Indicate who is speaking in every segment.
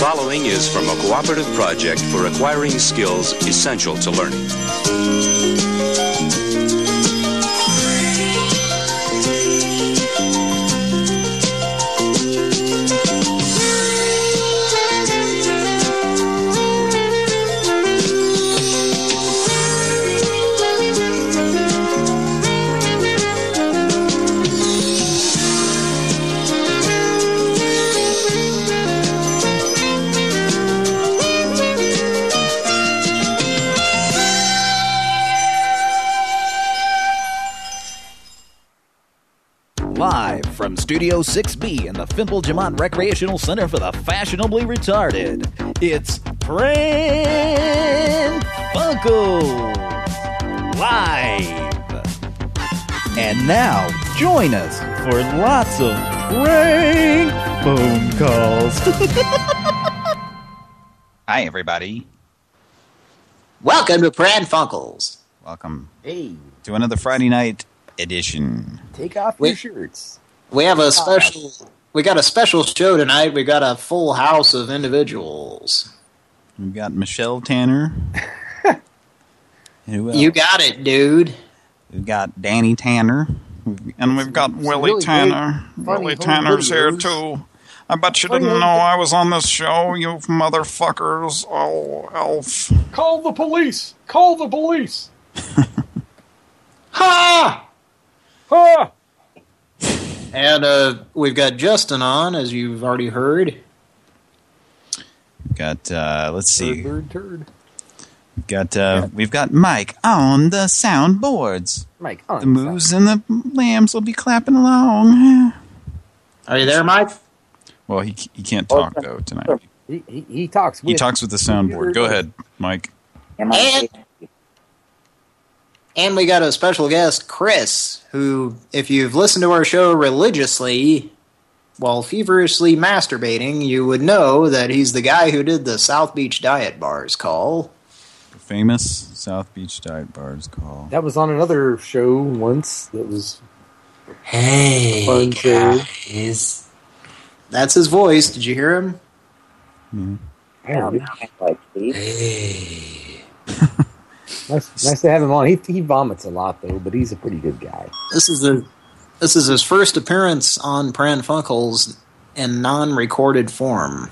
Speaker 1: following is from a cooperative project for acquiring skills essential to learning.
Speaker 2: Studio 6B in the Fimple Jamont Recreational Center for the Fashionably Retarded, it's Pran Funkels Live. And now, join us for lots of prank phone calls.
Speaker 3: Hi, everybody.
Speaker 4: Welcome to Pran Funkels.
Speaker 3: Welcome
Speaker 5: Hey,
Speaker 3: to another Friday night edition.
Speaker 5: take off
Speaker 4: Wait.
Speaker 5: your shirts.
Speaker 4: We have a special. We got a special show tonight. We got a full house of individuals.
Speaker 3: We've got Michelle Tanner. who else?
Speaker 4: You got it, dude.
Speaker 3: We've got Danny Tanner. And we've got Willie
Speaker 5: really
Speaker 3: Tanner.
Speaker 5: great,
Speaker 3: Willie
Speaker 5: home
Speaker 3: Tanner's here, too. I bet you didn't know I was on this show, you motherfuckers. Oh, elf.
Speaker 6: Call the police! Call the police!
Speaker 4: Ha!
Speaker 6: Ah!
Speaker 4: And uh, we've got Justin on, as you've already heard.
Speaker 3: Got, uh, let's see.
Speaker 5: Bird, bird, turd.
Speaker 3: We've got, uh, we've got Mike on the soundboards.
Speaker 5: Mike, on.
Speaker 3: The moose and the lambs will be clapping along.
Speaker 4: Are you there, Mike?
Speaker 3: Well, he he can't talk though tonight.
Speaker 5: He, he, he talks.
Speaker 3: He
Speaker 5: with-
Speaker 3: talks with the soundboard. Go ahead, Mike.
Speaker 4: And and we got a special guest, Chris, who, if you've listened to our show religiously while feverishly masturbating, you would know that he's the guy who did the South Beach Diet Bars call.
Speaker 3: The famous South Beach Diet Bars call.
Speaker 5: That was on another show once. That was
Speaker 7: Hey,
Speaker 5: Fun show.
Speaker 7: guys.
Speaker 4: That's his voice. Did you hear him? Mm-hmm.
Speaker 5: man,
Speaker 7: Hey.
Speaker 5: nice, nice to have him on. He he vomits a lot though, but he's a pretty good guy.
Speaker 4: This is the this is his first appearance on Pran Funkels in non-recorded form,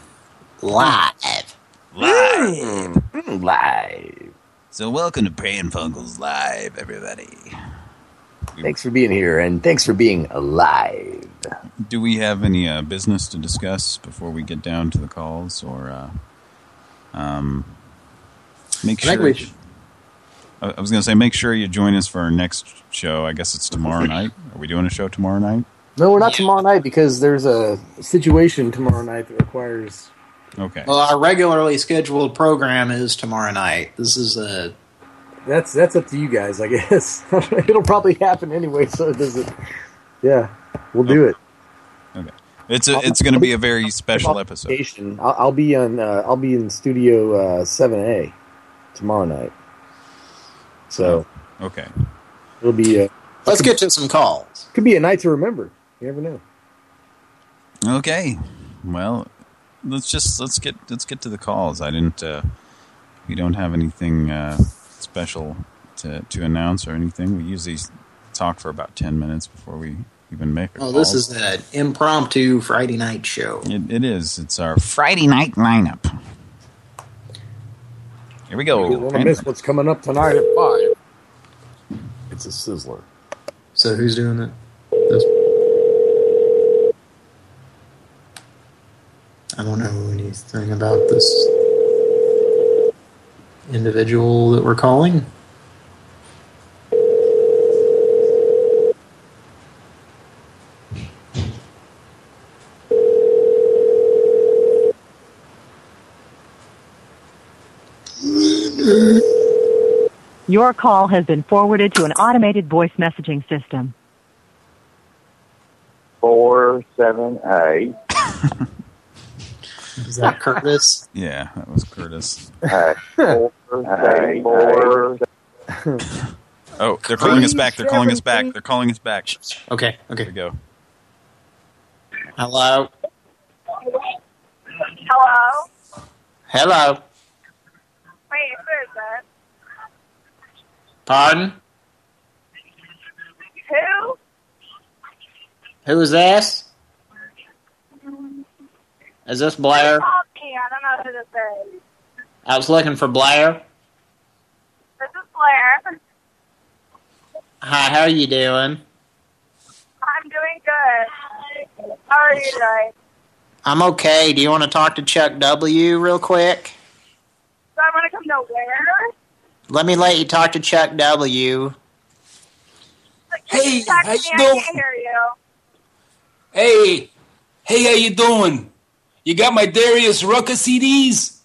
Speaker 4: live.
Speaker 3: Live.
Speaker 5: Live.
Speaker 3: So welcome to Pran Funkels Live, everybody.
Speaker 5: Thanks for being here, and thanks for being alive.
Speaker 3: Do we have any uh, business to discuss before we get down to the calls, or uh, um, make
Speaker 4: I think
Speaker 3: sure?
Speaker 4: We should-
Speaker 3: I I was going to say, make sure you join us for our next show. I guess it's tomorrow night. Are we doing a show tomorrow night?
Speaker 5: No, we're not tomorrow night because there's a situation tomorrow night that requires.
Speaker 3: Okay.
Speaker 4: Well, our regularly scheduled program is tomorrow night. This is a
Speaker 5: That's that's up to you guys, I guess. It'll probably happen anyway, so it doesn't. Yeah, we'll do it.
Speaker 3: Okay. It's a, it's going to be a very special episode.
Speaker 5: I'll, I'll be on. Uh, I'll be in Studio uh, Seven A tomorrow night. So
Speaker 3: Okay.
Speaker 5: it'll be. Uh,
Speaker 4: Let's get to some calls.
Speaker 5: could be a night to remember. You never know.
Speaker 3: Okay. Well, let's just let's get let's get to the calls. I didn't. Uh, we don't have anything uh, special to to announce or anything. We usually talk for about ten minutes before we even make our
Speaker 4: Oh, this is an impromptu Friday night show.
Speaker 3: It, it is. It's our Friday night lineup. Here we
Speaker 5: You don't
Speaker 3: go.
Speaker 5: want to miss what's coming up tonight at five. It's a sizzler.
Speaker 4: So who's doing it? This. I don't know anything about this individual that we're calling.
Speaker 8: Your call has been forwarded to an automated voice messaging system.
Speaker 9: four seven eight
Speaker 4: Is that Curtis?
Speaker 3: Yeah, that was Curtis.
Speaker 9: uh, four eight four
Speaker 3: Oh, they're calling us back. They're calling us back. They're calling us back.
Speaker 4: Okay,
Speaker 3: Here we
Speaker 4: okay.
Speaker 3: go.
Speaker 4: Hello?
Speaker 10: Hello?
Speaker 4: Hello.
Speaker 11: Wait, who is that?
Speaker 4: Pardon?
Speaker 11: Who?
Speaker 4: Who is this? Is this Blair?
Speaker 11: I don't know who this is.
Speaker 4: I was looking for Blair.
Speaker 11: This is Blair.
Speaker 4: Hi, how are you doing?
Speaker 11: I'm doing good. How are you doing?
Speaker 4: I'm okay. Do you want to talk to Chuck W. real quick?
Speaker 11: So I'm gonna come to where?
Speaker 4: Let me let you talk to Chuck W.
Speaker 12: Hey,
Speaker 11: Talk to
Speaker 12: how
Speaker 11: me,
Speaker 12: you
Speaker 11: I
Speaker 12: doing?
Speaker 11: can't hear you.
Speaker 12: Hey, hey, how you doing? You got my Darius Rucker CDs?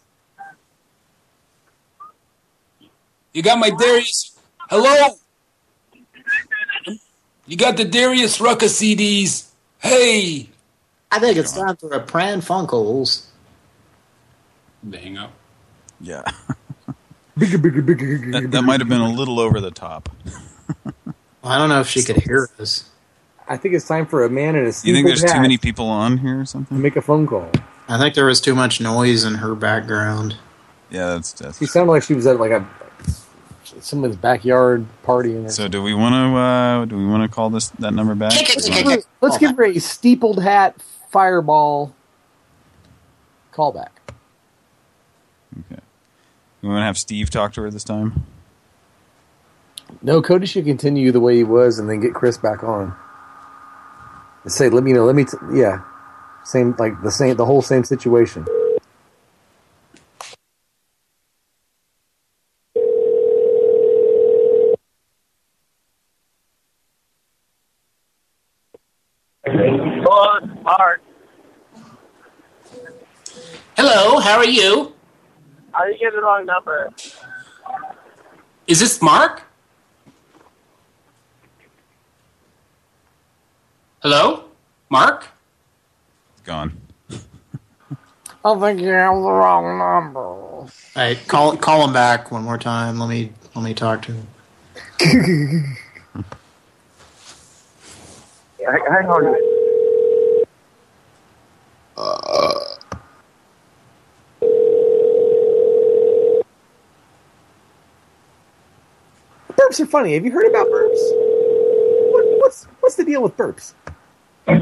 Speaker 12: You got my Darius? Hello? You got the Darius Rucker CDs? Hey.
Speaker 4: I think it's time for a Pran Funkels.
Speaker 12: They hang up.
Speaker 3: Yeah. that, that might have been a little over the top.
Speaker 4: I don't know if she could hear us.
Speaker 5: I think it's time for a man in a
Speaker 3: You think there's too many people on here or something?
Speaker 5: to make a phone call.
Speaker 4: I think there was too much noise in her background.
Speaker 3: Yeah, that's that's.
Speaker 5: She sounded like she was at like a someone's backyard party.
Speaker 3: So do we want to uh, do we want to call this that number back?
Speaker 5: Let's give her a steepled hat fireball callback.
Speaker 3: Okay. We want to have Steve talk to her this time.
Speaker 5: No, Cody should continue the way he was and then get Chris back on. And say, let me know. Let me, t yeah, same like the same, the whole same situation.
Speaker 13: Mark.
Speaker 12: Hello, how are you?
Speaker 13: How you get the wrong number?
Speaker 12: Is this Mark? Hello? Mark?
Speaker 3: It's gone.
Speaker 5: I think you have the wrong number.
Speaker 4: Hey, call call him back one more time. Let me let me talk to him.
Speaker 13: Hang on.
Speaker 5: Burps are funny. Have you heard about burps? What, what's what's the deal with burps?
Speaker 11: Hello?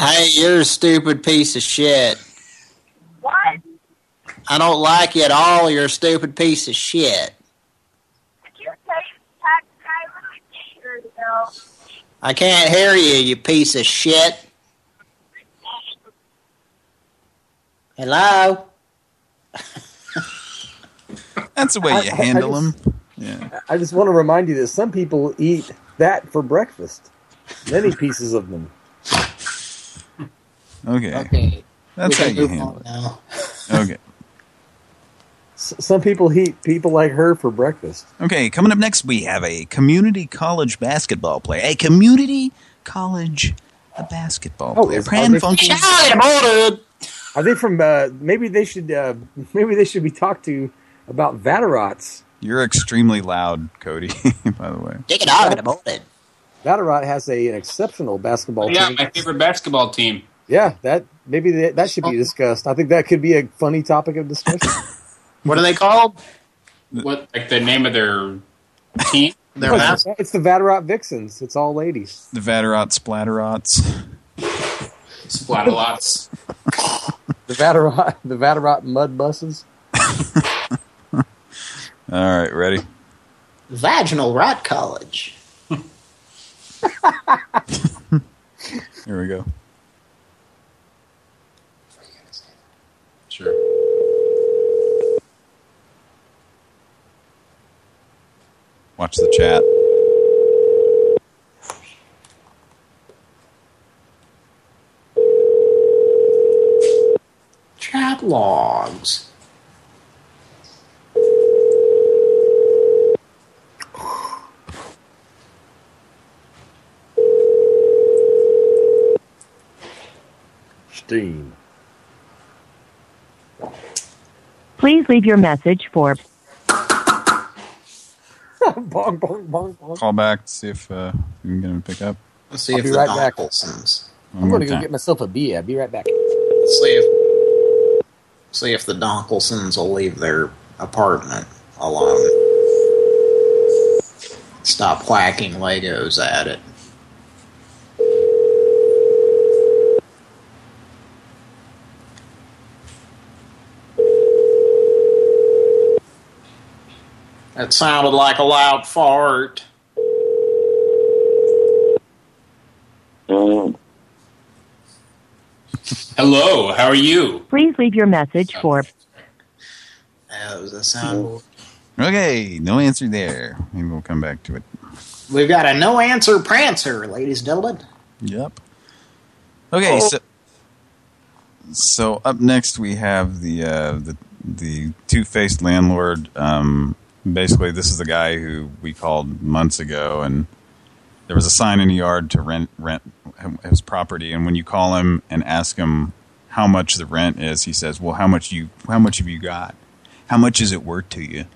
Speaker 4: Hey, you're a stupid piece of shit.
Speaker 11: What?
Speaker 4: I don't like you at all. You're a stupid piece of shit.
Speaker 11: Did you say tax guy was a no.
Speaker 4: I can't hear you, you piece of shit. Hello?
Speaker 3: That's the way you
Speaker 5: I- I
Speaker 3: handle
Speaker 5: just-
Speaker 3: them. Yeah.
Speaker 5: I just want to remind you that some people eat that for breakfast. Many pieces of them.
Speaker 3: Okay.
Speaker 4: Okay.
Speaker 3: That's
Speaker 4: We
Speaker 3: how you handle it.
Speaker 4: now.
Speaker 3: Okay.
Speaker 5: Some people eat people like her for breakfast.
Speaker 3: Okay, coming up next, we have a community college basketball player. A community college a basketball
Speaker 5: Oh,
Speaker 3: player.
Speaker 5: is-
Speaker 3: Pran
Speaker 5: are they- Are they from? Uh, maybe they should. Uh, maybe they should be talked to about Vatterott's.
Speaker 3: You're extremely loud, Cody, by the way.
Speaker 4: Take it out of it.
Speaker 5: Vatterott has a, an exceptional basketball
Speaker 12: Yeah,
Speaker 5: team.
Speaker 12: Yeah, my favorite basketball team.
Speaker 5: Yeah, that maybe that, that should be discussed. I think that could be a funny topic of discussion.
Speaker 4: What are they called?
Speaker 12: What, like the name of their team?
Speaker 4: Their
Speaker 5: No, it's, it's the Vatterott Vixens. It's all ladies.
Speaker 3: The Vatterott Splatterots.
Speaker 12: Splatterots.
Speaker 5: The Vatterott, the Vatterott mud buses.
Speaker 3: All right, ready?
Speaker 4: Vaginal Rot College.
Speaker 3: Here we go.
Speaker 12: Sure.
Speaker 3: Watch the chat.
Speaker 4: Chat logs.
Speaker 5: Steam.
Speaker 8: Please leave your message for
Speaker 5: bong, bong, bong, bong.
Speaker 3: Call back to see if uh, we can get him to pick up.
Speaker 4: Let's see
Speaker 5: I'll
Speaker 4: if
Speaker 5: be
Speaker 4: the
Speaker 5: right back.
Speaker 4: Donaldsons.
Speaker 5: I'm going to go
Speaker 3: time.
Speaker 5: get myself a beer. I'll be right back.
Speaker 4: Let's see if See if the Donkelsons will leave their apartment alone. Stop whacking Legos at it. That sounded like a loud fart.
Speaker 11: Hello, how are you?
Speaker 8: Please leave your message for
Speaker 4: That was a sound.
Speaker 3: Okay, no answer there. Maybe we'll come back to it.
Speaker 4: We've got a no answer prancer, ladies and gentlemen.
Speaker 3: Yep. Okay,
Speaker 4: Oh.
Speaker 3: so so up next we have the uh, the the two-faced landlord. Um, basically, this is the guy who we called months ago, and there was a sign in the yard to rent rent his property. And when you call him and ask him how much the rent is, he says, "Well, how much you how much have you got? How much is it worth to you?"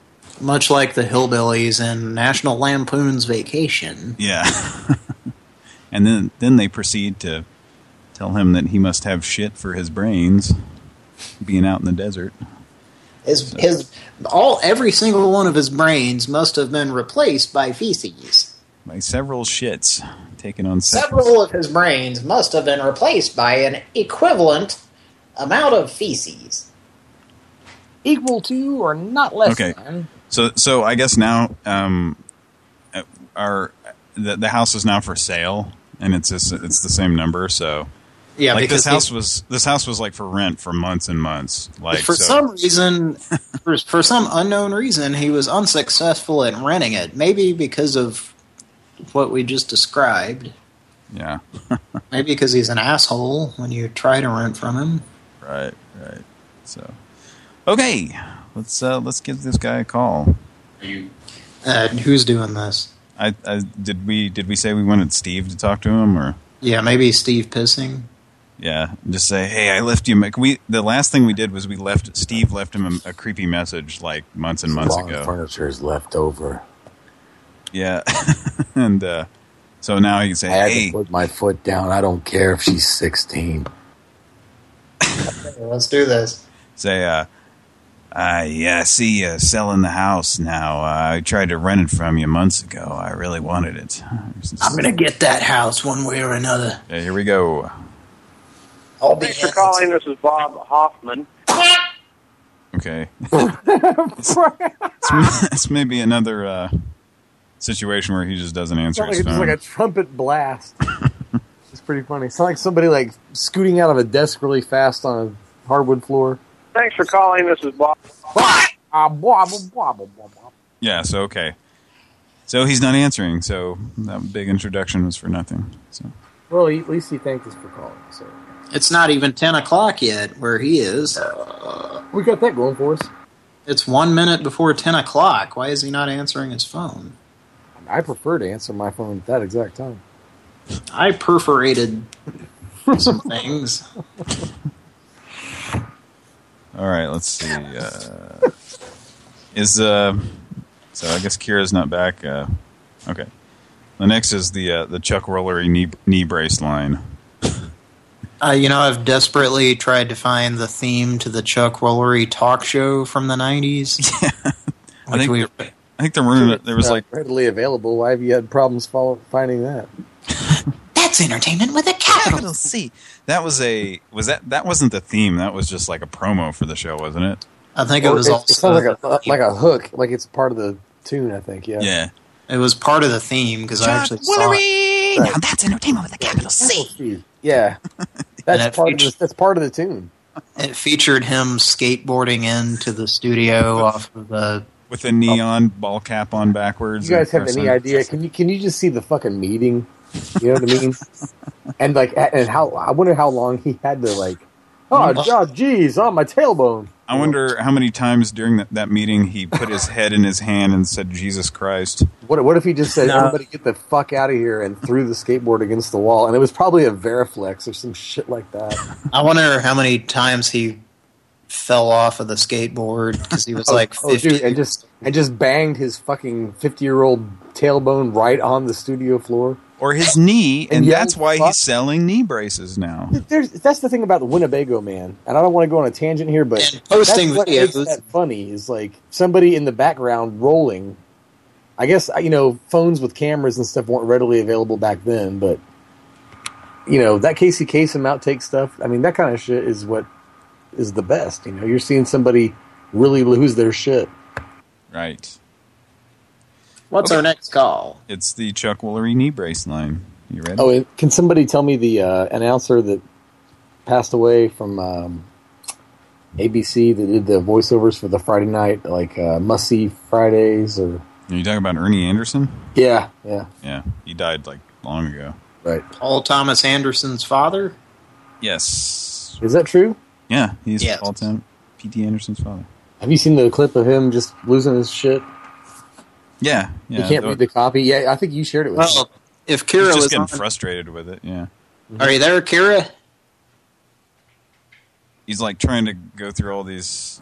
Speaker 4: Much like the hillbillies in National Lampoon's Vacation.
Speaker 3: Yeah. and then then they proceed to tell him that he must have shit for his brains being out in the desert.
Speaker 4: His his all every single one of his brains must have been replaced by feces.
Speaker 3: By several shits taken on seconds.
Speaker 4: Several of his brains must have been replaced by an equivalent amount of feces.
Speaker 5: Equal to or not less
Speaker 3: Okay.
Speaker 5: than.
Speaker 3: So so I guess now um uh, our the, the house is now for sale and it's just, it's the same number so
Speaker 4: Yeah,
Speaker 3: like
Speaker 4: because
Speaker 3: this house
Speaker 4: they-
Speaker 3: was this house was like for rent for months and months like
Speaker 4: for
Speaker 3: so,
Speaker 4: some reason, for, for some unknown reason, he was unsuccessful at renting it. Maybe because of what we just described.
Speaker 3: yeah
Speaker 4: Maybe because he's an asshole when you try to rent from him.
Speaker 3: right right so okay let's uh let's give this guy a call You.
Speaker 4: Uh, who's doing this?
Speaker 3: I, I did we did we say we wanted Steve to talk to him or
Speaker 4: Yeah, maybe Steve Pissing.
Speaker 3: Yeah just say hey I left you a- we the last thing we did was we left Steve left him a, a creepy message like months and months
Speaker 5: Long
Speaker 3: ago
Speaker 5: furniture is left over.
Speaker 3: yeah and uh so now you can say
Speaker 5: I had
Speaker 3: hey
Speaker 5: to put my foot down. I don't care if she's 16.
Speaker 4: Let's do this.
Speaker 3: say uh uh, yeah, I see you selling the house now. Uh, I tried to rent it from you months ago. I really wanted it.
Speaker 4: I'm gonna get that house one way or another.
Speaker 3: Yeah, here we go.
Speaker 4: I'll be
Speaker 9: Thanks for calling. This is Bob Hoffman.
Speaker 3: Okay. it's, it's, it's maybe another uh, situation where he just doesn't answer
Speaker 5: Sounds like,
Speaker 3: his
Speaker 5: it's like a trumpet blast. it's pretty funny. It's like somebody like scooting out of a desk really fast on a hardwood floor.
Speaker 9: Thanks for calling. This is Bob.
Speaker 5: Ah.
Speaker 3: Yeah, so okay. So he's not answering, so that big introduction was for nothing. So
Speaker 5: Well, at least he thanked us for calling. So
Speaker 4: It's not even 10 o'clock yet where he is.
Speaker 5: we got that going for us.
Speaker 4: It's one minute before 10 o'clock. Why is he not answering his phone?
Speaker 5: I prefer to answer my phone at that exact time.
Speaker 4: I perforated some things.
Speaker 3: all right, let's see. Uh, is uh, so I guess Kira's not back. Uh, okay. The next is the uh, the Chuck Woolery knee knee brace line.
Speaker 4: Uh, you know, I've desperately tried to find the theme to the Chuck Woolery talk show from the 90s.
Speaker 3: Yeah.
Speaker 4: I
Speaker 3: think
Speaker 4: we,
Speaker 3: I think the room there was
Speaker 5: Not
Speaker 3: like
Speaker 5: readily available. Why have you had problems follow, finding that?
Speaker 4: That's entertainment with a capital.
Speaker 3: capital C. That was a was that that wasn't the theme. That was just like a promo for the show, wasn't it?
Speaker 4: I think it was
Speaker 5: it,
Speaker 4: also
Speaker 5: it sounds like a like a hook, like it's part of the tune. I think. Yeah.
Speaker 3: Yeah.
Speaker 4: it was part of the theme because I actually saw it.
Speaker 5: Right.
Speaker 3: that's entertainment with a capital
Speaker 5: C.
Speaker 4: Yeah.
Speaker 5: That's
Speaker 4: it
Speaker 5: part of the, that's part of the tune.
Speaker 4: It featured him skateboarding into the studio off of the.
Speaker 3: With a neon ball cap on backwards.
Speaker 5: You guys
Speaker 3: and
Speaker 5: have any idea? Can you can you just see the fucking meeting? You know what I mean? and like, and how I wonder how long he had to like. Oh, God, geez, on oh, my tailbone.
Speaker 3: I wonder how many times during that, that meeting he put his head in his hand and said, Jesus Christ.
Speaker 5: What what if he just said,
Speaker 4: No.
Speaker 5: "Everybody get the fuck out of here," and threw the skateboard against the wall? And it was probably a Veriflex or some shit like that.
Speaker 4: I wonder how many times he fell off of the skateboard because he was oh, like
Speaker 5: oh,
Speaker 4: 50.
Speaker 5: dude, and just and just banged his fucking fifty year old tailbone right on the studio floor.
Speaker 3: Or his knee,
Speaker 5: And
Speaker 3: and
Speaker 5: yelled,
Speaker 3: that's why he's selling knee braces now.
Speaker 5: There's that's the thing about the Winnebago man, and I don't want to go on a tangent here, but
Speaker 4: And posting
Speaker 5: that's what makes that funny is like somebody in the background rolling. I guess you know phones with cameras and stuff weren't readily available back then, but you know that Casey Kasem outtake stuff. I mean, that kind of shit is what is the best. You know, you're seeing somebody really lose their shit.
Speaker 3: Right.
Speaker 4: What's our next call?
Speaker 3: It's the Chuck Woolery knee brace line. You ready?
Speaker 5: Oh, can somebody tell me the uh, announcer that passed away from um, ABC that did the voiceovers for the Friday night, like uh, Must See Fridays, or
Speaker 3: Are you talking about Ernie Anderson?
Speaker 5: yeah, yeah,
Speaker 3: Yeah, he died like long ago.
Speaker 5: right.
Speaker 4: Paul Thomas Anderson's father?
Speaker 3: Yes.
Speaker 5: Is that true?
Speaker 3: Yeah, he's
Speaker 4: Yes.
Speaker 3: all time P.T. Anderson's father.
Speaker 5: Have you seen the clip of him just losing his shit?
Speaker 3: Yeah, yeah.
Speaker 5: he can't read the copy. Yeah, I think you shared it with me.
Speaker 4: Well, if
Speaker 3: he's
Speaker 4: Kira
Speaker 3: just
Speaker 4: was
Speaker 3: getting
Speaker 4: on,
Speaker 3: frustrated with it. Yeah,
Speaker 4: are you there, Kira?
Speaker 3: he's like trying to go through all these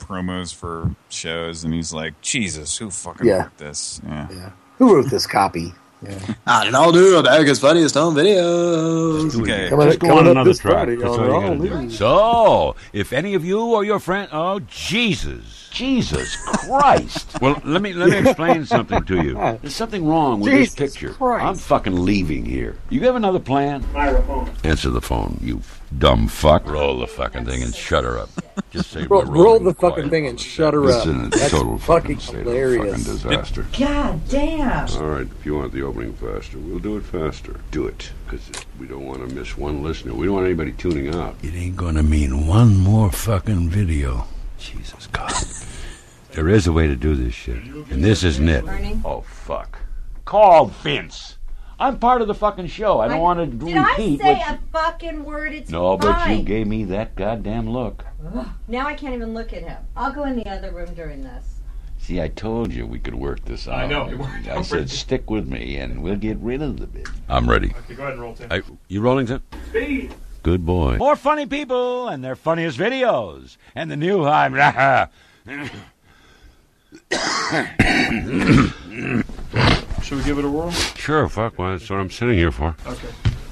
Speaker 3: promos for shows, and he's like, "Jesus, who fucking
Speaker 5: Yeah.
Speaker 3: wrote this?" Yeah.
Speaker 5: Yeah. Who wrote this copy? Yeah.
Speaker 4: I did all do America's Funniest Home Videos.
Speaker 3: Okay.
Speaker 5: Coming,
Speaker 14: Just go
Speaker 5: coming
Speaker 14: on another
Speaker 5: this
Speaker 14: track.
Speaker 5: Friday
Speaker 14: That's
Speaker 5: on
Speaker 14: all you
Speaker 5: Raw
Speaker 14: gotta do.
Speaker 5: News.
Speaker 14: So, if any of you or your friend, oh Jesus, Jesus Christ! well, let me let me explain something to you. There's something wrong with
Speaker 5: Jesus
Speaker 14: this picture.
Speaker 5: Christ.
Speaker 14: I'm fucking leaving here. You have another plan? Answer the phone, you dumb fuck. Roll the fucking thing and shut her up. Just say
Speaker 5: Roll, roll the fucking
Speaker 14: quiet.
Speaker 5: thing and shut her
Speaker 14: This
Speaker 5: up.
Speaker 14: is a
Speaker 5: That's
Speaker 14: total
Speaker 5: fucking
Speaker 14: state of
Speaker 5: hilarious.
Speaker 14: fucking disaster.
Speaker 15: God damn.
Speaker 14: All right, if you want the opening faster, we'll do it faster. Do it, because we don't want to miss one listener. We don't want anybody tuning out. It ain't gonna mean one more fucking video. Jesus God. there is a way to do this shit, and this isn't it. Oh fuck. Call Vince. I'm part of the fucking show. I don't want to
Speaker 15: Did I
Speaker 14: repeat
Speaker 15: say
Speaker 14: what.
Speaker 15: a fucking word? It's
Speaker 14: No, but you
Speaker 15: fine.
Speaker 14: gave me that goddamn look.
Speaker 15: Ugh, now I can't even look at him. I'll go in the other room during this.
Speaker 14: See, I told you we could work this out.
Speaker 6: I know, it worked
Speaker 14: I
Speaker 6: out
Speaker 14: said,
Speaker 6: pretty-
Speaker 14: stick with me, and we'll get rid of the bitch. I'm ready.
Speaker 6: Okay, go ahead and roll, Tim.
Speaker 14: I, you rolling, Tim?
Speaker 6: Speed.
Speaker 14: Good boy. More funny people and their funniest videos. And the new high.
Speaker 6: Should we give it a whirl?
Speaker 14: sure, fuck. Well, that's what I'm sitting here for.
Speaker 6: Okay,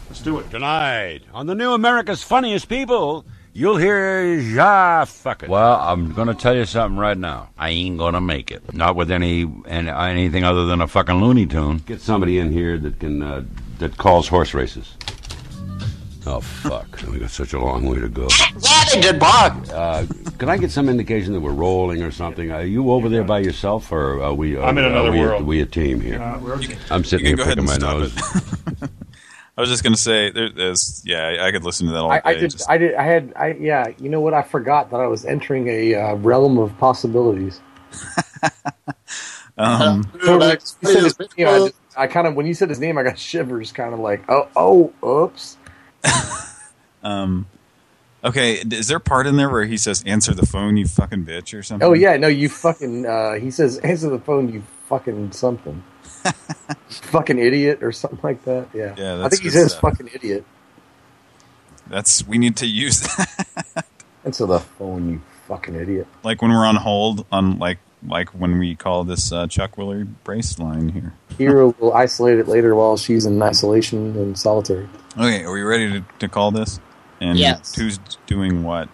Speaker 6: let's do it.
Speaker 14: Tonight, on the new America's Funniest People, you'll hear Ja fuck it. Well, I'm going to tell you something right now. I ain't going to make it. Not with any, any anything other than a fucking Looney Tune. Get somebody in here that can uh, that calls horse races. Oh fuck! We got such a long way to go.
Speaker 4: Yeah, they did block.
Speaker 14: Uh, can I get some indication that we're rolling or something? Are you over there by yourself, or are we?
Speaker 6: I'm in
Speaker 14: are
Speaker 6: another
Speaker 14: we,
Speaker 6: world.
Speaker 14: we a team here?
Speaker 6: Uh.
Speaker 14: I'm sitting here
Speaker 3: can go ahead
Speaker 14: picking my nose.
Speaker 3: I was just gonna say, there, there's, yeah, I, I could listen to that all
Speaker 5: I,
Speaker 3: day.
Speaker 5: I did.
Speaker 3: just-
Speaker 5: I did. I had. I yeah. You know what? I forgot that I was entering a uh, realm of possibilities.
Speaker 3: um,
Speaker 5: So when you said his name, I, just- I kind of when you said his name, I got shivers. Kind of like, oh, oh, oops.
Speaker 3: um, okay, is there a part in there where he says, "Answer the phone, you fucking bitch" or something?
Speaker 5: Oh yeah, no, you fucking. Uh, he says, answer the phone, you fucking something. fucking idiot or something like that. Yeah.
Speaker 3: Yeah,
Speaker 5: I think he says
Speaker 3: stuff.
Speaker 5: fucking idiot.
Speaker 3: That's we need to use that.
Speaker 5: Answer the phone, you fucking idiot.
Speaker 3: like when we're on hold on like like when we call this uh, Chuck Woolery brace line here.
Speaker 5: Hero will isolate it later while she's in isolation and solitary.
Speaker 3: Okay, are we ready to, to call this? And
Speaker 5: Yes.
Speaker 3: who's doing what?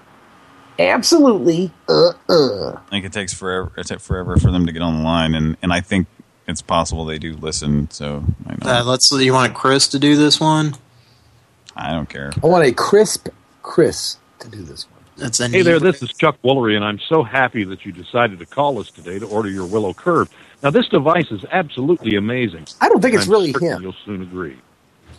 Speaker 5: Absolutely. Uh uh.
Speaker 3: I think it takes forever. It takes forever for them to get on the line, and and I think it's possible they do listen. So I know.
Speaker 4: Uh, let's. You want Chris to do this one?
Speaker 3: I don't care.
Speaker 5: I want a crisp Chris to do this one.
Speaker 4: That's a
Speaker 6: Hey there, this is Chuck Woolery, and I'm so happy that you decided to call us today to order your Willow Curve. Now, this device is absolutely amazing.
Speaker 5: I don't think it's
Speaker 6: I'm
Speaker 5: really
Speaker 6: certain
Speaker 5: him.
Speaker 6: You'll soon agree.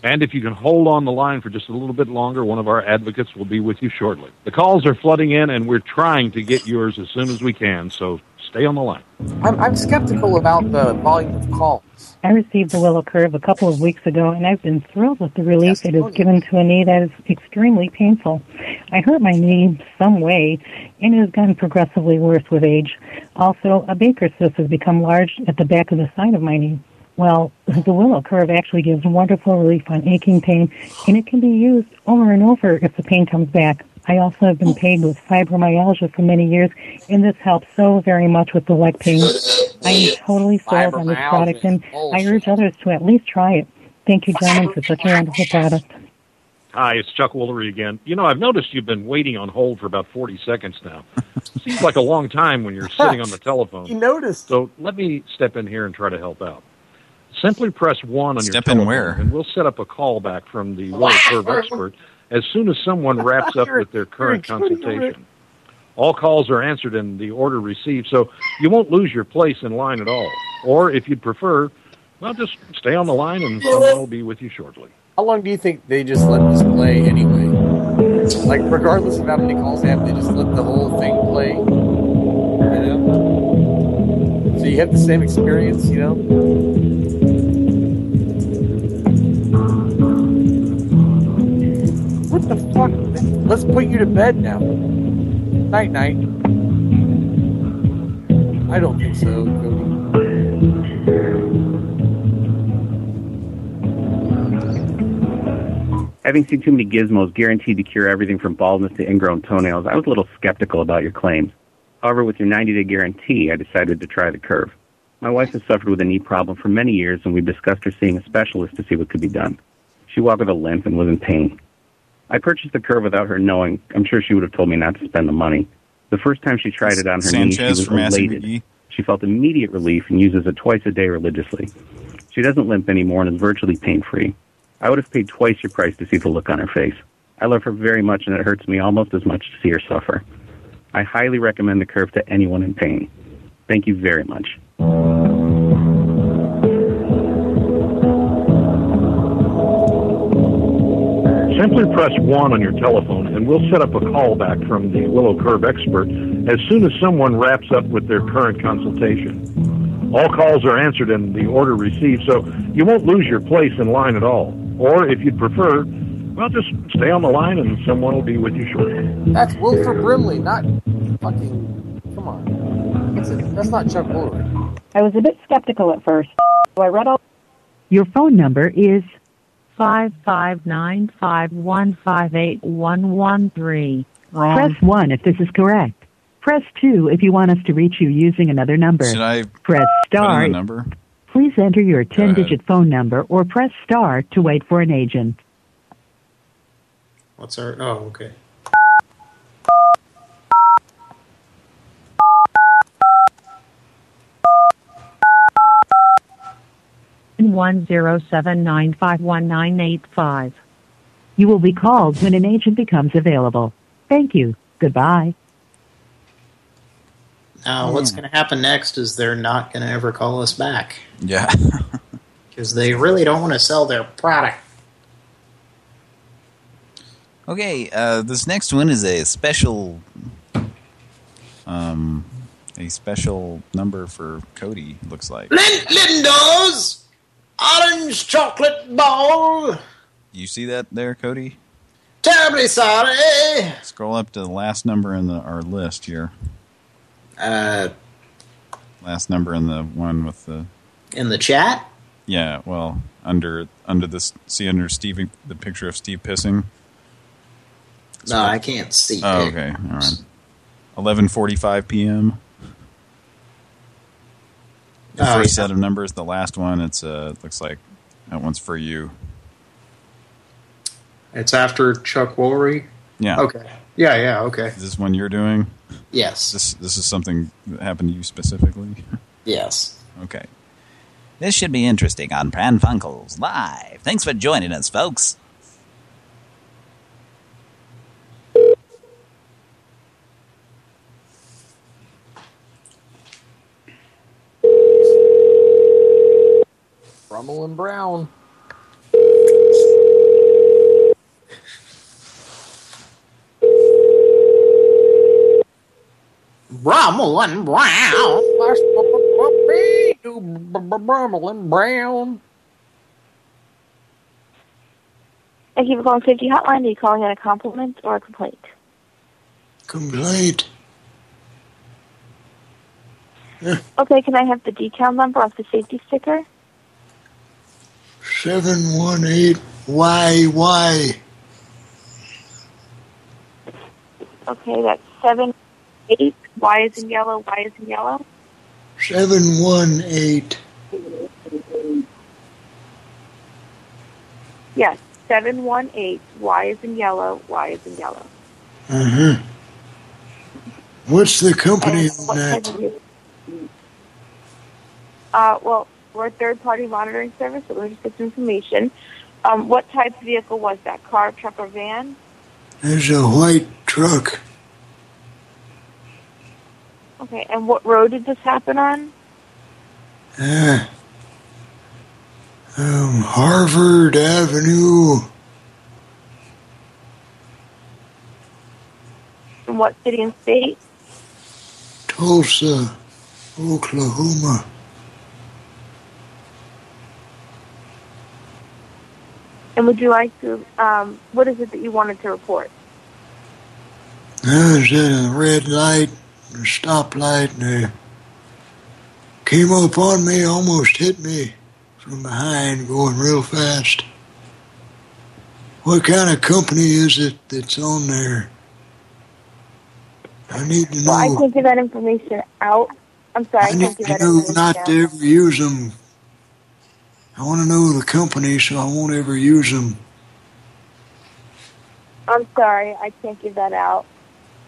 Speaker 6: And if you can hold on the line for just a little bit longer, one of our advocates will be with you shortly. The calls are flooding in, and we're trying to get yours as soon as we can, so stay on the line.
Speaker 5: I'm, I'm skeptical about the volume of calls.
Speaker 16: I received the Willow Curve a couple of weeks ago, and I've been thrilled with the relief it has given to a knee that is extremely painful. I hurt my knee some way, and it has gotten progressively worse with age. Also, a Baker's cyst has become large at the back of the side of my knee. Well, the Willow Curve actually gives wonderful relief on aching pain, and it can be used over and over if the pain comes back. I also have been paid with fibromyalgia for many years, and this helps so very much with the leg pain. I am totally sold on this product, and I urge others to at least try it. Thank you, gentlemen, for such a wonderful product.
Speaker 6: Hi, it's Chuck Woolery again. You know, I've noticed you've been waiting on hold for about 40 seconds now. Seems like a long time when you're sitting on the telephone.
Speaker 5: You noticed.
Speaker 6: So let me step in here and try to help out. Simply press 1 on
Speaker 3: Step
Speaker 6: your
Speaker 3: in
Speaker 6: telephone,
Speaker 3: where?
Speaker 6: and we'll set up a callback from the Willow Curve expert as soon as someone wraps up with their current consultation. All calls are answered in the order received, so you won't lose your place in line at all. Or if you'd prefer, well, just stay on the line and someone will be with you shortly.
Speaker 5: How long do you think they just let this play anyway? Like, regardless of how many calls they have, they just let the whole thing play. You know? So you have the same experience, you know? What the fuck? Let's put you to bed now. Night night. I don't think so.
Speaker 17: Having seen too many gizmos guaranteed to cure everything from baldness to ingrown toenails, I was a little skeptical about your claims. However, with your 90 day guarantee, I decided to try the curve. My wife has suffered with a knee problem for many years, and we discussed her seeing a specialist to see what could be done. She walked with a limp and was in pain. I purchased the curve without her knowing. I'm sure she would have told me not to spend the money. The first time she tried it on her knee, she was
Speaker 3: from
Speaker 17: elated.
Speaker 3: McGee.
Speaker 17: She felt immediate relief and uses it twice a day religiously. She doesn't limp anymore and is virtually pain free. I would have paid twice your price to see the look on her face. I love her very much and it hurts me almost as much to see her suffer. I highly recommend the curve to anyone in pain. Thank you very much.
Speaker 6: Simply press 1 on your telephone and we'll set up a callback from the Willow Curve expert as soon as someone wraps up with their current consultation. All calls are answered in the order received, so you won't lose your place in line at all. Or if you'd prefer, well, just stay on the line and someone will be with you shortly.
Speaker 5: That's Wilford Brimley, not fucking. Come on. It's a, that's not Chuck Woolery.
Speaker 8: I was a bit skeptical at first. So I read all. Your phone number is five five nine five one five eight one one three.
Speaker 3: Wrong.
Speaker 8: Press one if this is correct. Press two if you want us to reach you using another number.
Speaker 3: Should I
Speaker 8: Press star.
Speaker 3: number?
Speaker 8: Please enter your 10-digit phone number or press star to wait for an agent.
Speaker 4: What's our... Oh, okay.
Speaker 8: 10795195. You will be called when an agent becomes available. Thank you. Goodbye.
Speaker 4: Now, what's hmm. going to happen next is they're not going to ever call us back.
Speaker 3: Yeah.
Speaker 4: Because they really don't want to sell their product.
Speaker 3: Okay, uh, this next one is a special, um, a special number for Cody. Looks like
Speaker 4: Lindos orange chocolate ball.
Speaker 3: You see that there, Cody?
Speaker 4: Terribly sorry.
Speaker 3: Scroll up to the last number in the our list here.
Speaker 4: Uh,
Speaker 3: Last number in the one with the
Speaker 4: in the chat.
Speaker 3: yeah. Well, under under this, see under Steve the picture of Steve pissing.
Speaker 4: No, I can't see.
Speaker 3: Oh, okay, all right. Eleven forty-five p.m. The
Speaker 4: Oh,
Speaker 3: first
Speaker 4: yeah.
Speaker 3: set of numbers, the last one, it's uh, looks like that one's for you.
Speaker 4: It's after Chuck Woolery.
Speaker 3: Yeah.
Speaker 4: Okay. Yeah, yeah, okay.
Speaker 3: Is this one you're doing?
Speaker 4: Yes.
Speaker 3: This this is something that happened to you specifically.
Speaker 4: Yes.
Speaker 3: okay. This should be interesting on Pran Funkels live. Thanks for joining us, folks.
Speaker 5: Brummel and Brown.
Speaker 4: Brummel and Brown.
Speaker 5: Brummel and Brown.
Speaker 10: Thank you for calling Safety Hotline. Are you calling in a compliment or a complaint?
Speaker 4: Complaint.
Speaker 10: Okay, can I have the decal number off the safety sticker?
Speaker 4: 718 YY.
Speaker 10: Okay, that's seven eight. Y is in yellow. Y is in yellow.
Speaker 18: 718.
Speaker 10: Yes, seven one eight. Y is in yellow. Y is in yellow.
Speaker 18: Uh-huh. What's the company
Speaker 10: And
Speaker 18: on that?
Speaker 10: type of vehicle- Uh, well, we're a third-party monitoring service, that get information. Um, what type of vehicle was that? Car, truck, or van?
Speaker 18: There's a white truck.
Speaker 10: Okay, and what road did this happen on?
Speaker 18: Uh, um, Harvard Avenue.
Speaker 10: In what city and state?
Speaker 18: Tulsa, Oklahoma.
Speaker 10: And would you like to, um, what is it that you wanted to report?
Speaker 18: I was at a red light, a stoplight, and they came up on me, almost hit me from behind, going real fast. What kind of company is it that's on there? I need to know.
Speaker 10: Well, I can't give that information out. I'm sorry, I,
Speaker 18: I
Speaker 10: can't
Speaker 18: need
Speaker 10: give
Speaker 18: to
Speaker 10: that
Speaker 18: know not to ever use them. I want to know the company, so I won't ever use them.
Speaker 10: I'm sorry, I can't give that out.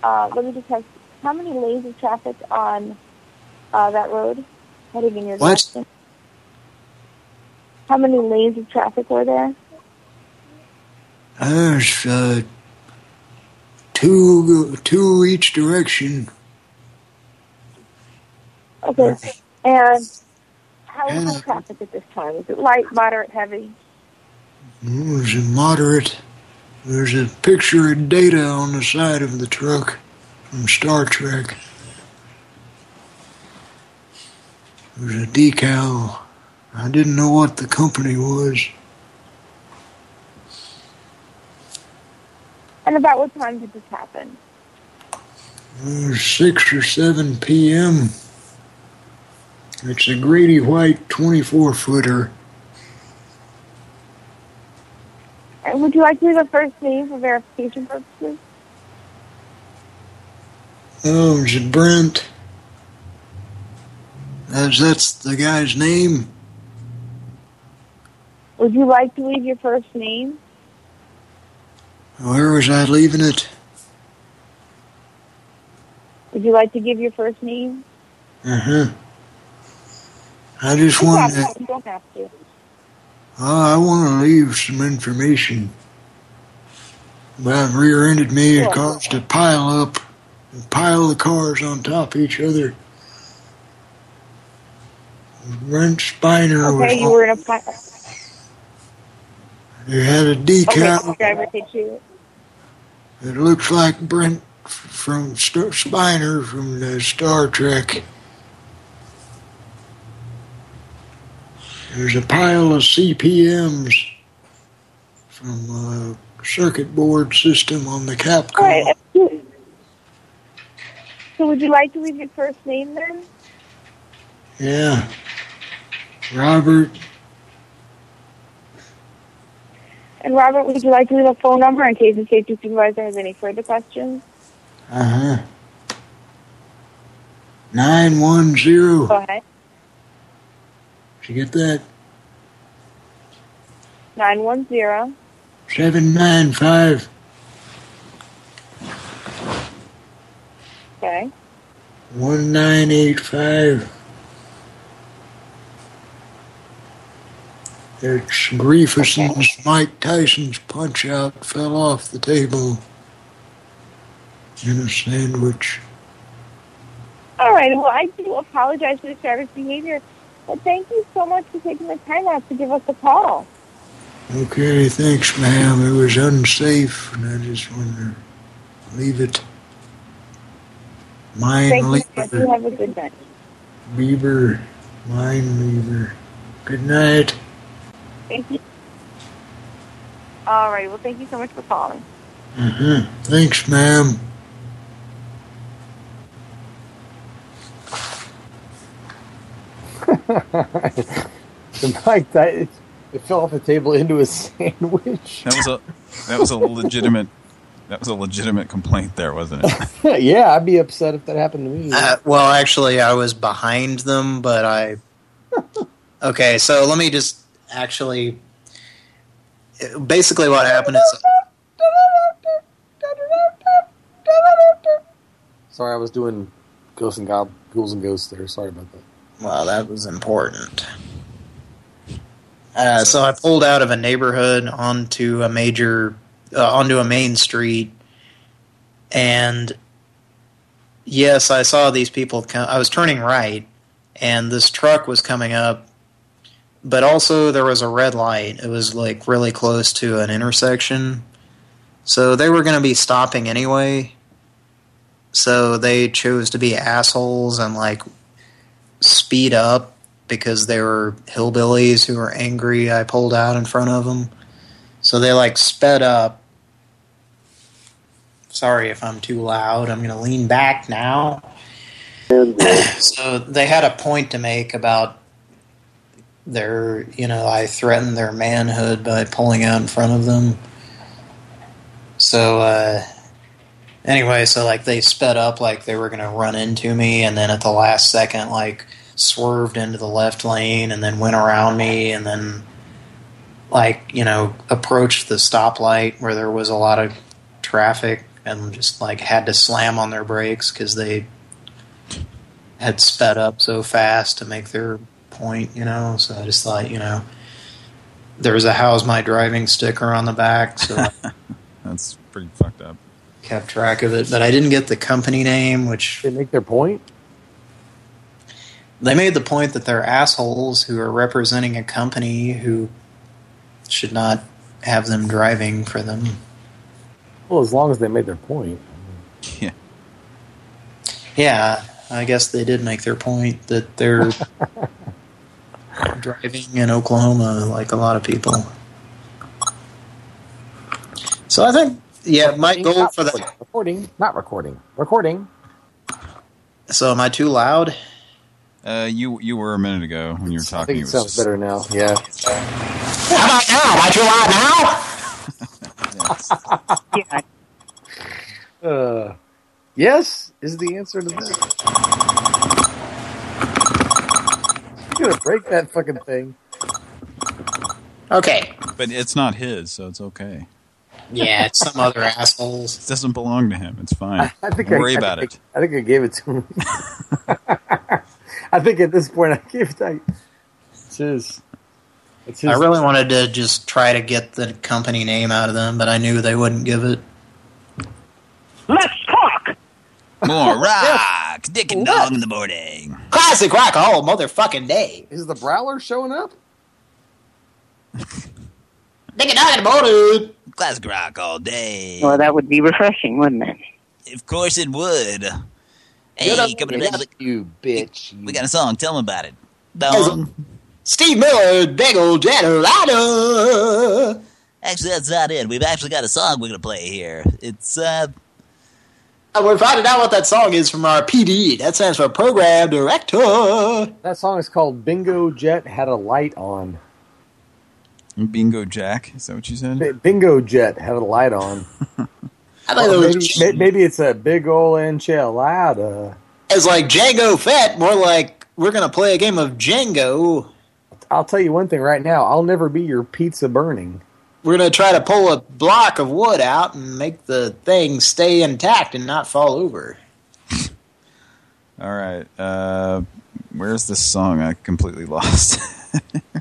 Speaker 10: Uh, let me just have, how many lanes of traffic on uh, that road heading in your
Speaker 18: What?
Speaker 10: direction? How many lanes of traffic were there?
Speaker 18: There's uh, two, two each direction.
Speaker 10: Okay. And how is the traffic at this time? Is it light, moderate, heavy?
Speaker 18: There's a moderate. There's a picture of data on the side of the truck from Star Trek. There's a decal. I didn't know what the company was.
Speaker 10: And about what time did this happen?
Speaker 18: It was 6 or 7 p.m. It's a Grady White 24 footer.
Speaker 10: And would you like to leave a first name for verification purposes?
Speaker 18: Oh, it's Brent. That's, that's the guy's name.
Speaker 10: Would you like to leave your first name?
Speaker 18: Where was I leaving it?
Speaker 10: Would you like to give your first name?
Speaker 18: Uh-huh. I just
Speaker 10: No
Speaker 18: wanted to,
Speaker 10: You don't have to.
Speaker 18: uh, I want to leave some information. About rear-ended me and
Speaker 10: Sure.
Speaker 18: caused a pile up, a pile the cars on top of each other. Brent Spiner was
Speaker 10: Okay, you were in a... Fi-
Speaker 18: He had a decal...
Speaker 10: okay, driver, did you...
Speaker 18: that looks like Brent from St- Spiner from the Star Trek. There's a pile of CPMs from a circuit board system on the Capcom.
Speaker 10: Right. So would you like to leave your first name then?
Speaker 18: Yeah. Robert,
Speaker 10: And Robert, would you like to leave a phone number in case the safety supervisor has any further questions?
Speaker 18: uh-huh. 910.
Speaker 10: Go ahead.
Speaker 18: Did you get that?
Speaker 10: 910.
Speaker 18: 795
Speaker 10: Okay.
Speaker 18: 1985. It's Griefuson's Mike Tyson's punch out fell off the table in a sandwich.
Speaker 10: All right. Well, I do apologize for the driver's behavior, but thank you so much for taking the time out to give us a call.
Speaker 18: Okay, thanks, ma'am. It was unsafe, and I just wanted to leave it. Mine
Speaker 10: Thank much. You have a good night.
Speaker 18: beaver, mine leaver. Good night.
Speaker 10: Thank you. All right. Well, thank you so much for calling.
Speaker 18: Uh-huh. Thanks, ma'am.
Speaker 5: Mike, that it, it fell off the table into a sandwich.
Speaker 3: That was a that was a legitimate That was a legitimate complaint there, wasn't it?
Speaker 5: yeah, I'd be upset if that happened to me.
Speaker 4: Uh, well, actually, I was behind them, but I... okay, so let me just actually... Basically what happened is...
Speaker 5: Sorry, I was doing Ghosts and Gob Ghouls and Ghosts there. Sorry about that.
Speaker 4: Well, that was important. Uh, so I pulled out of a neighborhood onto a major, uh, onto a main street, and yes, I saw these people. Come, I was turning right, and this truck was coming up, but also there was a red light. It was like really close to an intersection, so they were going to be stopping anyway. So they chose to be assholes and like speed up because they were hillbillies who were angry I pulled out in front of them. So they like sped up. Sorry if I'm too loud. I'm going to lean back now. so they had a point to make about their, you know, I threatened their manhood by pulling out in front of them. So, uh, anyway, so like they sped up like they were going to run into me and then at the last second, like swerved into the left lane and then went around me and then like, you know, approached the stoplight where there was a lot of traffic and just like had to slam on their brakes because they had sped up so fast to make their point, you know. So I just thought, you know, there was a "How's my driving" sticker on the back, so
Speaker 3: That's pretty fucked up.
Speaker 4: Kept track of it. But I didn't get the company name, which
Speaker 5: they make their point.
Speaker 4: They made the point that they're assholes who are representing a company who should not have them driving for them.
Speaker 5: Well, as long as they made their point.
Speaker 3: Yeah.
Speaker 4: Yeah, I guess they did make their point that they're driving in Oklahoma like a lot of people. So I think, yeah, my goal
Speaker 5: Not
Speaker 4: for the...
Speaker 5: recording. recording, not recording, recording.
Speaker 4: So am I too loud?
Speaker 3: Uh, you you were a minute ago when you were
Speaker 5: I
Speaker 3: talking.
Speaker 5: think
Speaker 3: it
Speaker 5: it sounds
Speaker 3: just-
Speaker 5: better now. Yeah.
Speaker 4: How about now? Am I too loud now?
Speaker 5: Uh, yes is the answer to that. You're gonna break that fucking thing.
Speaker 4: Okay.
Speaker 3: But it's not his, so it's okay.
Speaker 4: Yeah, it's some other assholes.
Speaker 3: It doesn't belong to him. It's fine.
Speaker 5: I think
Speaker 3: Don't
Speaker 5: I,
Speaker 3: worry
Speaker 5: I
Speaker 3: about
Speaker 5: think
Speaker 3: it.
Speaker 5: I, I think I gave it to him. I think at this point I gave it to It's his. It's his.
Speaker 4: I really wanted to just try to get the company name out of them, but I knew they wouldn't give it.
Speaker 9: Let's talk!
Speaker 2: More rock, dick and dog in the morning.
Speaker 4: Classic rock all motherfucking day.
Speaker 5: Is the Browler showing up?
Speaker 4: Dick and dog in the morning.
Speaker 2: Classic rock all day.
Speaker 19: Well, that would be refreshing, wouldn't it?
Speaker 2: Of course it would. Hey,
Speaker 5: up,
Speaker 2: coming
Speaker 5: get
Speaker 2: up,
Speaker 5: up, you bitch.
Speaker 2: we got a song. Tell them about it. Dog.
Speaker 4: Steve Miller, big old Generado.
Speaker 2: Actually, that's not it. We've actually got a song we're gonna play here. It's uh,
Speaker 4: And we're finding out what that song is from our PD. That stands for Program Director.
Speaker 5: That song is called Bingo Jet Had a Light On.
Speaker 3: Bingo Jack. Is that what you said?
Speaker 5: Bingo Jet have a light on.
Speaker 4: I thought
Speaker 5: Or
Speaker 4: it
Speaker 5: maybe,
Speaker 4: was
Speaker 5: may- maybe it's a big ol' enchilada.
Speaker 4: it's like Django Fett, more like we're going to play a game of Django.
Speaker 5: I'll tell you one thing right now. I'll never be your pizza burning.
Speaker 4: We're going to try to pull a block of wood out and make the thing stay intact and not fall over.
Speaker 3: All right. Uh, where's this song? I completely lost.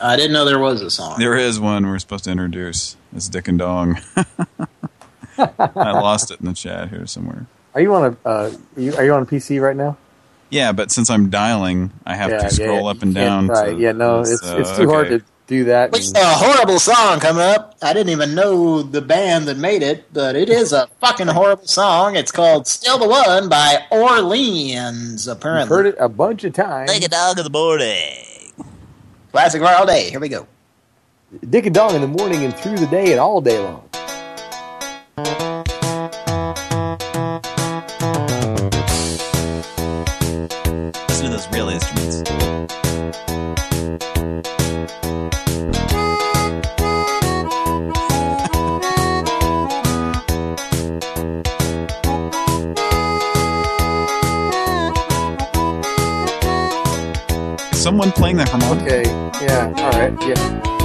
Speaker 4: I didn't know there was a song.
Speaker 3: there is one we're supposed to introduce. It's Dick and Dong. I lost it in the chat here somewhere.
Speaker 5: Are you on a uh, you, Are you on a PC right now?
Speaker 3: Yeah, but since I'm dialing, I have
Speaker 5: Yeah,
Speaker 3: to scroll
Speaker 5: yeah,
Speaker 3: up and down.
Speaker 5: Right?
Speaker 3: to
Speaker 5: yeah, no, it's
Speaker 3: uh,
Speaker 5: it's too hard to do that.
Speaker 4: It's a horrible song coming up. I didn't even know the band that made it, but it is a fucking horrible song. It's called Still the One by Orleans,
Speaker 5: I've
Speaker 4: apparently.
Speaker 5: heard it a bunch of times.
Speaker 2: like a dog in the morning.
Speaker 4: Classic rock all day. Here we go.
Speaker 5: Dick and Dong in the morning and through the day and all day long.
Speaker 3: Someone playing the harmonica?
Speaker 5: Okay, yeah, all right, yeah.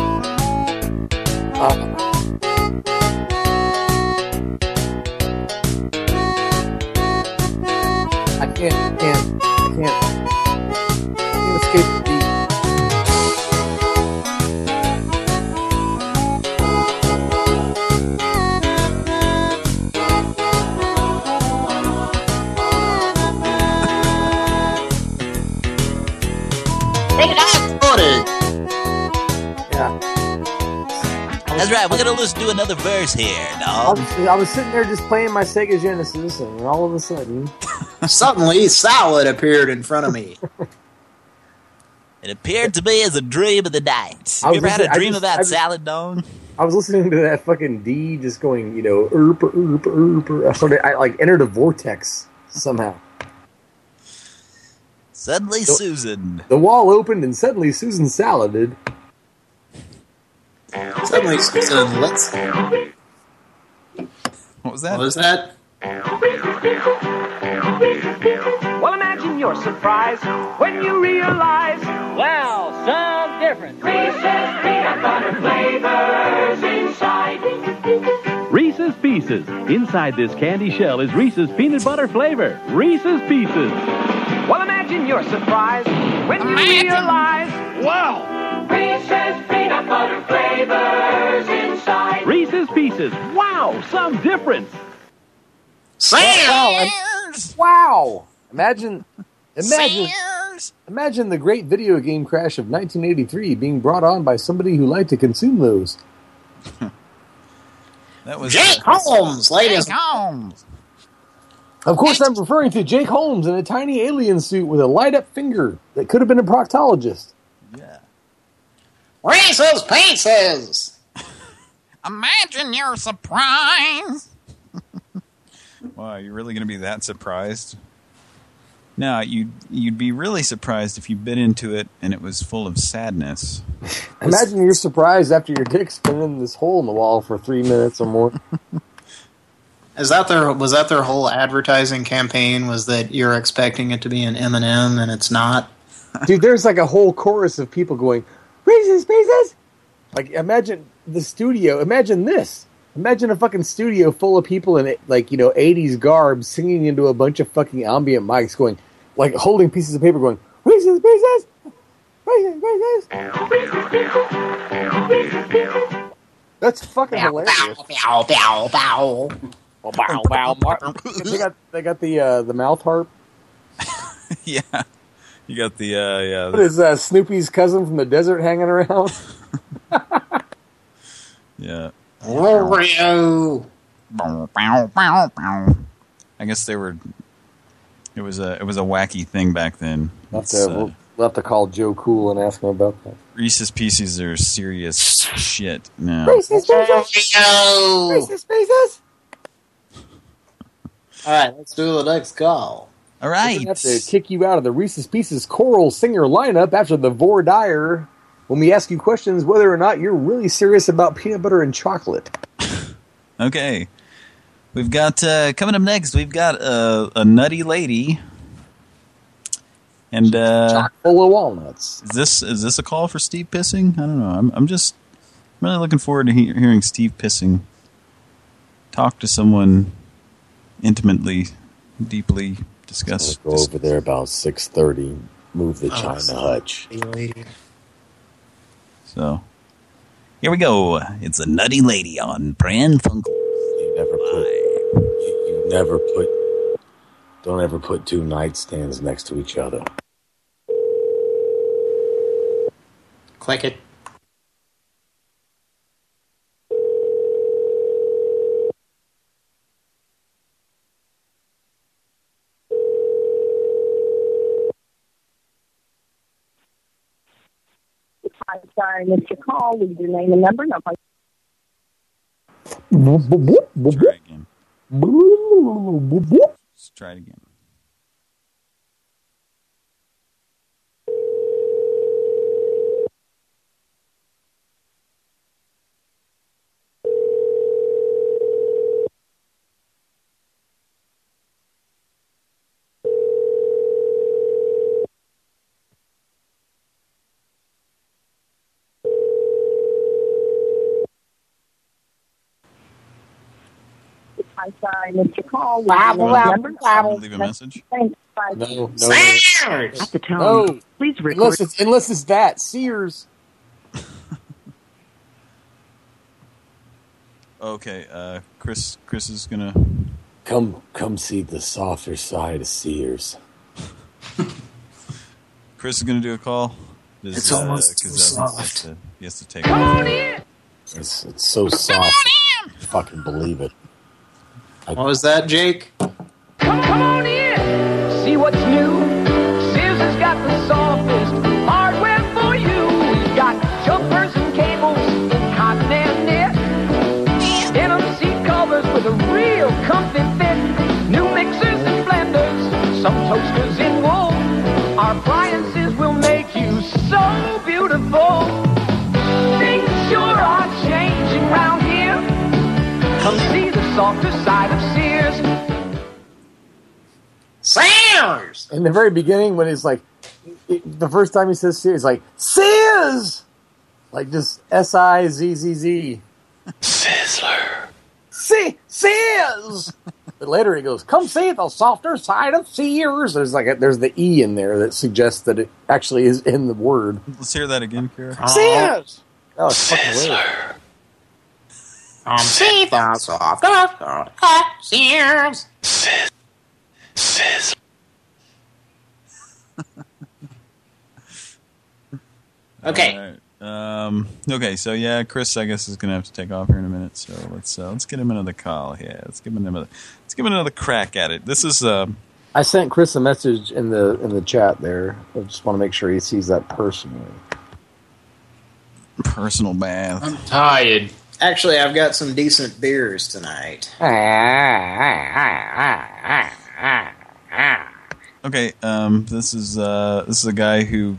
Speaker 20: Right. We're gonna listen to another verse here,
Speaker 5: I
Speaker 20: dog.
Speaker 5: was, I was sitting there just playing my Sega Genesis, and all of a sudden,
Speaker 4: Suddenly, salad appeared in front of me.
Speaker 20: It appeared to me as a dream of the night.
Speaker 5: I
Speaker 20: You ever had a dream
Speaker 5: just-
Speaker 20: about
Speaker 5: just-
Speaker 20: salad, dog?
Speaker 5: I was listening to that fucking D just going, you know, erp, erp, erp. I sort of, I like entered a vortex somehow.
Speaker 20: Suddenly, Susan.
Speaker 5: The wall opened, and suddenly Susan saladed.
Speaker 4: Suddenly, Susan, let's.
Speaker 3: What was that?
Speaker 4: What was that?
Speaker 9: Well, imagine your surprise when you realize, well, some different. Reese's peanut butter flavors inside.
Speaker 21: Reese's Pieces. Inside this candy shell is Reese's peanut butter flavor. Reese's Pieces.
Speaker 9: Well, imagine your surprise when you realize, wow, Reese's peanut butter flavors inside.
Speaker 21: Reese's Pieces. Wow, some difference.
Speaker 5: Wow! Wow! Imagine, imagine, imagine the great video game crash of 1983 being brought on by somebody who liked to consume those.
Speaker 3: That was
Speaker 4: Jake Holmes, ladies.
Speaker 20: Holmes.
Speaker 5: Of course, I'm referring to Jake Holmes in a tiny alien suit with a light-up finger that could have been a proctologist.
Speaker 4: Reese's Pieces.
Speaker 20: Imagine your surprise.
Speaker 3: Wow, you're really going to be that surprised? No, you'd you'd be really surprised if you bit into it and it was full of sadness.
Speaker 5: Imagine you're surprised after your dick's been in this hole in the wall for three minutes or more.
Speaker 4: Is that their was that their whole advertising campaign? Was that you're expecting it to be an M&M and it's not?
Speaker 5: Dude, there's like a whole chorus of people going, Reese's Pieces! Like, imagine the studio. Imagine this. Imagine a fucking studio full of people in, like, you know, 80s garb singing into a bunch of fucking ambient mics going, like, holding pieces of paper going, Reese's Pieces! Reese's Pieces! That's fucking hilarious.
Speaker 4: Bow, bow, bow.
Speaker 5: Bow, bow, bow. they got, they got the, uh, the mouth harp.
Speaker 3: yeah. You got the uh yeah.
Speaker 5: What is uh, Snoopy's cousin from the desert hanging around?
Speaker 3: Yeah.
Speaker 4: Oreo.
Speaker 3: I guess they were. It was a it was a wacky thing back then.
Speaker 5: We'll have, to,
Speaker 3: uh,
Speaker 5: we'll, we'll have to call Joe Cool and ask him about that.
Speaker 3: Reese's Pieces are serious shit now.
Speaker 5: Reese's Pieces!
Speaker 4: Oreo.
Speaker 5: Reese's Pieces!
Speaker 4: All right, let's do the next call.
Speaker 3: All
Speaker 5: We're have to kick you out of the Reese's Pieces choral singer lineup after the Vor Dyer when we ask you questions whether or not you're really serious about peanut butter and chocolate.
Speaker 3: Okay. We've got uh coming up next. We've got uh, a nutty lady. And uh,
Speaker 5: Chock full of walnuts.
Speaker 3: is this is this a call for Steve pissing? I don't know. I'm I'm just really looking forward to he hearing Steve pissing. Talk to someone intimately, deeply discuss.
Speaker 5: Go over there about 6.30, move the
Speaker 4: Oh,
Speaker 5: China
Speaker 4: so-
Speaker 5: hutch.
Speaker 3: So here we go. It's a nutty lady on Pran Funkle.
Speaker 5: You never put, you, you never put, don't ever put two nightstands next to each other.
Speaker 4: Click it.
Speaker 22: I'm sorry, Mr. missed your call. Leave your name and number. and I'll
Speaker 3: Try it again. Let's try it again.
Speaker 22: I'm sorry, Mr. Call.
Speaker 3: Wabble,
Speaker 22: Remember-
Speaker 3: wabble. Leave a message?
Speaker 22: Thanks. Bye.
Speaker 5: No, no,
Speaker 22: Sears!
Speaker 5: At the tone, no.
Speaker 22: please
Speaker 5: Unless it's, unless it's that Sears.
Speaker 3: Okay, uh, Chris. Chris is gonna.
Speaker 5: Come, come see the softer side of Sears.
Speaker 3: Chris is gonna do a call. Does,
Speaker 5: It's almost
Speaker 3: 'cause,
Speaker 5: too
Speaker 3: uh, he has
Speaker 5: soft.
Speaker 3: to- He has to take.
Speaker 9: Come
Speaker 3: off.
Speaker 9: on in.
Speaker 5: It's, it's so soft. Fucking believe it.
Speaker 4: What was that, Jake?
Speaker 9: Come, come on in. See what's new. Sears got the softest hardware for you. We've got jumpers and cables cotton and knit. Denim seat covers with a real comfy fit. New mixers and blenders. Some toasters in wool. Our appliances will make you so beautiful. Softer side of Sears.
Speaker 4: Sears!
Speaker 5: In the very beginning, when he's like, it- the first time he says Sears, like, Sears! Like just S I Z Z Z. Sizzler. See, Sears! But later he goes, come see the softer side of Sears. There's like a, there's the E in there that suggests that it actually is in the word.
Speaker 3: Let's hear that again, Kira.
Speaker 5: Sears! Oh, it's fucking weird.
Speaker 4: Um, see the softer side of Sears. Okay.
Speaker 3: All right. Um, okay, so yeah, Chris, I guess is gonna have to take off here in a minute. So let's uh, let's get him another call. Yeah, let's give him another let's give him another crack at it. This is uh,
Speaker 5: I sent Chris a message in the in the chat there. I just want to make sure he sees that personally.
Speaker 3: personal bath.
Speaker 4: I'm tired. Actually, I've got some decent beers tonight.
Speaker 3: Okay, um, this is uh, this is a guy who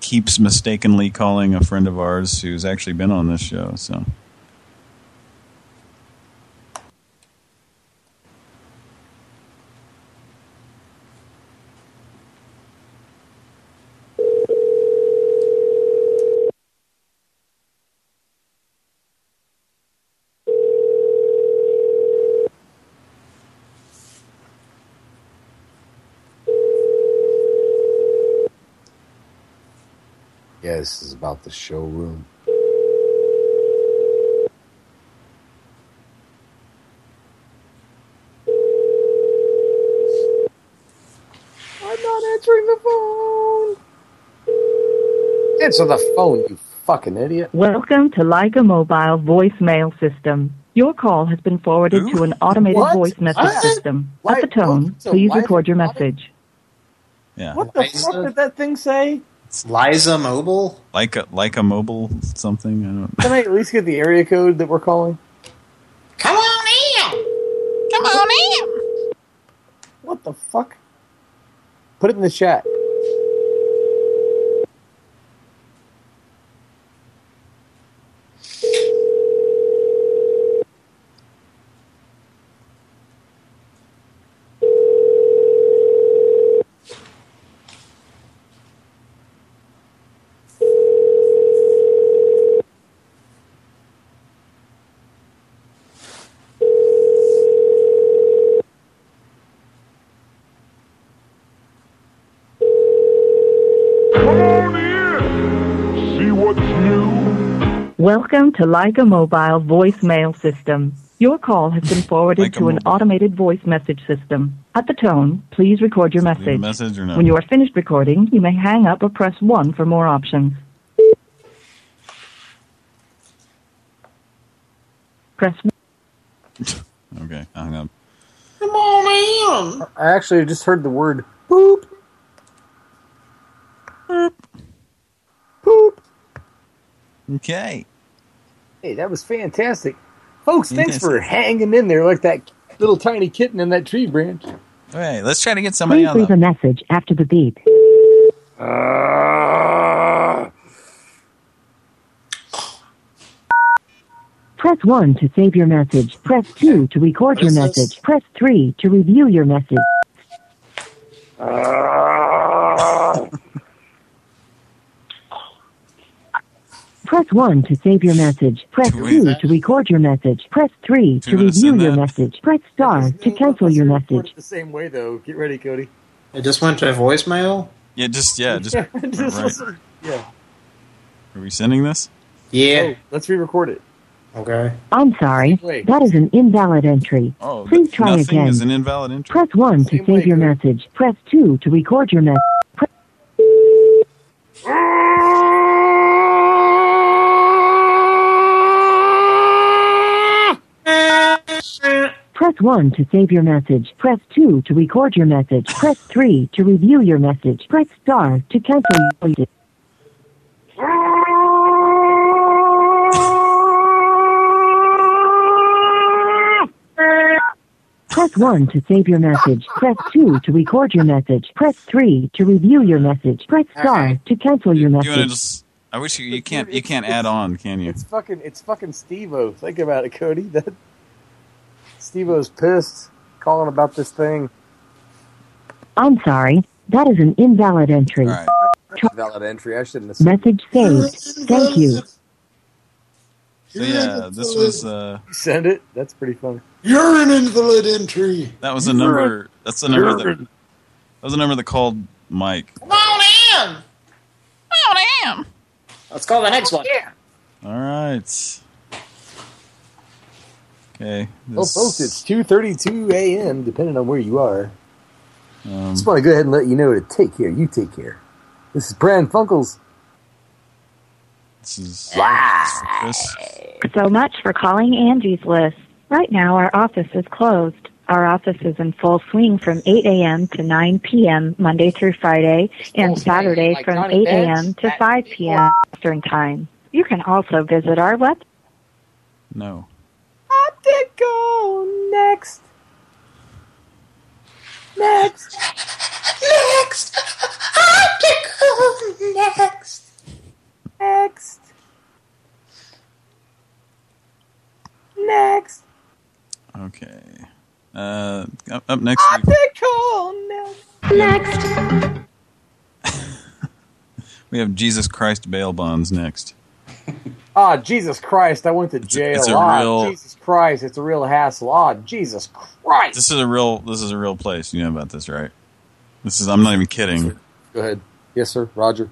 Speaker 3: keeps mistakenly calling a friend of ours who's actually been on this show. So
Speaker 5: this is about the showroom. I'm not answering the phone. Answer the phone, you fucking idiot.
Speaker 8: Welcome to Lycamobile voicemail system. Your call has been forwarded to an automated
Speaker 5: What?
Speaker 8: voice message
Speaker 5: What?
Speaker 8: system. At the tone, please record your message.
Speaker 3: yeah,
Speaker 5: What the fuck did that thing say?
Speaker 4: It's Liza Mobile.
Speaker 3: like a like a mobile something. I don't.
Speaker 5: Can I at least get the area code that we're calling?
Speaker 4: Come on in.
Speaker 5: Come on in. What the fuck? Put it in the chat.
Speaker 8: Welcome to Lycamobile voicemail system. Your call has been forwarded to an automated voice message system. At the tone, please record your
Speaker 3: Leave a
Speaker 8: message.
Speaker 3: message or no?
Speaker 8: When you are finished recording, you may hang up or press 1 for more options. Press
Speaker 3: Okay, I hung up.
Speaker 4: Come on in.
Speaker 5: I actually just heard the word poop. Poop.
Speaker 3: Okay.
Speaker 5: Hey, that was fantastic. Folks, thanks for hanging in there like that little tiny kitten in that tree branch.
Speaker 3: All right, let's try to get somebody
Speaker 8: Please
Speaker 3: on.
Speaker 8: leave
Speaker 3: The,
Speaker 8: a message after the beep. Ah. Press 1 to save your message. Press 2 to record your message. Press 3 to review your message. Ah. Press 1 to save your message. Press 2 to record your message. Press 3
Speaker 3: Two
Speaker 8: to
Speaker 3: minutes
Speaker 8: review your message. Press star to cancel your message.
Speaker 5: The same way though. Get ready, Cody.
Speaker 4: It just went to voicemail?
Speaker 3: Yeah, just yeah, just,
Speaker 5: Yeah, just
Speaker 3: right.
Speaker 5: listen. Yeah.
Speaker 3: Are we sending this?
Speaker 4: Yeah.
Speaker 5: Oh, let's re-record it.
Speaker 4: Okay.
Speaker 8: I'm sorry.
Speaker 5: Wait.
Speaker 8: That is an invalid entry.
Speaker 3: Oh,
Speaker 8: Please try
Speaker 3: nothing
Speaker 8: again.
Speaker 3: is an invalid entry.
Speaker 8: Press 1 to save your message. Press 2 to record your message. Press Press 1 to save your message. Press 2 to record your message. Press 3 to review your message. Press star to cancel your message. Press 1 to save your message. Press 2 to record your message. Press 3 to review your message. Press star to cancel your
Speaker 3: Do you want to
Speaker 8: message.
Speaker 3: just? I wish you you can't you can't add on, can you?
Speaker 5: It's fucking it's fucking Steve-O. Think about it, Cody. That Steve-O's pissed calling about this thing.
Speaker 8: I'm sorry. That is an invalid entry.
Speaker 5: Valid entry. I shouldn't have said
Speaker 8: Message saved. Thank you.
Speaker 3: So yeah, this was uh
Speaker 5: Send it. That's pretty funny.
Speaker 18: You're an invalid entry.
Speaker 3: that was a number. That's the number that that was a number that called Mike.
Speaker 4: Come on in! Come on in! Let's call the next one. Yeah.
Speaker 3: All right. Okay.
Speaker 5: Well, folks, it's 2.32 a.m., depending on where you are.
Speaker 3: um,
Speaker 5: just want to go ahead and let you know to take care. You take care. This is Pran Funkels.
Speaker 3: This is
Speaker 23: Thanks so much for calling Angie's List. Right now, our office is closed. Our office is in full swing from 8 a.m. to 9 p.m. Monday through Friday, and Saturday
Speaker 24: like
Speaker 23: from 8 a.m. To 5 p.m. Eastern Time. You can also visit our website.
Speaker 3: No.
Speaker 5: Optical next. Next.
Speaker 24: Next! Optical next!
Speaker 5: Next. Next.
Speaker 3: Okay. Uh, up, up next we,
Speaker 5: Optical next.
Speaker 23: Next.
Speaker 3: we have Jesus Christ bail bonds next.
Speaker 5: Ah, Jesus Christ, I went to jail.
Speaker 3: it's a
Speaker 5: ah,
Speaker 3: real-
Speaker 5: Jesus Christ, it's a real hassle. Ah, Jesus Christ.
Speaker 3: This is a real. This is a real place. You know about this, right? This is. I'm not even kidding.
Speaker 5: Go ahead. Yes, sir. Roger.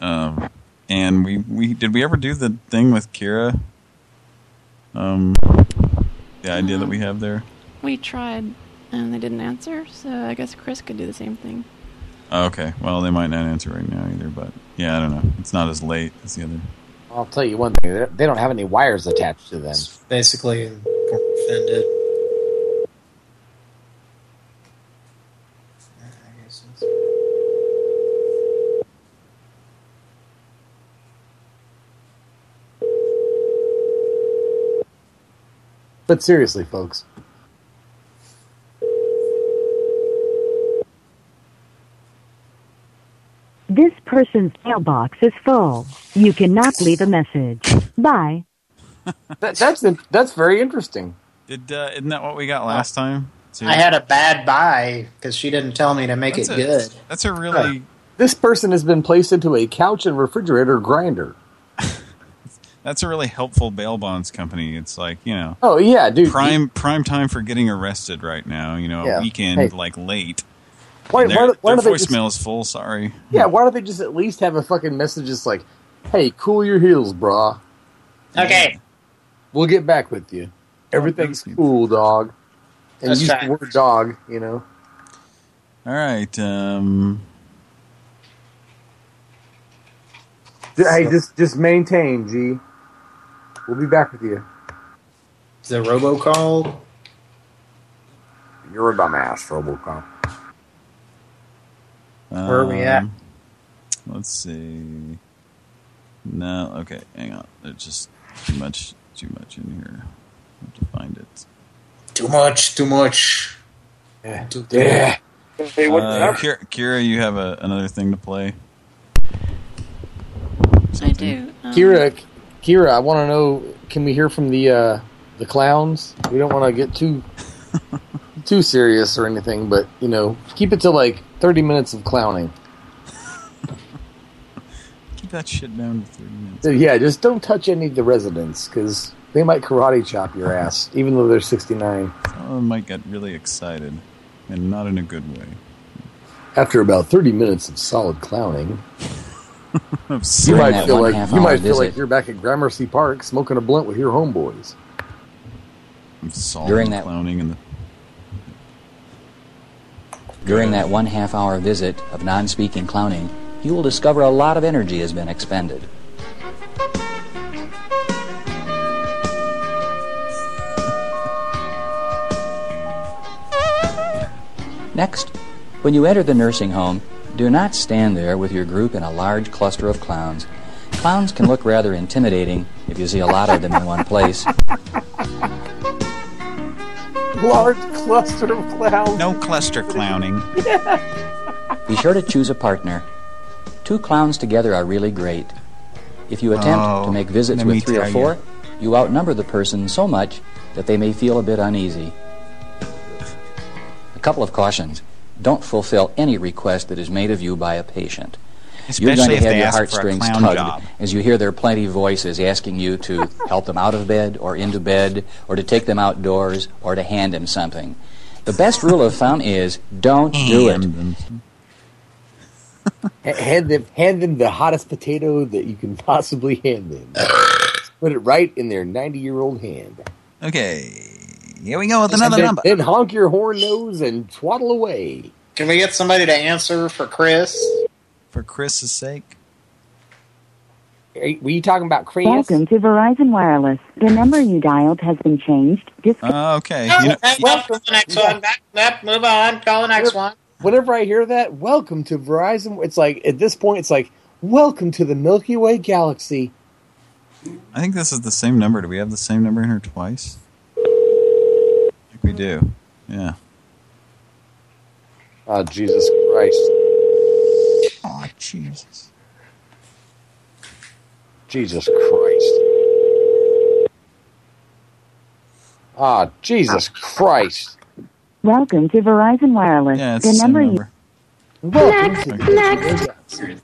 Speaker 3: Um, and we we did we ever do the thing with Kira? Um, the idea that we have there.
Speaker 25: We tried, and they didn't answer, so I guess Chris could do the same thing.
Speaker 3: Oh, okay. Well, they might not answer right now either, but yeah, I don't know. It's not as late as the other.
Speaker 26: I'll tell you one thing. they- They don't have any wires attached to them.
Speaker 4: Basically, offended.
Speaker 5: But seriously, folks.
Speaker 8: This person's mailbox is full. You cannot leave a message. Bye.
Speaker 5: That, that's that's very interesting.
Speaker 3: Did uh, isn't that what we got last time? too?
Speaker 4: I had a bad buy because she didn't tell me to make
Speaker 3: That's
Speaker 4: it
Speaker 3: a-
Speaker 4: good.
Speaker 3: That's a really.
Speaker 5: This person has been placed into a couch and refrigerator grinder.
Speaker 3: That's a really helpful bail bonds company. It's like you know.
Speaker 5: Oh, yeah, dude.
Speaker 3: Prime prime time for getting arrested right now. You know,
Speaker 5: Yeah.
Speaker 3: weekend
Speaker 5: Hey.
Speaker 3: like late.
Speaker 5: Why-
Speaker 3: And their
Speaker 5: why- why
Speaker 3: their
Speaker 5: do they just-
Speaker 3: voicemail is full. Sorry.
Speaker 5: Yeah, why don't they just at least have a fucking message just like, hey, cool your heels, brah.
Speaker 4: Okay.
Speaker 5: We'll get back with you. Everything's cool, dog. And
Speaker 4: That's
Speaker 5: use
Speaker 4: right.
Speaker 5: the word dog, you know.
Speaker 3: All right. Um,
Speaker 5: Hey, just just maintain, G. We'll be back with you.
Speaker 4: The robocall?
Speaker 5: You're a dumbass, Robocop.
Speaker 4: Where are we at?
Speaker 3: um, Let's see. No, okay, hang on. There's just too much, too much in here. I have to find it.
Speaker 4: Too much, too much.
Speaker 5: Yeah.
Speaker 4: Too,
Speaker 5: Yeah.
Speaker 4: Hey,
Speaker 3: Uh, Kira, Kira, you have a, another thing to play.
Speaker 25: I do. Um,
Speaker 5: Kira, Kira, I want to know. Can we hear from the uh, the clowns? We don't want to get too too serious or anything, but you know, keep it to like thirty minutes of clowning.
Speaker 3: keep that shit down to 30 minutes.
Speaker 5: Yeah, just don't touch any of the residents because they might karate chop your ass, even though they're 69.
Speaker 3: Someone might get really excited, and not in a good way.
Speaker 5: After about 30 minutes of solid clowning, you might feel like you
Speaker 3: hour
Speaker 5: might feel like
Speaker 3: visit.
Speaker 5: you're back at Gramercy Park smoking a blunt with your homeboys.
Speaker 3: Solid
Speaker 27: During that-
Speaker 3: clowning in the
Speaker 27: During that one half hour visit of non speaking clowning, you will discover a lot of energy has been expended. Next, when you enter the nursing home, do not stand there with your group in a large cluster of clowns. Clowns can look rather intimidating if you see a lot of them in one place.
Speaker 5: Large cluster of clowns.
Speaker 3: No cluster clowning.
Speaker 27: Be sure to choose a partner. Two clowns together are really great. If you attempt
Speaker 3: Oh,
Speaker 27: to make visits with three or
Speaker 3: tell
Speaker 27: four, you outnumber the person so much that they may feel a bit uneasy. A couple of cautions. Don't fulfill any request that is made of you by a patient. You're going to have your
Speaker 3: ask for a
Speaker 27: heartstrings tugged
Speaker 3: job.
Speaker 27: as you hear their plaintive voices asking you to help them out of bed or into bed or to take them outdoors or to hand them something. The best rule of thumb is don't do it.
Speaker 5: Hand them, hand them the hottest potato that you can possibly hand them. Put it right in their 90-year-old hand.
Speaker 3: Okay, here we go with another
Speaker 5: then,
Speaker 3: number.
Speaker 5: Then honk your horn nose and twaddle away.
Speaker 4: Can we get somebody to answer for Chris?
Speaker 3: For Chris's sake.
Speaker 5: Are you- Were you talking about Chris?
Speaker 23: Welcome to Verizon Wireless. The number you dialed has been changed. Dis-
Speaker 3: Uh, okay.
Speaker 4: Oh,
Speaker 3: You know,
Speaker 4: okay, well, call the next one. Back, back, move on. Call the next one.
Speaker 5: Whenever I hear that, welcome to Verizon. It's like at this point, it's like welcome to the Milky Way galaxy.
Speaker 3: I think this is the same number. Do we have the same number in here twice? I think we do. Yeah.
Speaker 5: Oh Jesus Christ!
Speaker 3: Jesus!
Speaker 5: Jesus Christ! Ah, Jesus Christ!
Speaker 23: Welcome to Verizon Wireless.
Speaker 3: Yeah, it's
Speaker 23: the
Speaker 3: the
Speaker 23: number,
Speaker 3: number.
Speaker 5: Welcome
Speaker 23: Next,
Speaker 5: to
Speaker 23: next.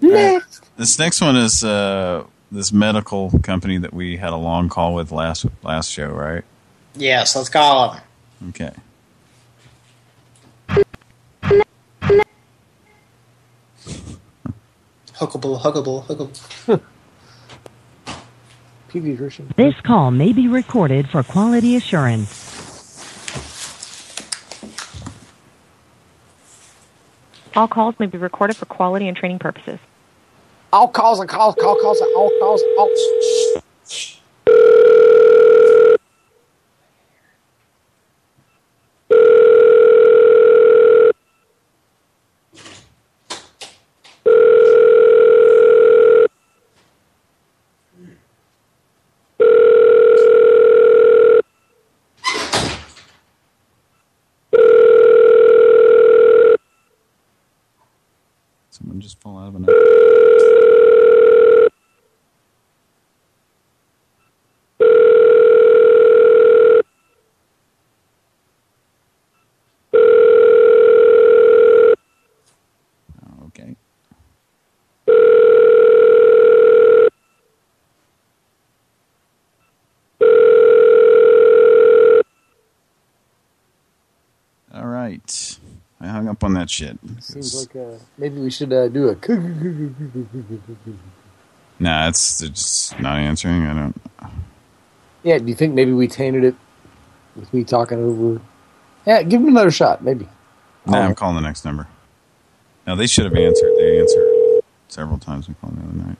Speaker 5: Milky
Speaker 3: This next one is uh, this medical company that we had a long call with last last show, right?
Speaker 4: Yes, let's call him.
Speaker 3: Okay.
Speaker 4: Hookable, hookable, hookable.
Speaker 5: Pediatrician.
Speaker 28: This call may be recorded for quality assurance.
Speaker 29: All calls may be recorded for quality and training purposes.
Speaker 5: All calls and calls, call calls, all calls, all.
Speaker 3: Someone just fall out of an. Okay. All right. I hung up on that shit.
Speaker 5: Seems like uh, maybe we should uh, do a.
Speaker 3: Nah, it's, it's just not answering. I don't.
Speaker 5: Yeah, do you think maybe we tainted it with me talking over? Yeah, give him another shot, maybe.
Speaker 3: Nah, I'm calling the next number. No, they should have answered. They answered several times. We called the other night.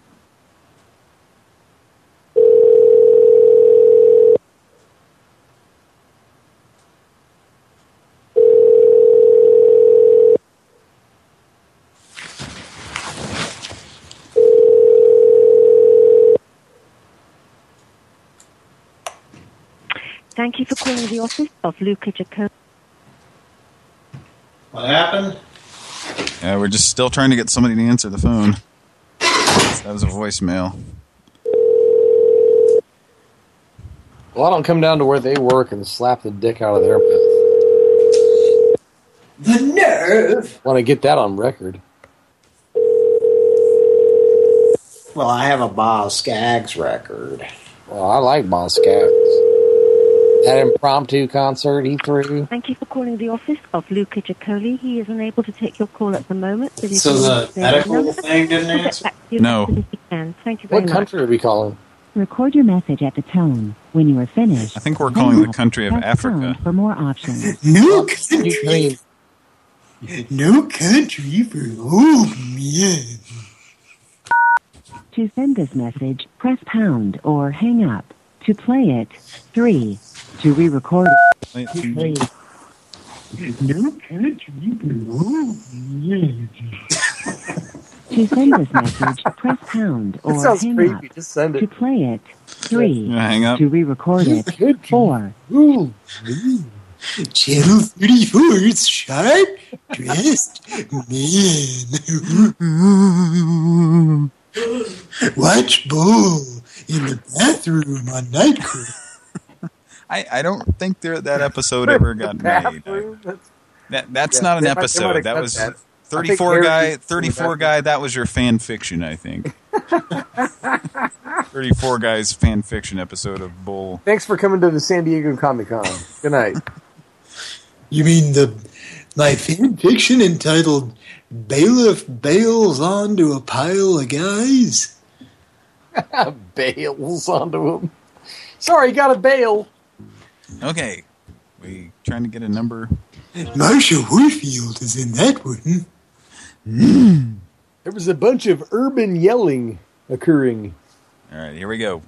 Speaker 29: Thank you for office of Luca Jacob.
Speaker 4: What happened?
Speaker 3: Yeah, we're just still trying to get somebody to answer the phone. That was a voicemail.
Speaker 5: Well, I don't come down to where they work and slap the dick out of their mouth.
Speaker 24: The nerve!
Speaker 5: Want to get that on record?
Speaker 4: Well, I have a Boz Scaggs record.
Speaker 26: Well, I like Boz Scaggs. That impromptu concert he threw.
Speaker 8: Thank you for calling the office of Luca Giaccoli. He is unable to take your call at the moment. But
Speaker 4: So the
Speaker 8: want
Speaker 4: medical thing didn't
Speaker 8: we'll
Speaker 4: answer?
Speaker 8: back to you
Speaker 3: No.
Speaker 8: as soon as we can. Thank you very
Speaker 26: What
Speaker 8: much.
Speaker 26: country are we calling?
Speaker 28: Record your message at the tone. When you are finished,
Speaker 3: I think we're calling the country of
Speaker 28: Press
Speaker 3: Africa.
Speaker 28: For more options.
Speaker 18: No country. No country for old men.
Speaker 28: To send this message, press pound or hang up. To play it, 3. To re-record it, 3.
Speaker 18: No country for.
Speaker 28: To send this message, press pound or hang
Speaker 5: creepy.
Speaker 28: up.
Speaker 5: Just send
Speaker 28: To play it, 3.
Speaker 3: Hang up.
Speaker 28: To re-record it, 4.
Speaker 18: Ooh, ooh. Channel 34's sharp dressed man. Watch Bull in the bathroom on Night Court.
Speaker 3: I, I don't think there, that episode ever got made.
Speaker 5: That's-
Speaker 3: That that's
Speaker 5: Yeah,
Speaker 3: not an
Speaker 5: might-
Speaker 3: episode. That was
Speaker 5: that.
Speaker 3: 34 guy.
Speaker 5: used to do
Speaker 3: 34 guy. That was your fan fiction, I think. 34 guys fan fiction episode of Bull.
Speaker 5: Thanks for coming to the San Diego Comic Con. Good night.
Speaker 18: You mean the my fan fiction entitled Bailiff Bails Onto a Pile of Guys?
Speaker 5: Bails onto him. Sorry, got a bail.
Speaker 3: Okay, we trying to get a number.
Speaker 18: Marsha Warfield is in that one.
Speaker 5: There was a bunch of urban yelling occurring.
Speaker 3: All right, here we go.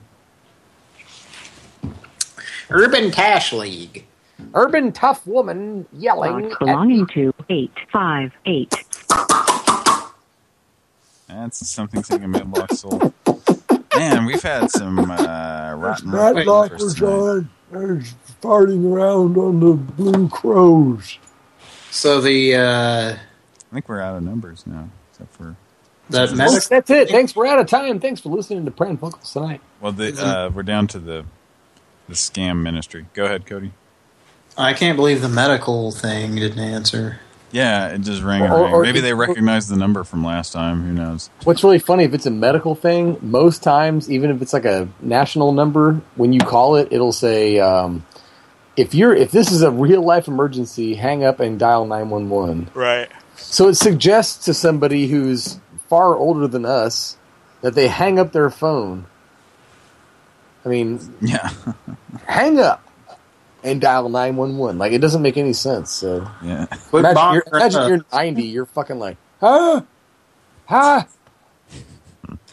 Speaker 4: Urban Cash League.
Speaker 5: Urban tough woman yelling.
Speaker 8: Box belonging to 858.
Speaker 3: That's something singing Midlock Soul. Man, we've had some uh, rotten
Speaker 18: That
Speaker 3: rock
Speaker 18: lock
Speaker 3: papers
Speaker 18: was
Speaker 3: tonight.
Speaker 18: on. There's farting around on the Blue Crows.
Speaker 4: So the uh,
Speaker 3: I think we're out of numbers now, except for
Speaker 4: the
Speaker 5: Folks, that's it. Thanks. We're out of time. Thanks for listening to Pran Funkels tonight.
Speaker 3: well, the, uh, we're down to the the scam ministry. Go ahead, Cody.
Speaker 4: I can't believe the medical thing didn't answer.
Speaker 3: Yeah, it just rang and
Speaker 5: Or-
Speaker 3: rang.
Speaker 5: or-
Speaker 3: Maybe they recognized the number from last time. Who knows?
Speaker 5: What's really funny, if it's a medical thing, most times, even if it's like a national number, when you call it, it'll say, um, if you're if this is a real life emergency, hang up and dial 911.
Speaker 20: Right.
Speaker 5: So it suggests to somebody who's far older than us that they hang up their phone. I mean,
Speaker 3: Yeah,
Speaker 5: hang up and dial 911. Like, it doesn't make any sense. So
Speaker 3: yeah.
Speaker 4: Quit
Speaker 5: imagine, you're,
Speaker 4: bothering
Speaker 5: imagine
Speaker 4: us.
Speaker 5: you're 90, you're fucking like, huh? Huh?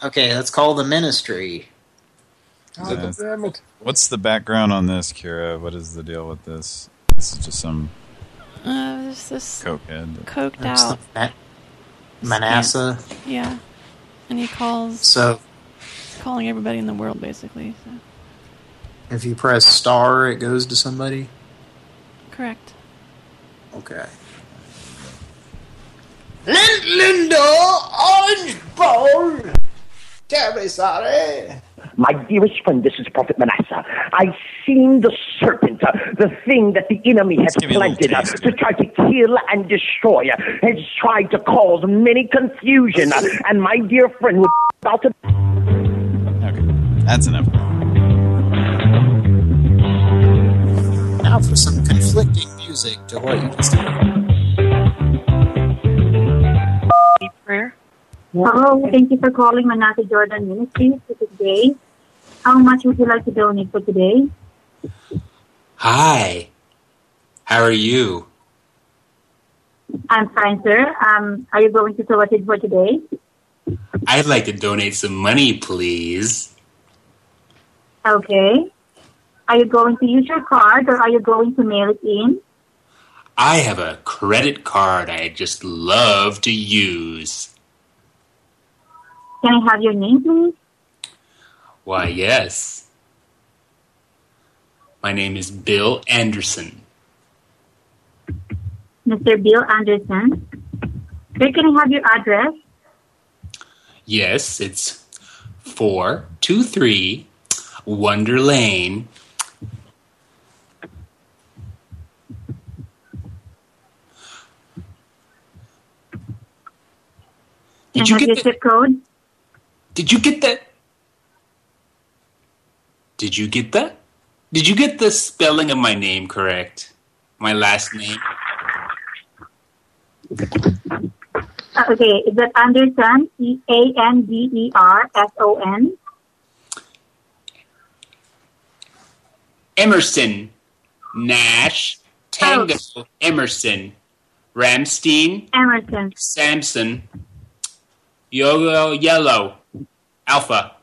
Speaker 4: Okay, let's call the ministry.
Speaker 5: God damn it.
Speaker 3: What's the background on this, Kira? What is the deal with this? This is just some
Speaker 25: Uh, there's this
Speaker 3: cokehead.
Speaker 25: coked out.
Speaker 4: the Ma- Manasseh.
Speaker 25: Yeah. And he calls
Speaker 4: So
Speaker 25: calling everybody in the world basically. So.
Speaker 4: If you press star, it goes to somebody.
Speaker 25: Correct.
Speaker 4: Okay.
Speaker 24: Lin Linda Orange Bowl. Terribly sorry.
Speaker 30: My dearest friend, this is Prophet Manasseh. I've seen the serpent, uh, the thing that the enemy has
Speaker 3: give you a little
Speaker 30: planted uh, to try to kill and destroy, uh, has tried to cause many confusion. and my dear friend was about to.
Speaker 3: Okay, that's enough.
Speaker 4: Now for some conflicting music to what you just heard.
Speaker 25: Prayer.
Speaker 22: Hello, thank you for calling Manasseh Jordan Ministries for today. How much would you like to donate for today?
Speaker 12: Hi. How are you?
Speaker 22: I'm fine, sir. Um, are you going to sow a seed for today?
Speaker 12: I'd like to donate some money, please.
Speaker 22: Okay. Are you going to use your card or are you going to mail it in?
Speaker 12: I have a credit card I just love to use.
Speaker 22: Can I have your name, please?
Speaker 12: Why, yes. My name is Bill Anderson.
Speaker 22: Mr. Bill Anderson. Sir, can I have your address?
Speaker 12: Yes, it's 423 Wonder Lane. Did you get
Speaker 22: your
Speaker 12: the,
Speaker 22: zip code?
Speaker 12: Did you get that? Did you get that? Did you get the spelling of my name correct? My last name?
Speaker 22: Uh, okay, is that Anderson? E A N D E R S O N.
Speaker 12: Emerson, Nash, Tango, Emerson, Ramstein,
Speaker 22: Emerson.
Speaker 12: Samson, Yellow, Yellow, Alpha.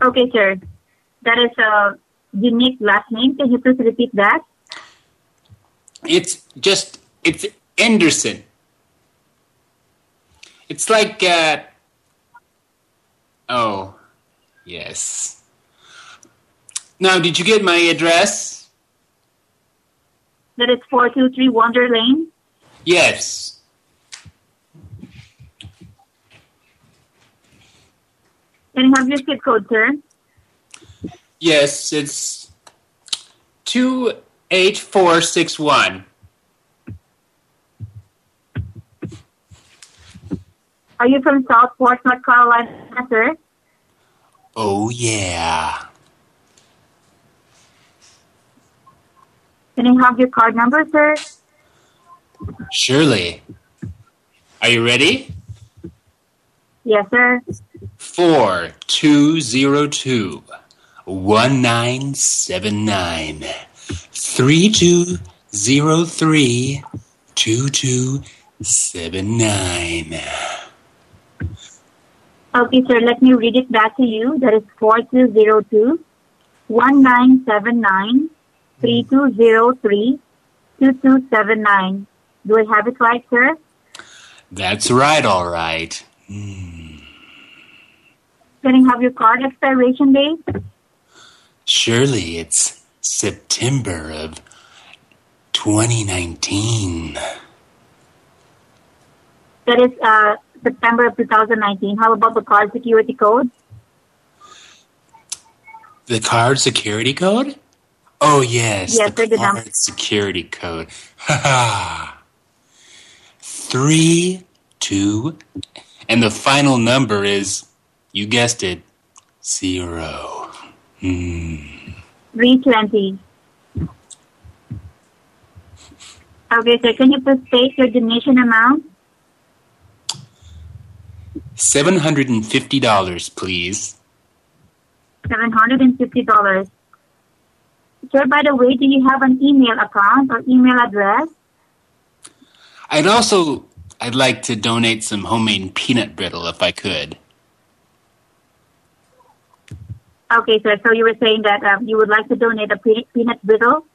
Speaker 22: Okay, sir. That is a unique last name. Can you please repeat that?
Speaker 12: It's just, it's Anderson. It's like, uh, oh, yes. Now, did you get my address?
Speaker 22: That is 423 Wonder Lane.
Speaker 12: Yes.
Speaker 22: Can I have your zip code, sir?
Speaker 12: Yes, it's 28461.
Speaker 22: Are you from Southport, North Carolina, sir?
Speaker 12: Oh, yeah.
Speaker 22: Can I have your card number, sir?
Speaker 12: Surely. Are you ready?
Speaker 22: Yes, sir.
Speaker 12: Four two zero two one nine seven nine three two zero three two two seven nine.
Speaker 22: Okay, sir. Let me read it back to you. That is 4202 1979 3203 2279. Do I have it right, sir?
Speaker 12: That's right, all right.
Speaker 22: Can I have your card expiration date?
Speaker 12: Surely it's September of 2019.
Speaker 22: That is uh, September of 2019. How about the card security code?
Speaker 12: The card security code? Oh, yes.
Speaker 22: Yes,
Speaker 12: the
Speaker 22: sir, the number.
Speaker 12: card security code. Ha ha. Three, two, and the final number is, you guessed it, zero. Hmm.
Speaker 22: 320. Okay, sir. Can you please state your donation amount?
Speaker 12: $750, please.
Speaker 22: $750. Sir, by the way, do you have an email account or email address?
Speaker 12: I'd also, I'd like to donate some homemade peanut brittle if I could.
Speaker 22: Okay, sir. So you were saying that um, you would like to donate a pe- peanut brittle?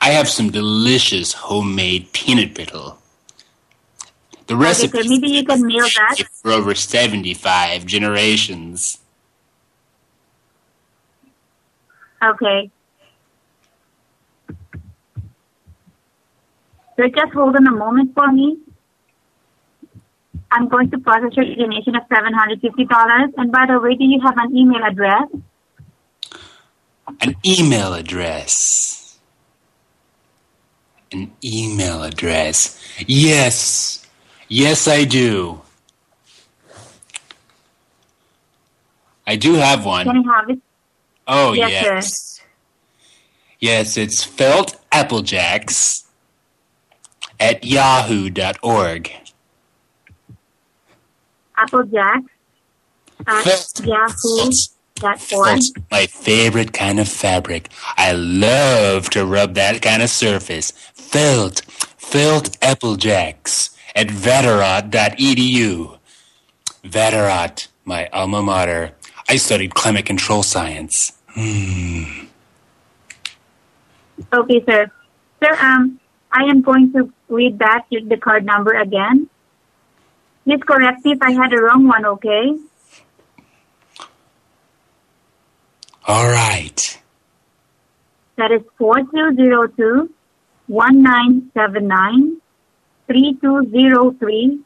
Speaker 12: I have some delicious homemade peanut brittle. The
Speaker 22: Okay,
Speaker 12: recipe
Speaker 22: sir. Maybe you can mail that.
Speaker 12: for over 75 generations.
Speaker 22: Okay. So just hold on a moment for me. I'm going to process your donation of $750. And by the way, do you have an email address?
Speaker 12: An email address. An email address. Yes. Yes, I do. I do have one.
Speaker 22: Can I have it?
Speaker 12: Oh,
Speaker 22: Yes,
Speaker 12: yes. Yes, it's felt applejacks at yahoo.org.
Speaker 22: Applejack at yahoo.org.
Speaker 12: My favorite kind of fabric. I love to rub that kind of surface. Felt, felt applejacks at vatterott.edu. Vatterott, my alma mater. I studied climate control science. Hmm.
Speaker 22: Okay, sir. Sir, um, I am going to read back the card number again. Please correct me if I had a wrong one, okay?
Speaker 12: All right.
Speaker 22: That is 4202 1979 3203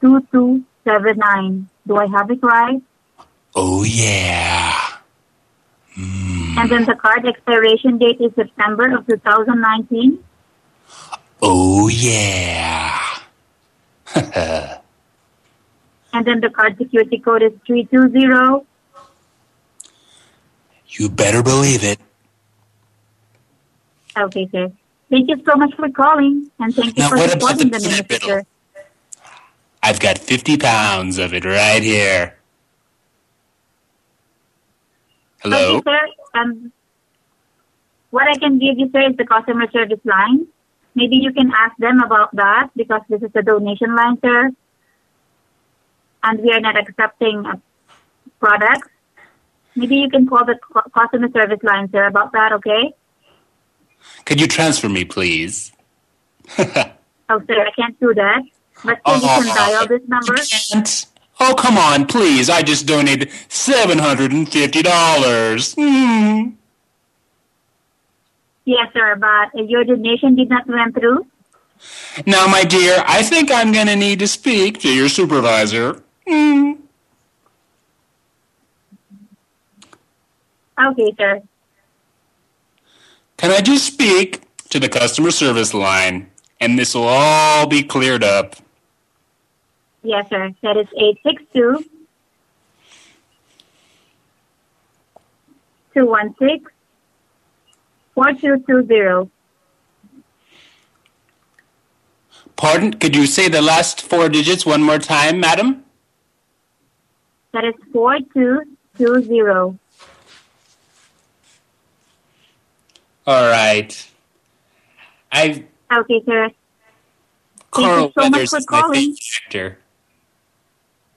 Speaker 22: 2279. Do I have it right?
Speaker 12: Oh, yeah. Hmm.
Speaker 22: And then the card expiration date is September of 2019.
Speaker 12: Oh, yeah.
Speaker 22: And then the card security code is 320.
Speaker 12: you better believe it.
Speaker 22: Okay, sir. Thank you so much for calling, and thank you
Speaker 12: Now,
Speaker 22: for supporting
Speaker 12: the
Speaker 22: the minister.
Speaker 12: I've got 50 pounds of it right here. Hello?
Speaker 22: Okay, sir. Um, what I can give you, sir, is the customer service line. Maybe you can ask them about that because this is a donation line, sir. And we are not accepting products. Maybe you can call the customer service line, sir, about that, okay?
Speaker 12: Could you transfer me, please?
Speaker 22: Oh, sir, I can't do that. But sir, you can dial this number.
Speaker 12: Oh, come on, please. I just donated $750. Hmm.
Speaker 22: Yes, sir, but uh, your donation did not went through.
Speaker 12: Now, my dear, I think I'm going to need to speak to your supervisor. Hmm.
Speaker 22: Okay, sir.
Speaker 12: Can I just speak to the customer service line, and this will all be cleared up?
Speaker 22: Yes, sir. That is 862 216 4220.
Speaker 12: Pardon? Could you say the last four digits one more time, madam?
Speaker 22: That is 4220.
Speaker 12: All right. I
Speaker 22: Okay, sir.
Speaker 12: Carl
Speaker 22: you so much for calling.
Speaker 12: actor.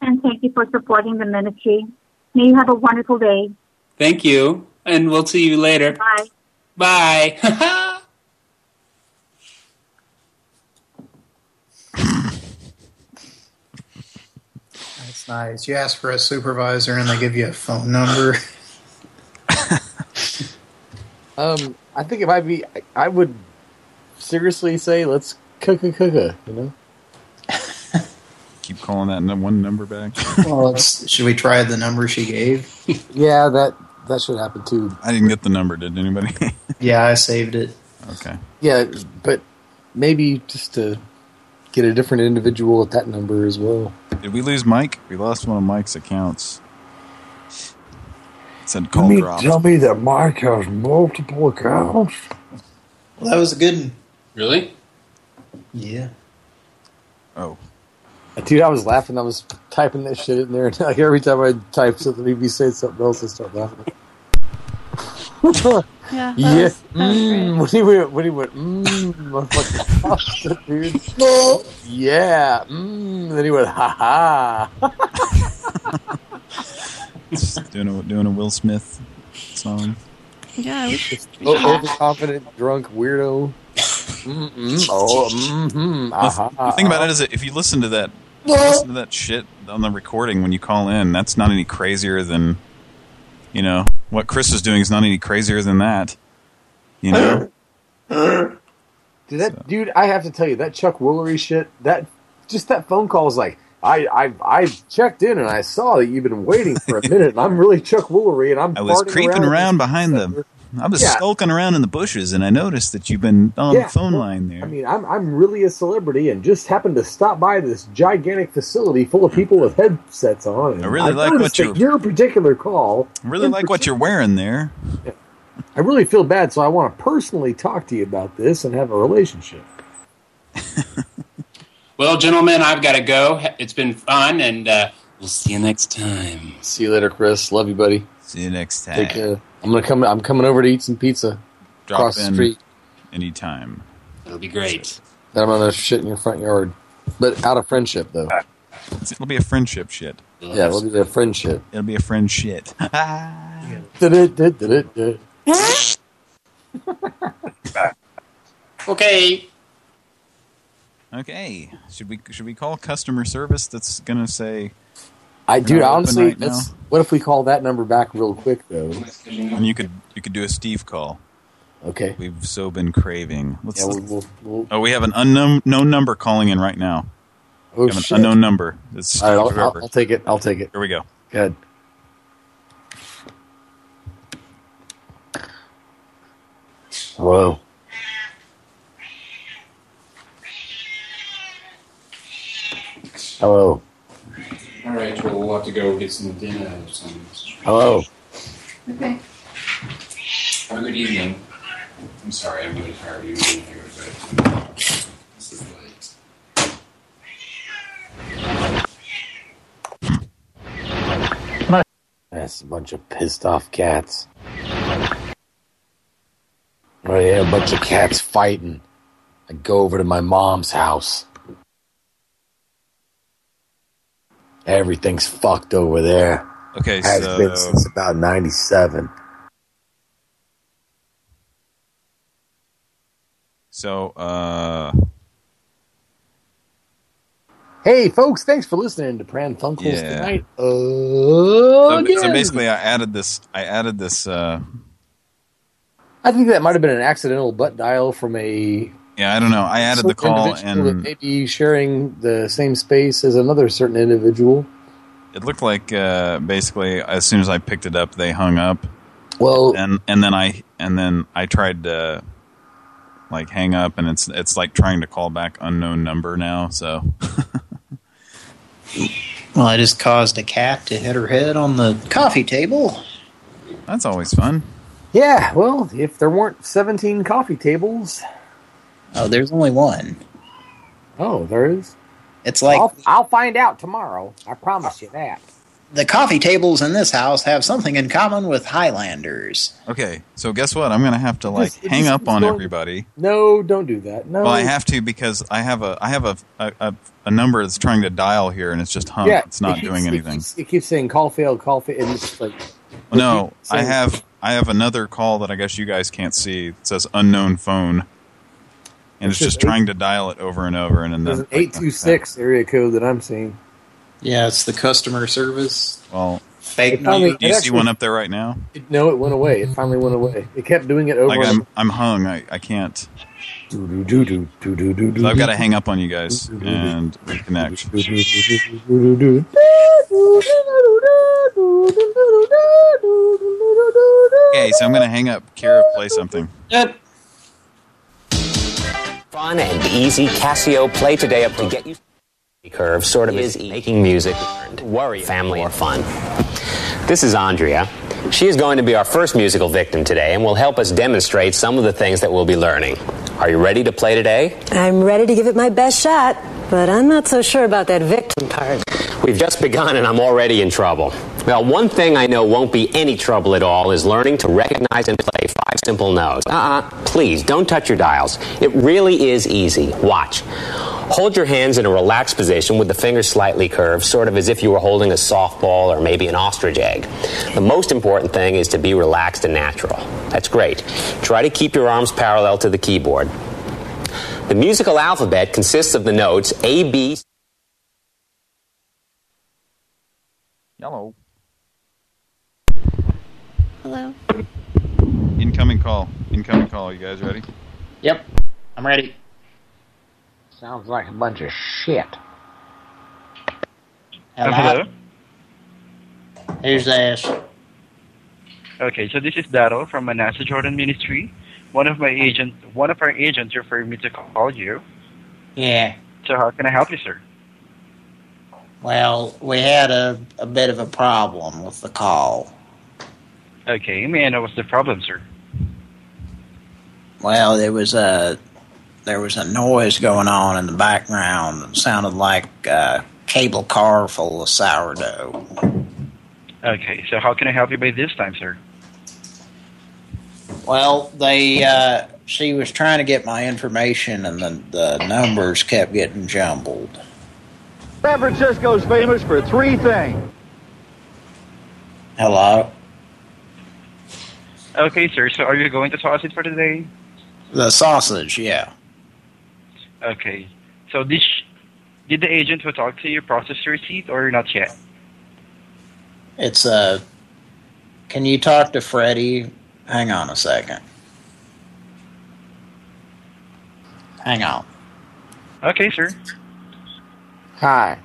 Speaker 22: And thank you for supporting the ministry. May you have a wonderful day.
Speaker 12: Thank you, and we'll see you later.
Speaker 22: Bye.
Speaker 12: Bye.
Speaker 4: That's nice. You ask for a supervisor and they give you a phone number.
Speaker 5: Um, I think it might be. I, I would seriously say let's cook a cook a. You know.
Speaker 3: Keep calling that one number back.
Speaker 4: well, let's, should we try the number she gave?
Speaker 5: yeah, that that should happen too.
Speaker 3: I didn't get the number. Did anybody?
Speaker 4: Yeah, I saved it.
Speaker 3: okay.
Speaker 5: Yeah, but maybe just to get a different individual at that number as well.
Speaker 3: Did we lose Mike? We lost one of Mike's accounts. It said call
Speaker 18: mean
Speaker 3: dropped.
Speaker 18: tell me that Mike has multiple accounts?
Speaker 4: Well, that was a good one.
Speaker 12: Really?
Speaker 4: Yeah.
Speaker 3: Oh.
Speaker 5: Dude, I was laughing. I was typing that shit in there. and Like every time I type something, he'd be saying something else, I start laughing.
Speaker 25: Yeah. that
Speaker 5: yeah.
Speaker 25: was- that was
Speaker 5: Mm, when he went, when he went, mmm, I fucking lost it, dude. No. Yeah. Mmm. Then he went, ha ha.
Speaker 3: doing a doing a Will Smith song.
Speaker 25: Yeah, we should.
Speaker 5: Oh, overconfident, drunk weirdo. Mm-mm. Oh, mm-hmm.
Speaker 3: The
Speaker 5: Aha.
Speaker 3: th- the thing about it is that if you listen to that, if listen to that shit on the recording when you call in, that's not any crazier than, you know, what Chris is doing is not any crazier than that. You know,
Speaker 5: Dude, that dude, I have to tell you that Chuck Woolery shit. That just that phone call is like, I I I checked in and I saw that you've been waiting for a minute. and I'm really Chuck Woolery, and I'm
Speaker 3: I was creeping
Speaker 5: around,
Speaker 3: around behind them. I was
Speaker 5: Yeah.
Speaker 3: skulking around in the bushes, and I noticed that you've been on
Speaker 5: Yeah.
Speaker 3: the phone line there.
Speaker 5: I mean, I'm I'm really a celebrity, and just happened to stop by this gigantic facility full of people with headsets on. And
Speaker 3: I really like
Speaker 5: noticed
Speaker 3: what
Speaker 5: that
Speaker 3: you're-
Speaker 5: your particular call.
Speaker 3: I really like what you're wearing there.
Speaker 5: I really feel bad, so I want to personally talk to you about this and have a relationship.
Speaker 12: Well, gentlemen, I've got to go. It's been fun, and uh, we'll see you next time.
Speaker 5: See you later, Chris. Love you, buddy.
Speaker 3: See you next time.
Speaker 5: Take care. I'm gonna come. I'm coming over to eat some pizza
Speaker 3: Drop
Speaker 5: across the street.
Speaker 3: anytime.
Speaker 12: It'll be great.
Speaker 5: Then I'm gonna shit in your front yard, but out of friendship though.
Speaker 3: It'll be a friendship shit.
Speaker 5: Yeah, it'll be a friendship.
Speaker 3: It'll be a friend shit.
Speaker 12: Okay.
Speaker 3: Okay. Should we should we call customer service that's gonna say
Speaker 5: I
Speaker 3: do
Speaker 5: honestly. what if we call that number back real quick though?
Speaker 3: And you could you could do a Steve call.
Speaker 5: Okay.
Speaker 3: We've so been craving. Let's,
Speaker 5: yeah, we'll, we'll, we'll,
Speaker 3: oh, we have an unknown number calling in right now.
Speaker 5: Oh,
Speaker 3: we have
Speaker 5: shit.
Speaker 3: unknown number. It's
Speaker 5: All right, I'll, I'll, I'll, take it. I'll take it.
Speaker 3: Here we go.
Speaker 5: Good. Hello. Hello.
Speaker 31: All right, well, we'll have to go get some dinner or something.
Speaker 5: Hello.
Speaker 31: Okay. Have a good evening. I'm sorry, I'm really tired. You need to go to bed. This is late.
Speaker 5: That's a bunch of pissed off cats. Oh yeah, a bunch of cats fighting. I go over to my mom's house. Everything's fucked over there.
Speaker 3: Okay,
Speaker 5: Has
Speaker 3: so-
Speaker 5: been since about '97.
Speaker 3: So, uh,
Speaker 5: Hey, folks! Thanks for listening to Pran Funkels
Speaker 3: Yeah.
Speaker 5: tonight.
Speaker 3: so, so basically, I added this. I added this. Uh,
Speaker 5: I think that might have been an accidental butt dial from a
Speaker 3: yeah, I don't know. I added the call, and
Speaker 5: maybe sharing the same space as another certain individual.
Speaker 3: it looked like uh, basically as soon as I picked it up, they hung up.
Speaker 5: Well,
Speaker 3: and and then I and then I tried to like hang up, and it's it's like trying to call back unknown number now. So
Speaker 4: Well, I just caused a cat to hit her head on the coffee table.
Speaker 3: that's always fun.
Speaker 5: Yeah, well, if there weren't 17 coffee tables.
Speaker 4: Oh, there's only one.
Speaker 5: Oh, there is?
Speaker 4: It's like
Speaker 5: I'll, I'll find out tomorrow. I promise you that.
Speaker 4: the coffee tables in this house have something in common with Highlanders.
Speaker 3: Okay, so guess what? I'm gonna have to like
Speaker 5: just- it
Speaker 3: hang
Speaker 5: just
Speaker 3: up on everybody.
Speaker 5: No, don't do that. No.
Speaker 3: Well, I have to because I have a I have a a, a, a number that's trying to dial here, and it's just hung.
Speaker 5: Yeah,
Speaker 3: it's not
Speaker 5: it keeps-
Speaker 3: doing
Speaker 5: it
Speaker 3: anything.
Speaker 5: keeps- It keeps saying call failed, call failed, and it's like
Speaker 3: No, I have I have another call that I guess you guys can't see. It says unknown phone, and it's
Speaker 5: It says
Speaker 3: just
Speaker 5: eight-
Speaker 3: trying to dial it over and over, and, and
Speaker 5: there's
Speaker 3: then
Speaker 5: an 826 area code that I'm seeing.
Speaker 4: Yeah, it's the customer service.
Speaker 3: Well,
Speaker 4: Fake
Speaker 5: It finally-
Speaker 3: do you
Speaker 5: it
Speaker 3: see one up there right now?
Speaker 5: It, no, it went away. It finally went away. It kept doing it over.
Speaker 3: Like I'm I'm hung. I I can't.
Speaker 5: Do do do do do do do do.
Speaker 3: So I've got to hang up on you guys and reconnect. Okay, so I'm gonna hang up. Kira, play something.
Speaker 32: Fun and easy Casio Play Today up to get you curve sort of is making music worry family or fun. This is Andrea. She is going to be our first musical victim today and will help us demonstrate some of the things that we'll be learning. Are you ready to play today?
Speaker 33: I'm ready to give it my best shot, but I'm not so sure about that victim part.
Speaker 32: We've just begun and I'm already in trouble. Well, one thing I know won't be any trouble at all is learning to recognize and play five simple notes. Uh-uh, please, don't touch your dials. It really is easy. Watch. Hold your hands in a relaxed position with the fingers slightly curved, sort of as if you were holding a softball or maybe an ostrich egg. The most important thing is to be relaxed and natural. That's great. Try to keep your arms parallel to the keyboard. The musical alphabet consists of the notes A, B,
Speaker 3: Yellow.
Speaker 25: Hello.
Speaker 3: Incoming call. Incoming call. You guys ready?
Speaker 4: Yep, I'm ready.
Speaker 34: Sounds like a bunch of shit.
Speaker 4: Hello. Who's this?
Speaker 35: Okay, so this is Daryl from Manasseh Jordan Ministry. One of my agents, one of our agents referred me to call you.
Speaker 4: Yeah.
Speaker 35: So how can I help you, sir?
Speaker 4: Well, we had a, a bit of a problem with the call.
Speaker 35: Okay, may I know what's the problem, sir?
Speaker 4: Well, there was a there was a noise going on in the background that sounded like a cable car full of sourdough.
Speaker 35: Okay, so how can I help you by this time, sir?
Speaker 4: Well, they uh, she was trying to get my information, and the the numbers kept getting jumbled.
Speaker 36: San Francisco's famous for three things.
Speaker 4: Hello,
Speaker 35: Okay, sir. So are you going to toss it for today?
Speaker 4: the sausage. Yeah.
Speaker 35: Okay. So did sh- did the agent who talked to you process your receipt or not yet?
Speaker 4: It's uh Can you talk to Freddie? Hang on a second. Hang on.
Speaker 35: Okay, sir.
Speaker 34: Hi.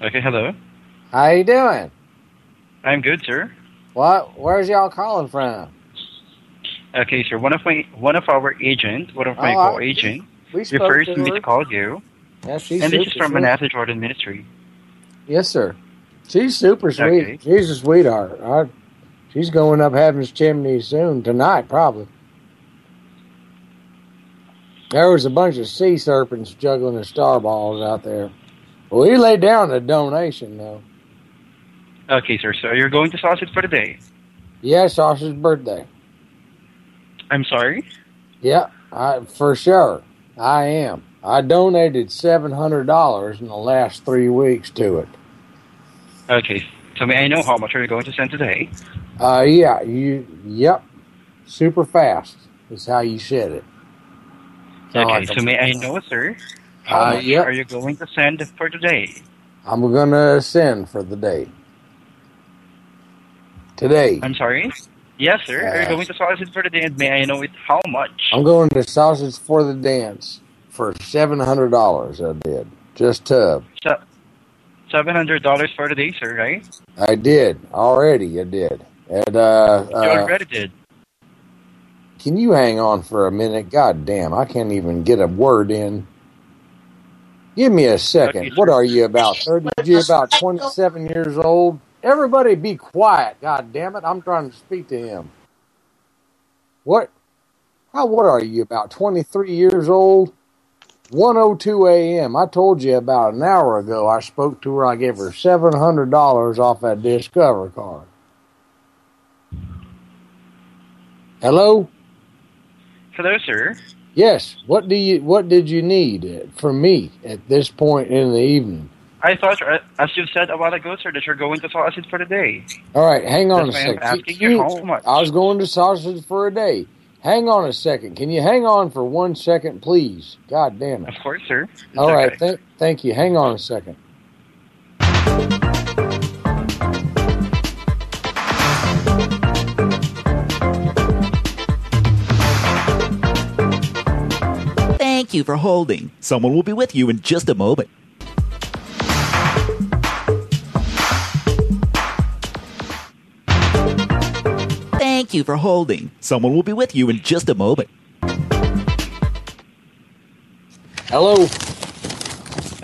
Speaker 35: Okay, hello.
Speaker 34: How you doing?
Speaker 35: I'm good, sir.
Speaker 34: What? Where's y'all calling from?
Speaker 35: Okay, sir. One of my one of our agent, one of my
Speaker 34: Oh, I-
Speaker 35: co-agent,
Speaker 34: we spoke
Speaker 35: refers
Speaker 34: to
Speaker 35: me
Speaker 34: her.
Speaker 35: to call you.
Speaker 5: Yeah, she's
Speaker 35: and this is from
Speaker 5: sweet.
Speaker 35: Manasseh Jordan Ministry.
Speaker 5: Yes, sir. She's super sweet.
Speaker 35: Okay.
Speaker 5: She's a sweetheart. I, she's going up Heaven's chimney soon tonight, probably. There was a bunch of sea serpents juggling the star balls out there. Well, he laid down a donation, though.
Speaker 35: Okay, sir. So you're going to Sausage for the day.
Speaker 5: Yeah, Sasha's birthday.
Speaker 35: I'm sorry.
Speaker 5: Yeah, I, for sure. I am. I donated seven hundred dollars in the last three weeks to it.
Speaker 35: Okay. So may I know how much are you going to send today?
Speaker 5: Uh, yeah, you, yep. Super fast is how you said it. So
Speaker 35: okay, so may I know, sir, uh, how
Speaker 5: uh,
Speaker 35: much
Speaker 5: yep.
Speaker 35: are you going to send for today?
Speaker 5: I'm going to send for the day. Today.
Speaker 35: I'm sorry? Yes, sir. Are you going to sausage for the dance? May I know it how much?
Speaker 5: I'm going to sausage for the dance for $700 I did. Just tub.
Speaker 35: So $700 for today, sir, right?
Speaker 5: I did. Already I did. And, uh,
Speaker 35: you
Speaker 5: uh,
Speaker 35: already uh, did.
Speaker 5: Can you hang on for a minute? God damn, I can't even get a word in. Give me a second. What are you about? 30? You about 27 years old? Everybody be quiet. God damn it. I'm trying to speak to him. What? How, what are you about? 23 years old? 102 a.m. I told you about an hour ago. I spoke to her. I gave her seven hundred dollars off that Discover card. Hello.
Speaker 35: Hello, sir.
Speaker 5: Yes. What do you? What did you need from me at this point in the evening?
Speaker 35: I thought, uh, as you said a while ago, sir, that you're going to Sausage for the day.
Speaker 5: All right, hang on
Speaker 35: That's
Speaker 5: a second.
Speaker 35: you how much.
Speaker 5: I was going to sausage for a day. Hang on a second. Can you hang on for one second, please? God damn it.
Speaker 35: Of course, sir. It's
Speaker 5: All right,
Speaker 35: okay.
Speaker 5: thank thank you. Hang on a second.
Speaker 20: Thank you for holding. Someone will be with you in just a moment. Thank you for holding. Someone will be with you in just a moment.
Speaker 5: Hello.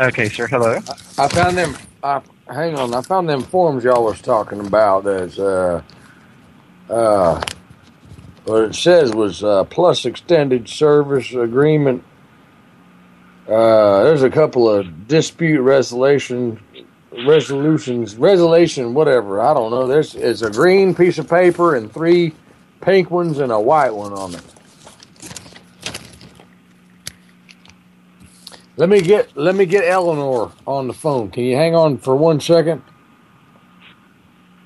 Speaker 35: Okay, sir. Hello.
Speaker 5: I found them. I, hang on. I found them forms y'all was talking about. As uh, uh, what it says was uh, plus extended service agreement. Uh, there's a couple of dispute resolution resolutions, resolution, whatever. I don't know. There's it's a green piece of paper and three pink ones and a white one on it. Let me get let me get Eleanor on the phone. Can you hang on for one second?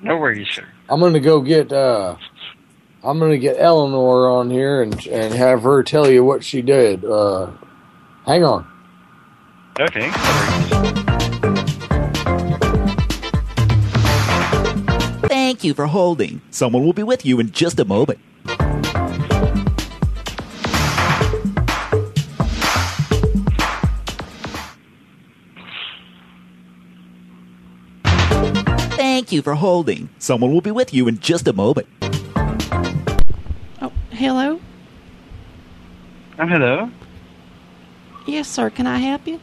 Speaker 35: No worries, sir.
Speaker 5: I'm gonna go get uh I'm gonna get Eleanor on here and and have her tell you what she did. Uh hang on.
Speaker 35: Okay.
Speaker 20: Thank you for holding. Someone will be with you in just a moment. Thank you for holding. Someone will be with you in just a moment.
Speaker 25: Oh, hello?
Speaker 35: Um, hello.
Speaker 25: Yes, sir. Can I help you?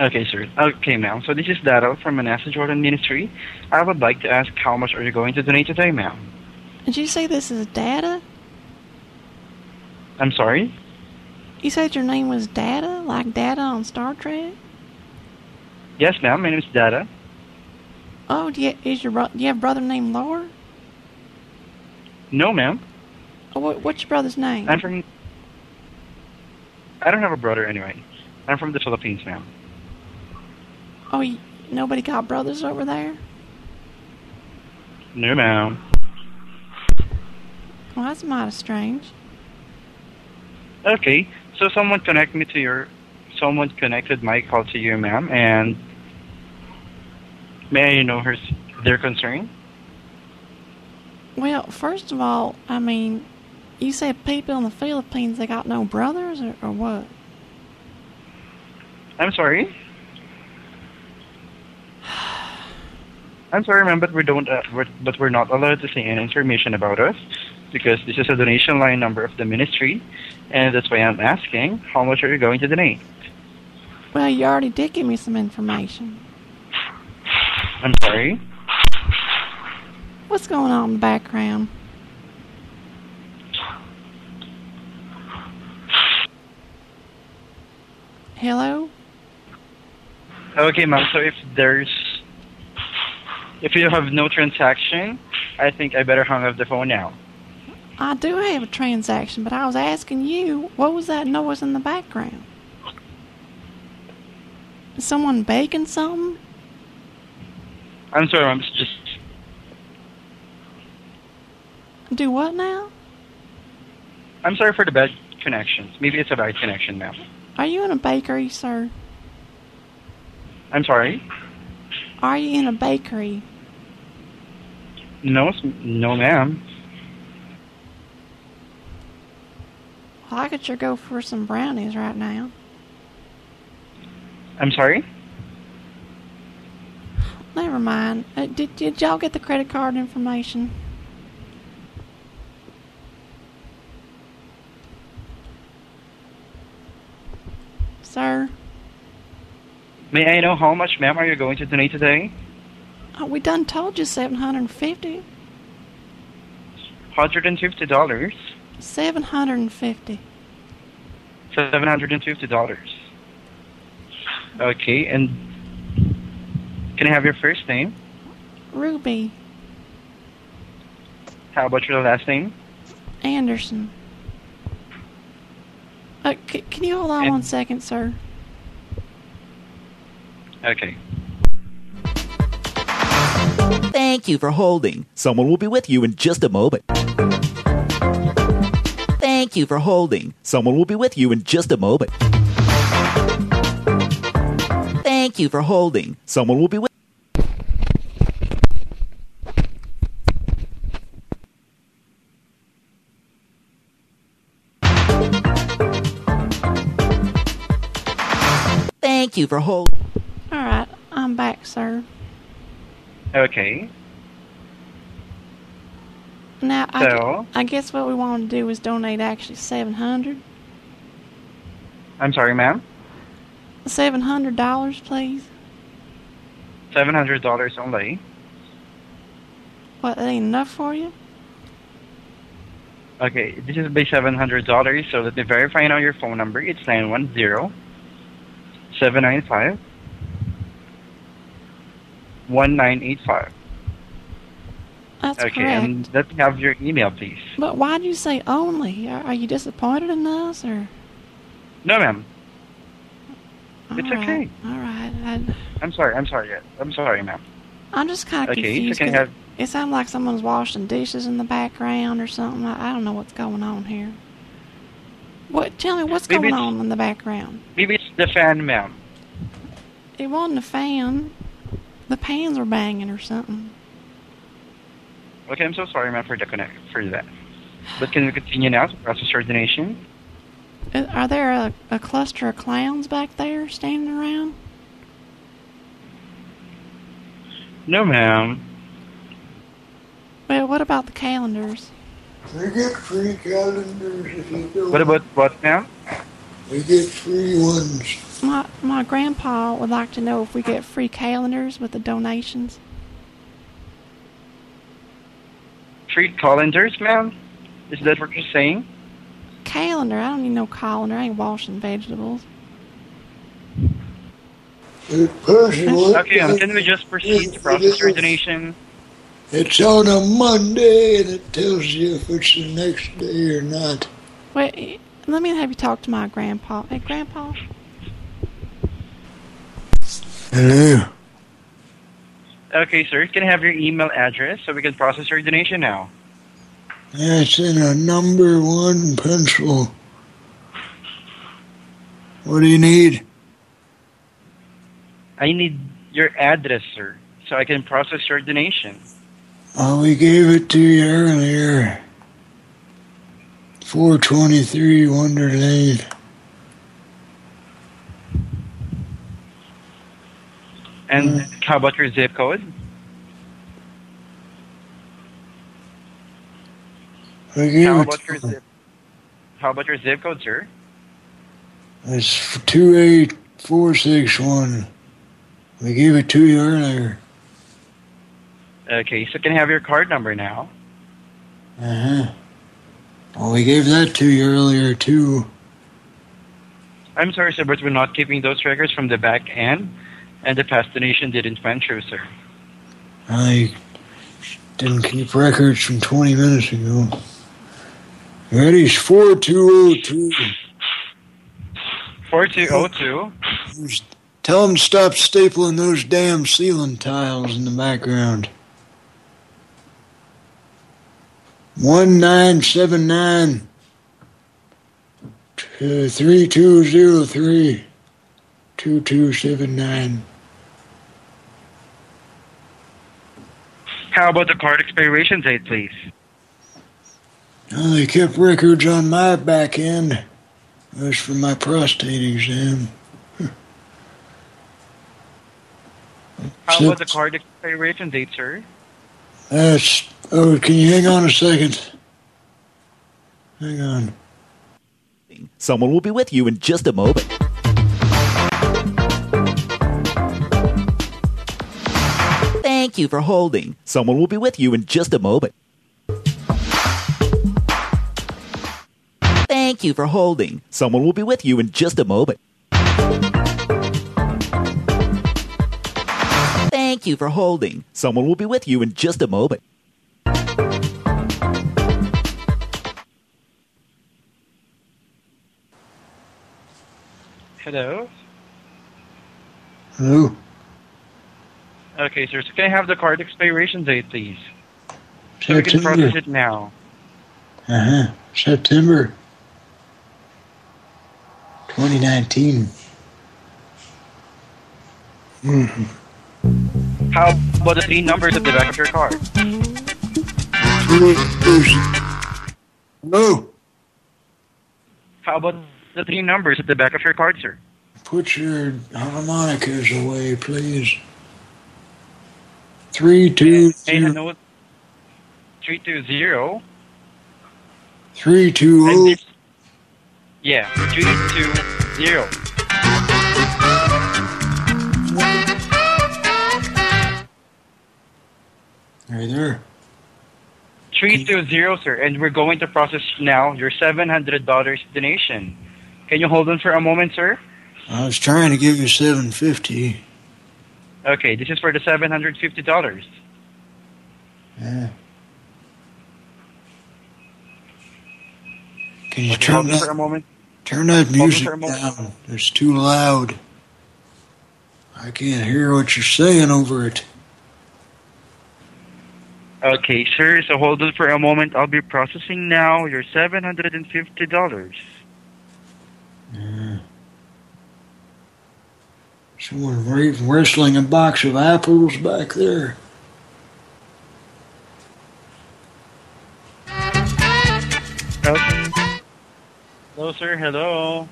Speaker 35: Okay, sir. Okay, ma'am. So this is Daryl from Manasseh Jordan Ministry. I would like to ask how much are you going to donate today, ma'am?
Speaker 25: Did you say this is Data?
Speaker 35: I'm sorry?
Speaker 25: You said your name was Data, like Data on Star Trek?
Speaker 35: Yes, ma'am. My name is Dada.
Speaker 25: Oh, do you, is your do you have a brother named Lore?
Speaker 35: No, ma'am.
Speaker 25: Oh, what, what's your brother's name?
Speaker 35: I'm from... I don't have a brother anyway. I'm from the Philippines, ma'am.
Speaker 25: Oh, nobody got brothers over there?
Speaker 35: No, ma'am.
Speaker 25: Well, that's mighty strange.
Speaker 35: Okay, so someone connect me to your... Someone connected my call to you, ma'am, and... May I know her, their concern?
Speaker 25: Well, first of all, I mean, you said people in the Philippines they got no brothers, or, or what?
Speaker 35: I'm sorry? I'm sorry, ma'am, but we don't, uh, we're, but we're not allowed to say any information about us because this is a donation line number of the ministry, and that's why I'm asking how much are you going to donate?
Speaker 25: Well, you already did give me some information.
Speaker 35: I'm sorry.
Speaker 25: What's going on in the background? Hello?
Speaker 35: Okay, ma'am. So if there's, if you have no transaction, I think I better hang up the phone now.
Speaker 25: I do have a transaction, but I was asking you, what was that noise in the background? Is someone baking something?
Speaker 35: I'm sorry, I'm just
Speaker 25: Do what now?
Speaker 35: I'm sorry for the bad connections. Maybe it's a bad connection, ma'am.
Speaker 25: Are you in a bakery, sir?
Speaker 35: I'm sorry.
Speaker 25: Are you in a bakery?
Speaker 35: No, no, ma'am.
Speaker 25: Well, I could sure go for some brownies right now.
Speaker 35: I'm sorry.
Speaker 25: Never mind. Uh, did did y'all get the credit card information? Sir,
Speaker 35: May I know how much, ma'am, are you going to donate today?
Speaker 25: Oh, we done told you seven hundred and fifty.
Speaker 35: Hundred and fifty dollars.
Speaker 25: Seven hundred and fifty.
Speaker 35: Seven hundred and fifty dollars. Okay, and can I have your first name?
Speaker 25: Ruby
Speaker 35: How about your last name?
Speaker 25: Anderson. Uh, c- can you hold on one second, sir?
Speaker 35: Okay.
Speaker 20: Thank you for holding. Someone will be with you in just a moment. Thank you for holding. Someone will be with you in just a moment. Thank you for holding. Someone will be with Thank you for holding.
Speaker 25: All right, I'm back, sir.
Speaker 35: Okay.
Speaker 25: Now, I,
Speaker 35: So?
Speaker 25: I guess what we want to do is donate actually seven hundred.
Speaker 35: I'm sorry, ma'am.
Speaker 25: Seven hundred dollars, please.
Speaker 35: Seven hundred dollars only.
Speaker 25: What? That ain't enough for you?
Speaker 35: Okay, this is by hundred dollars. So let me verify now your phone number. It's nine one zero seven nine five one nine eight five.
Speaker 25: That's
Speaker 35: Okay,
Speaker 25: correct.
Speaker 35: and let me have your email, please.
Speaker 25: But why do you say only? Are, are you disappointed in us, or?
Speaker 35: No, ma'am. It's
Speaker 25: right,
Speaker 35: okay.
Speaker 25: All right. I,
Speaker 35: I'm sorry. I'm sorry. I'm sorry, ma'am.
Speaker 25: I'm just kind of
Speaker 35: Okay,
Speaker 25: confused. 'cause
Speaker 35: have-
Speaker 25: It sounds like someone's washing dishes in the background or something. I, I don't know what's going on here. What? Tell me what's
Speaker 35: Maybe
Speaker 25: going on in the background.
Speaker 35: Maybe it's the fan, ma'am.
Speaker 25: It wasn't a fan. The pans were banging or something.
Speaker 35: Okay, I'm so sorry, ma'am, for the connect for that. But can we continue now to process your donation?
Speaker 25: Uh, Are there a, a cluster of clowns back there standing around?
Speaker 35: No, ma'am.
Speaker 25: Well, what about the calendars?
Speaker 18: We get free calendars if you do.
Speaker 35: What about what, ma'am?
Speaker 18: We get free ones.
Speaker 25: My my grandpa would like to know if we get free calendars with the donations.
Speaker 35: Free calendars, ma'am? Is that what you're saying?
Speaker 25: Calendar? I don't need no colander. I ain't washing vegetables.
Speaker 35: Okay, um, can we just proceed to process your donation?
Speaker 18: It's on a Monday and it tells you if it's the next day or not.
Speaker 25: Wait, let me have you talk to my grandpa. Hey, grandpa.
Speaker 18: Hello.
Speaker 35: Okay, sir. Can I have your email address so we can process your donation now?
Speaker 18: That's in a number one pencil. What do you need?
Speaker 35: I need your address, sir, so I can process your donation.
Speaker 18: Oh, we gave it to you earlier. 423 Wonder Lane.
Speaker 35: And how about your zip code? How about your zip? How about your zip code, sir?
Speaker 18: It's 28 461. We gave it to you earlier.
Speaker 35: Okay, so can I have your card number now?
Speaker 18: Uh-huh. Well, we gave that to you earlier, too.
Speaker 35: I'm sorry, sir, but we're not keeping those records from the back end, and the past donation didn't through, sir.
Speaker 18: I didn't keep records from 20 minutes ago. That is 4202.
Speaker 35: 4202?
Speaker 18: Tell them to stop stapling those damn ceiling tiles in the background. 1979 to 3203 2279.
Speaker 35: How about the card expiration date, please?
Speaker 18: Oh, they kept records on my back end. It was for my prostate exam.
Speaker 35: How about the card expiration date, sir?
Speaker 18: That's... Oh, can you hang on a second? Hang on.
Speaker 20: Someone will be with you in just a moment. Thank you for holding. Someone will be with you in just a moment. Thank you for holding. Someone will be with you in just a moment. Thank you for holding. Someone will be with you in just a moment.
Speaker 35: Hello?
Speaker 18: Hello?
Speaker 35: Okay, sir, so can I have the card expiration date, please? So we can
Speaker 18: September.
Speaker 35: process it now.
Speaker 18: Uh-huh. September 2019. Mm-hmm.
Speaker 35: How about the three numbers at the back of your card?
Speaker 18: No.
Speaker 35: How about the three numbers at the back of your card, sir?
Speaker 18: Put your harmonicas away, please. Three, two, zero,
Speaker 35: note 320.
Speaker 18: three, two,
Speaker 35: And
Speaker 18: oh.
Speaker 35: this- Yeah, 320.
Speaker 18: Right there.
Speaker 35: 320, sir, and we're going to process now your $700 donation. Can you hold on for a moment, sir?
Speaker 18: I was trying to give you 750.
Speaker 35: Okay, this is for the $750.
Speaker 18: Yeah. Can you
Speaker 35: Okay,
Speaker 18: turn
Speaker 35: on for a
Speaker 18: that,
Speaker 35: moment.
Speaker 18: turn that music
Speaker 35: for a moment.
Speaker 18: down? It's too loud. I can't hear what you're saying over it.
Speaker 35: Okay, sir, so hold on for a moment. I'll be processing now your $750.
Speaker 18: Yeah. Someone ra- wrestling a box of apples back there.
Speaker 35: Okay. Hello, sir. Hello.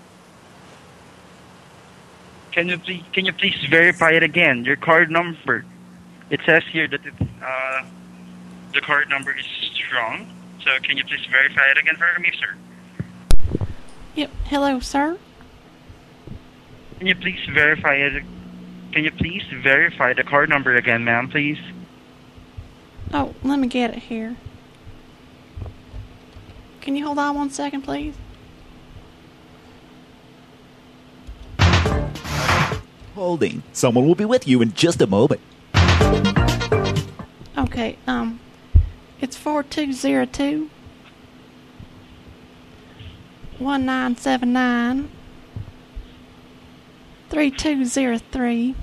Speaker 35: Can you please can you please verify it again? Your card number. It says here that it, uh, the card number is wrong. So can you please verify it again for me, sir?
Speaker 25: Yep. Hello, sir.
Speaker 35: Can you please verify it? Can you please verify the card number again, ma'am, please?
Speaker 25: Oh, let me get it here. Can you hold on one second, please?
Speaker 20: Holding. Someone will be with you in just a moment.
Speaker 25: Okay, um, it's 4202 1979 3203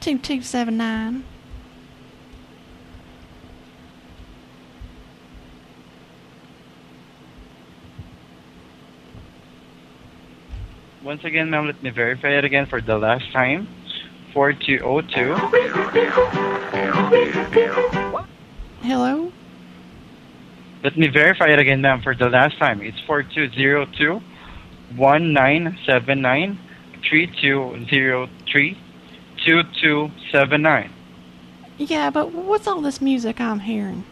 Speaker 25: 2279
Speaker 35: Once again, ma'am, let me verify it again for the last time. 4202.
Speaker 25: Hello?
Speaker 35: Let me verify it again, ma'am, for the last time. It's 4202 1979 3203 2279.
Speaker 25: Yeah, but what's all this music I'm hearing?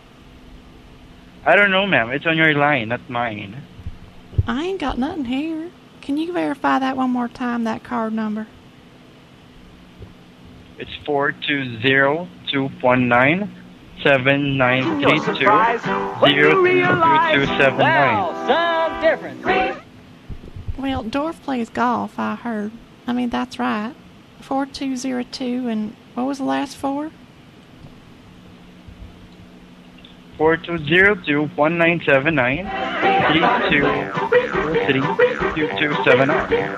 Speaker 35: I don't know, ma'am. It's on your line, not mine.
Speaker 25: I ain't got nothing here. Can you verify that one more time, that card number?
Speaker 35: It's four two zero two
Speaker 25: Well, Dorf plays golf, I heard. I mean, that's right. 4202, and what was the last four?
Speaker 35: Four two zero two one nine seven nine three two three two two seven nine.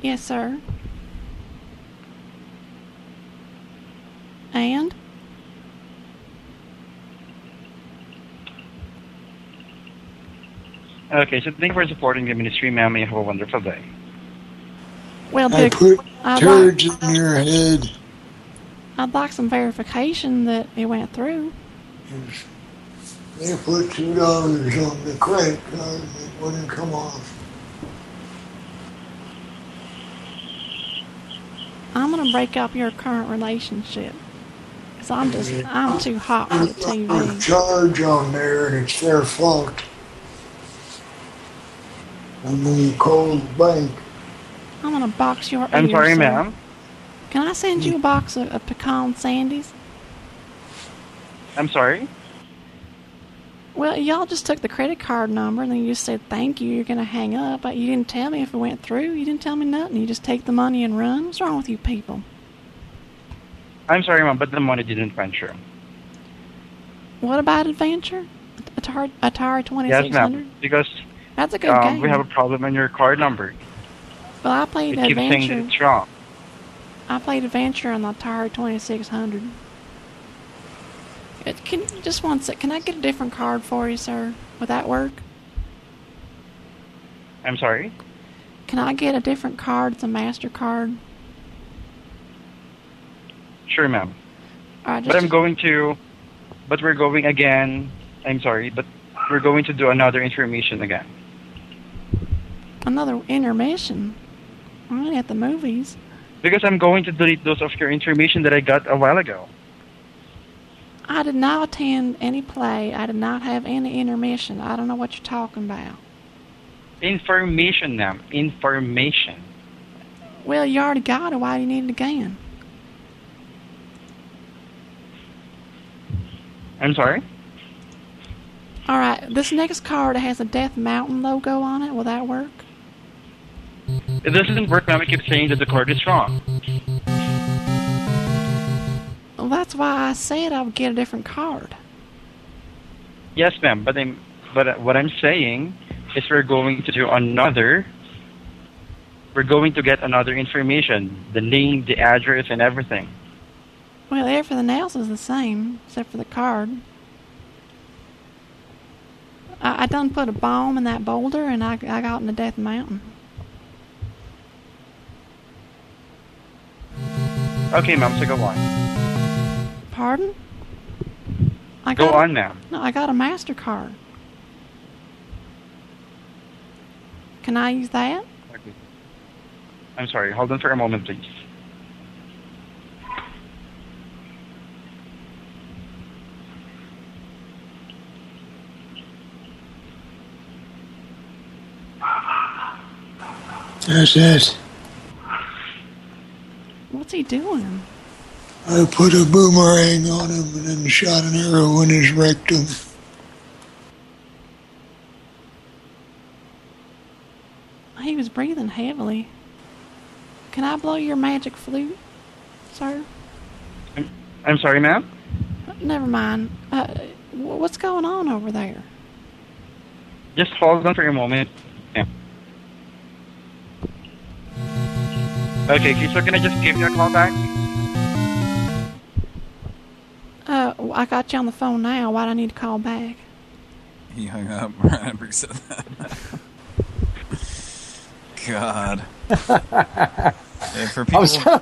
Speaker 25: Yes, sir. And?
Speaker 35: Okay, so thank you for supporting the ministry, ma'am. You have a wonderful day.
Speaker 25: Well,
Speaker 18: I
Speaker 25: Dick,
Speaker 18: put
Speaker 25: I'd
Speaker 18: turds
Speaker 25: like,
Speaker 18: in your head.
Speaker 25: I'd like some verification that it went through.
Speaker 18: They put two dollars on the credit card and it wouldn't come off.
Speaker 25: I'm gonna break up your current relationship. Cause I'm just, I'm too hot for the
Speaker 18: Put a
Speaker 25: TV.
Speaker 18: charge on there and it's their fault. And then you call the bank.
Speaker 25: I'm gonna box your
Speaker 35: I'm
Speaker 25: ears,
Speaker 35: sorry, ma'am.
Speaker 25: Can I send you a box of, of pecan sandies?
Speaker 35: I'm sorry.
Speaker 25: Well, y'all just took the credit card number and then you just said thank you. You're gonna hang up, but you didn't tell me if it went through. You didn't tell me nothing. You just take the money and run. What's wrong with you people?
Speaker 35: I'm sorry, ma'am, but the money didn't went through.
Speaker 25: What about Adventure? Atari, Atari
Speaker 35: Yes,
Speaker 25: 2600?
Speaker 35: ma'am. Because
Speaker 25: That's a good
Speaker 35: um,
Speaker 25: game.
Speaker 35: we have a problem on your card number.
Speaker 25: well, I played
Speaker 35: It keeps saying
Speaker 25: Adventure.
Speaker 35: it's wrong.
Speaker 25: I played Adventure on the Atari 2600. It, can just one sec. Can I get a different card for you, sir? Would that work?
Speaker 35: I'm sorry.
Speaker 25: Can I get a different card? It's a Mastercard.
Speaker 35: Sure, ma'am.
Speaker 25: Right,
Speaker 35: But I'm going to, but we're going again. I'm sorry, but we're going to do another information again.
Speaker 25: Another intermission. I'm at the movies.
Speaker 35: Because I'm going to delete those of your information that I got a while ago.
Speaker 25: I did not attend any play. I did not have any intermission. I don't know what you're talking about.
Speaker 35: Information, ma'am. Information.
Speaker 25: Well, you already got it. Why do you need it again?
Speaker 35: I'm sorry.
Speaker 25: All right, this next card has a Death Mountain logo on it. Will that work?
Speaker 35: It doesn't work, ma'am. I keep saying that the card is wrong.
Speaker 25: Well, that's why I said I would get a different card.
Speaker 35: Yes, ma'am. But I'm, but what I'm saying is we're going to do another. We're going to get another information, the name, the address, and everything.
Speaker 25: Well, everything else is the same except for the card. I, I done put a bomb in that boulder, and I, I got in the Death Mountain.
Speaker 35: Okay, ma'am. So go on.
Speaker 25: Pardon? I
Speaker 35: Go
Speaker 25: got
Speaker 35: on, ma'am.
Speaker 25: No, I got a Mastercard. Can I use that? Okay.
Speaker 35: I'm sorry. Hold on for a moment, please.
Speaker 18: That's it.
Speaker 25: What's he doing?
Speaker 18: I put a boomerang on him and then shot an arrow in his rectum.
Speaker 25: He was breathing heavily. Can I blow your magic flute, sir?
Speaker 35: I'm sorry, ma'am.
Speaker 25: Never mind. Uh, what's going on over there?
Speaker 35: Just hold on for a moment. Yeah. Okay, so can I just give you a call back?
Speaker 25: Uh, well, I got you on the phone now. Why do I need to call back?
Speaker 3: He hung up right after he said that. God. Yeah, for
Speaker 5: I
Speaker 3: people
Speaker 5: was trying,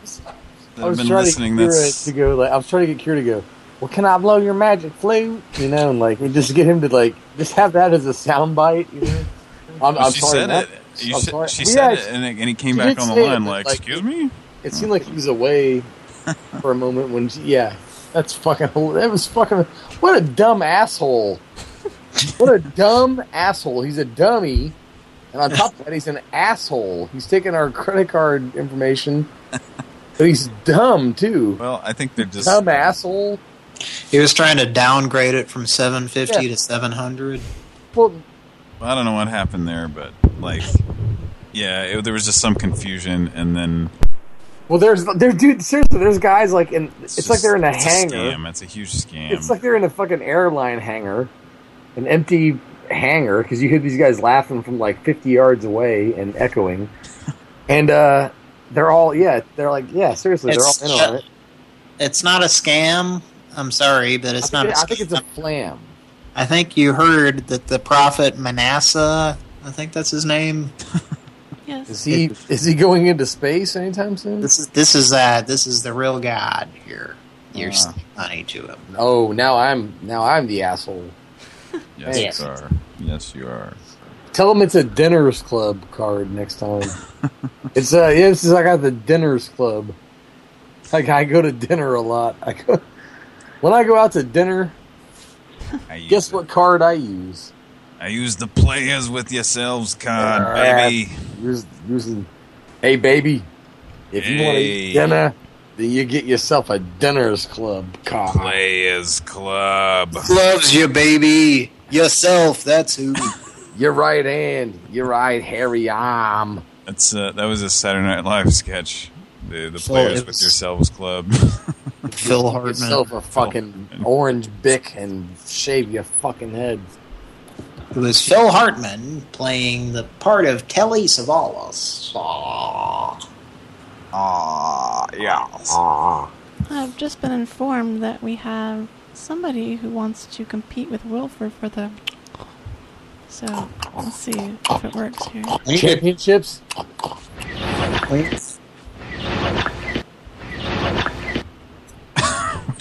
Speaker 3: that
Speaker 5: I
Speaker 3: have
Speaker 5: was
Speaker 3: been
Speaker 5: trying
Speaker 3: listening,
Speaker 5: to get Kira
Speaker 3: that's
Speaker 5: to go. Like, I was trying to get Kira to go. Well, can I blow your magic flute? You know, and like and just get him to like just have that as a sound bite. You know, I'm,
Speaker 3: Well,
Speaker 5: I'm
Speaker 3: she
Speaker 5: sorry.
Speaker 3: said
Speaker 5: Matt.
Speaker 3: it. You
Speaker 5: oh,
Speaker 3: said-
Speaker 5: sorry.
Speaker 3: she
Speaker 5: Well,
Speaker 3: said
Speaker 5: yeah,
Speaker 3: it, and, it- and he came back on the
Speaker 5: say it,
Speaker 3: line
Speaker 5: but,
Speaker 3: like, "Excuse me."
Speaker 5: It seemed like he was away for a moment when, she, yeah, that's fucking. That was fucking. What a dumb asshole. What a dumb asshole. He's a dummy. And on top of that, he's an asshole. He's taking our credit card information, but he's dumb too.
Speaker 3: Well, I think they're just
Speaker 5: dumb asshole.
Speaker 4: He was trying to downgrade it from 750
Speaker 5: Yeah.
Speaker 4: to 700.
Speaker 5: Well,
Speaker 3: I don't know what happened there, but like, yeah, it, there was just some confusion, and then
Speaker 5: Well, there's there, dude. Seriously, there's guys like in. It's, like they're in a
Speaker 3: it's
Speaker 5: hangar.
Speaker 3: A scam. It's a huge scam.
Speaker 5: It's like they're in a fucking airline hangar, an empty hangar, because you hear these guys laughing from like 50 yards away and echoing, and uh they're all yeah, they're like yeah, seriously,
Speaker 4: It's-
Speaker 5: they're all in on it.
Speaker 4: It's not a scam. I'm sorry, but it's
Speaker 5: I
Speaker 4: not
Speaker 5: think,
Speaker 4: a
Speaker 5: I think it's a flam.
Speaker 4: I think you heard that the prophet Manasseh, I think that's his name.
Speaker 5: Is he is he going into space anytime soon?
Speaker 4: This is this is uh this is the real God. You're you're sending money to him.
Speaker 5: Oh, now I'm now I'm the asshole.
Speaker 3: yes,
Speaker 5: Thanks.
Speaker 3: you are. Yes, you are.
Speaker 5: Tell him it's a dinners club card next time. it's uh yeah, this is I got the dinners club. Like I go to dinner a lot. I go when I go out to dinner. guess what card I use?
Speaker 3: I use the players with yourselves card,
Speaker 5: Yeah,
Speaker 3: baby.
Speaker 5: use- using, hey baby, if you want to eat dinner, then you get yourself a dinners club card.
Speaker 3: Players Club.
Speaker 4: Loves you, baby. Yourself, that's who.
Speaker 5: Your right hand, your right hairy arm.
Speaker 3: That's uh, that was a Saturday Night Live sketch. The the
Speaker 5: So
Speaker 3: players with yourselves club.
Speaker 4: Phil
Speaker 5: Hartman. yourself a oh. fucking orange Bic and shave your fucking head.
Speaker 4: It was Phil Hartman playing the part of Telly Savalas. Aw.
Speaker 3: Aw, yeah.
Speaker 25: I've just been informed that we have somebody who wants to compete with Wilford for the. So let's see if it works here.
Speaker 5: Championships?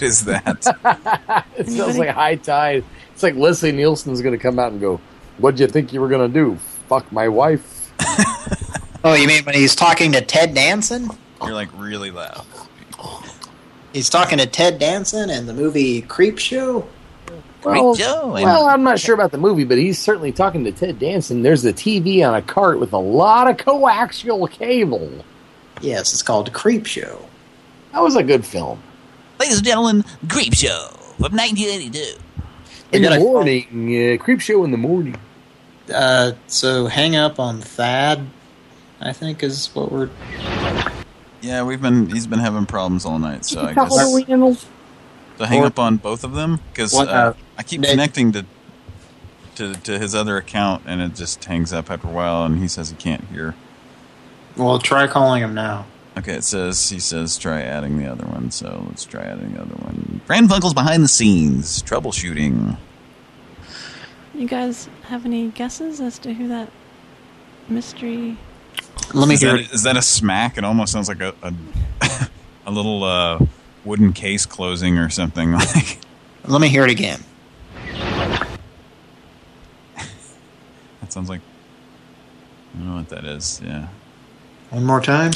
Speaker 3: What is that?
Speaker 5: it sounds like high tide. It's like Leslie Nielsen's going to come out and go, What'd you think you were going to do? Fuck my wife?
Speaker 4: Oh, you mean when he's talking to Ted Danson?
Speaker 3: You're like really loud.
Speaker 4: He's talking to Ted Danson in the movie Creepshow?
Speaker 5: Well, well, I'm not sure about the movie, but he's certainly talking to Ted Danson. There's a TV on a cart with a lot of coaxial cable.
Speaker 4: Yes, it's called Creepshow.
Speaker 5: That was a good film.
Speaker 20: Ladies and gentlemen, Creepshow from 1982.
Speaker 5: In the morning, uh, creep show in the morning.
Speaker 4: Uh, so hang up on Thad, I think is what we're...
Speaker 3: Yeah, we've been he's been having problems all night, so I guess so hang up on both of them because uh,
Speaker 4: uh,
Speaker 3: I keep
Speaker 4: Nick-
Speaker 3: connecting to to to his other account and it just hangs up after a while, and he says he can't hear.
Speaker 4: Well, try calling him now.
Speaker 3: Okay, it says he says try adding the other one, so let's try adding the other one. Pran Funkels behind the scenes troubleshooting.
Speaker 25: You guys have any guesses as to who that mystery?
Speaker 4: Let me
Speaker 3: is
Speaker 4: hear
Speaker 3: that, is that a smack? It almost sounds like a a, a little uh, wooden case closing or something. Like
Speaker 4: Let me hear it again.
Speaker 3: that sounds like I don't know what that is. Yeah,
Speaker 4: One more time.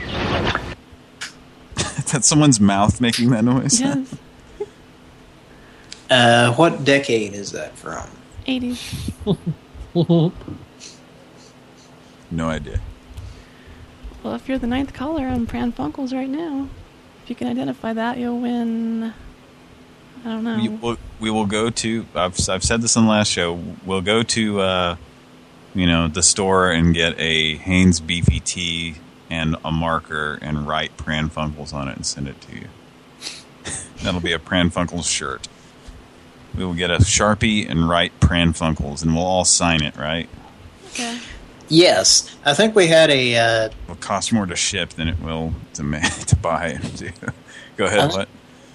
Speaker 3: that's someone's mouth making that noise.
Speaker 25: Yes,
Speaker 4: Uh, what decade is that from?
Speaker 25: 80s.
Speaker 3: No idea.
Speaker 25: Well, if you're the ninth caller on Pran Funkels right now, if you can identify that, you'll win. I don't know.
Speaker 3: We will, we will go to. I've I've said this on the last show. We'll go to uh, you know the store and get a Hanes beefy tee and a marker and write Pran Funkels on it and send it to you. That'll be a Pran Funkels shirt. We will get a sharpie and write Pran Funkels, and we'll all sign it. Right?
Speaker 25: Okay.
Speaker 4: Yes, I think we had a. Uh,
Speaker 3: It'll cost more to ship than it will to to buy. go ahead.
Speaker 4: I-
Speaker 3: What?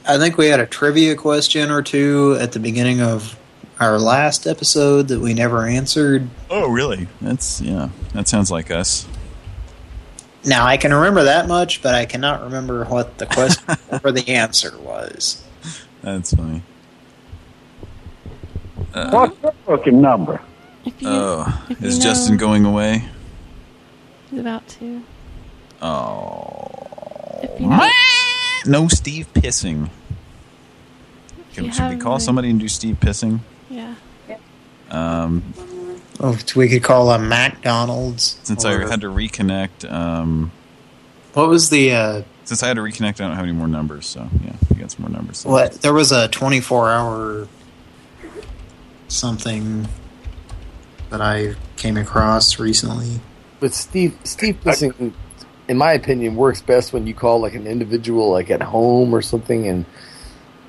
Speaker 4: I think we had a trivia question or two at the beginning of our last episode that we never answered.
Speaker 3: Oh, really? That's yeah. That sounds like us.
Speaker 4: Now I can remember that much, but I cannot remember what the question or the answer was.
Speaker 3: That's funny. Uh,
Speaker 37: What's the fucking number?
Speaker 25: You,
Speaker 3: Oh, is
Speaker 25: know-
Speaker 3: Justin going away?
Speaker 25: He's about to.
Speaker 3: Oh.
Speaker 25: If know,
Speaker 3: No Steve pissing. Can, should we call
Speaker 25: any-
Speaker 3: somebody and do Steve pissing?
Speaker 25: Yeah.
Speaker 3: Um,
Speaker 4: Oh, we could call a McDonald's.
Speaker 3: Since
Speaker 4: or-
Speaker 3: I had to reconnect, um,
Speaker 4: What was the... Uh,
Speaker 3: since I had to reconnect, I don't have any more numbers. So yeah, you got some more numbers.
Speaker 4: what? There was a 24-hour something that I came across recently.
Speaker 5: But Steve Steve Pissing, in my opinion, works best when you call like an individual like at home or something, and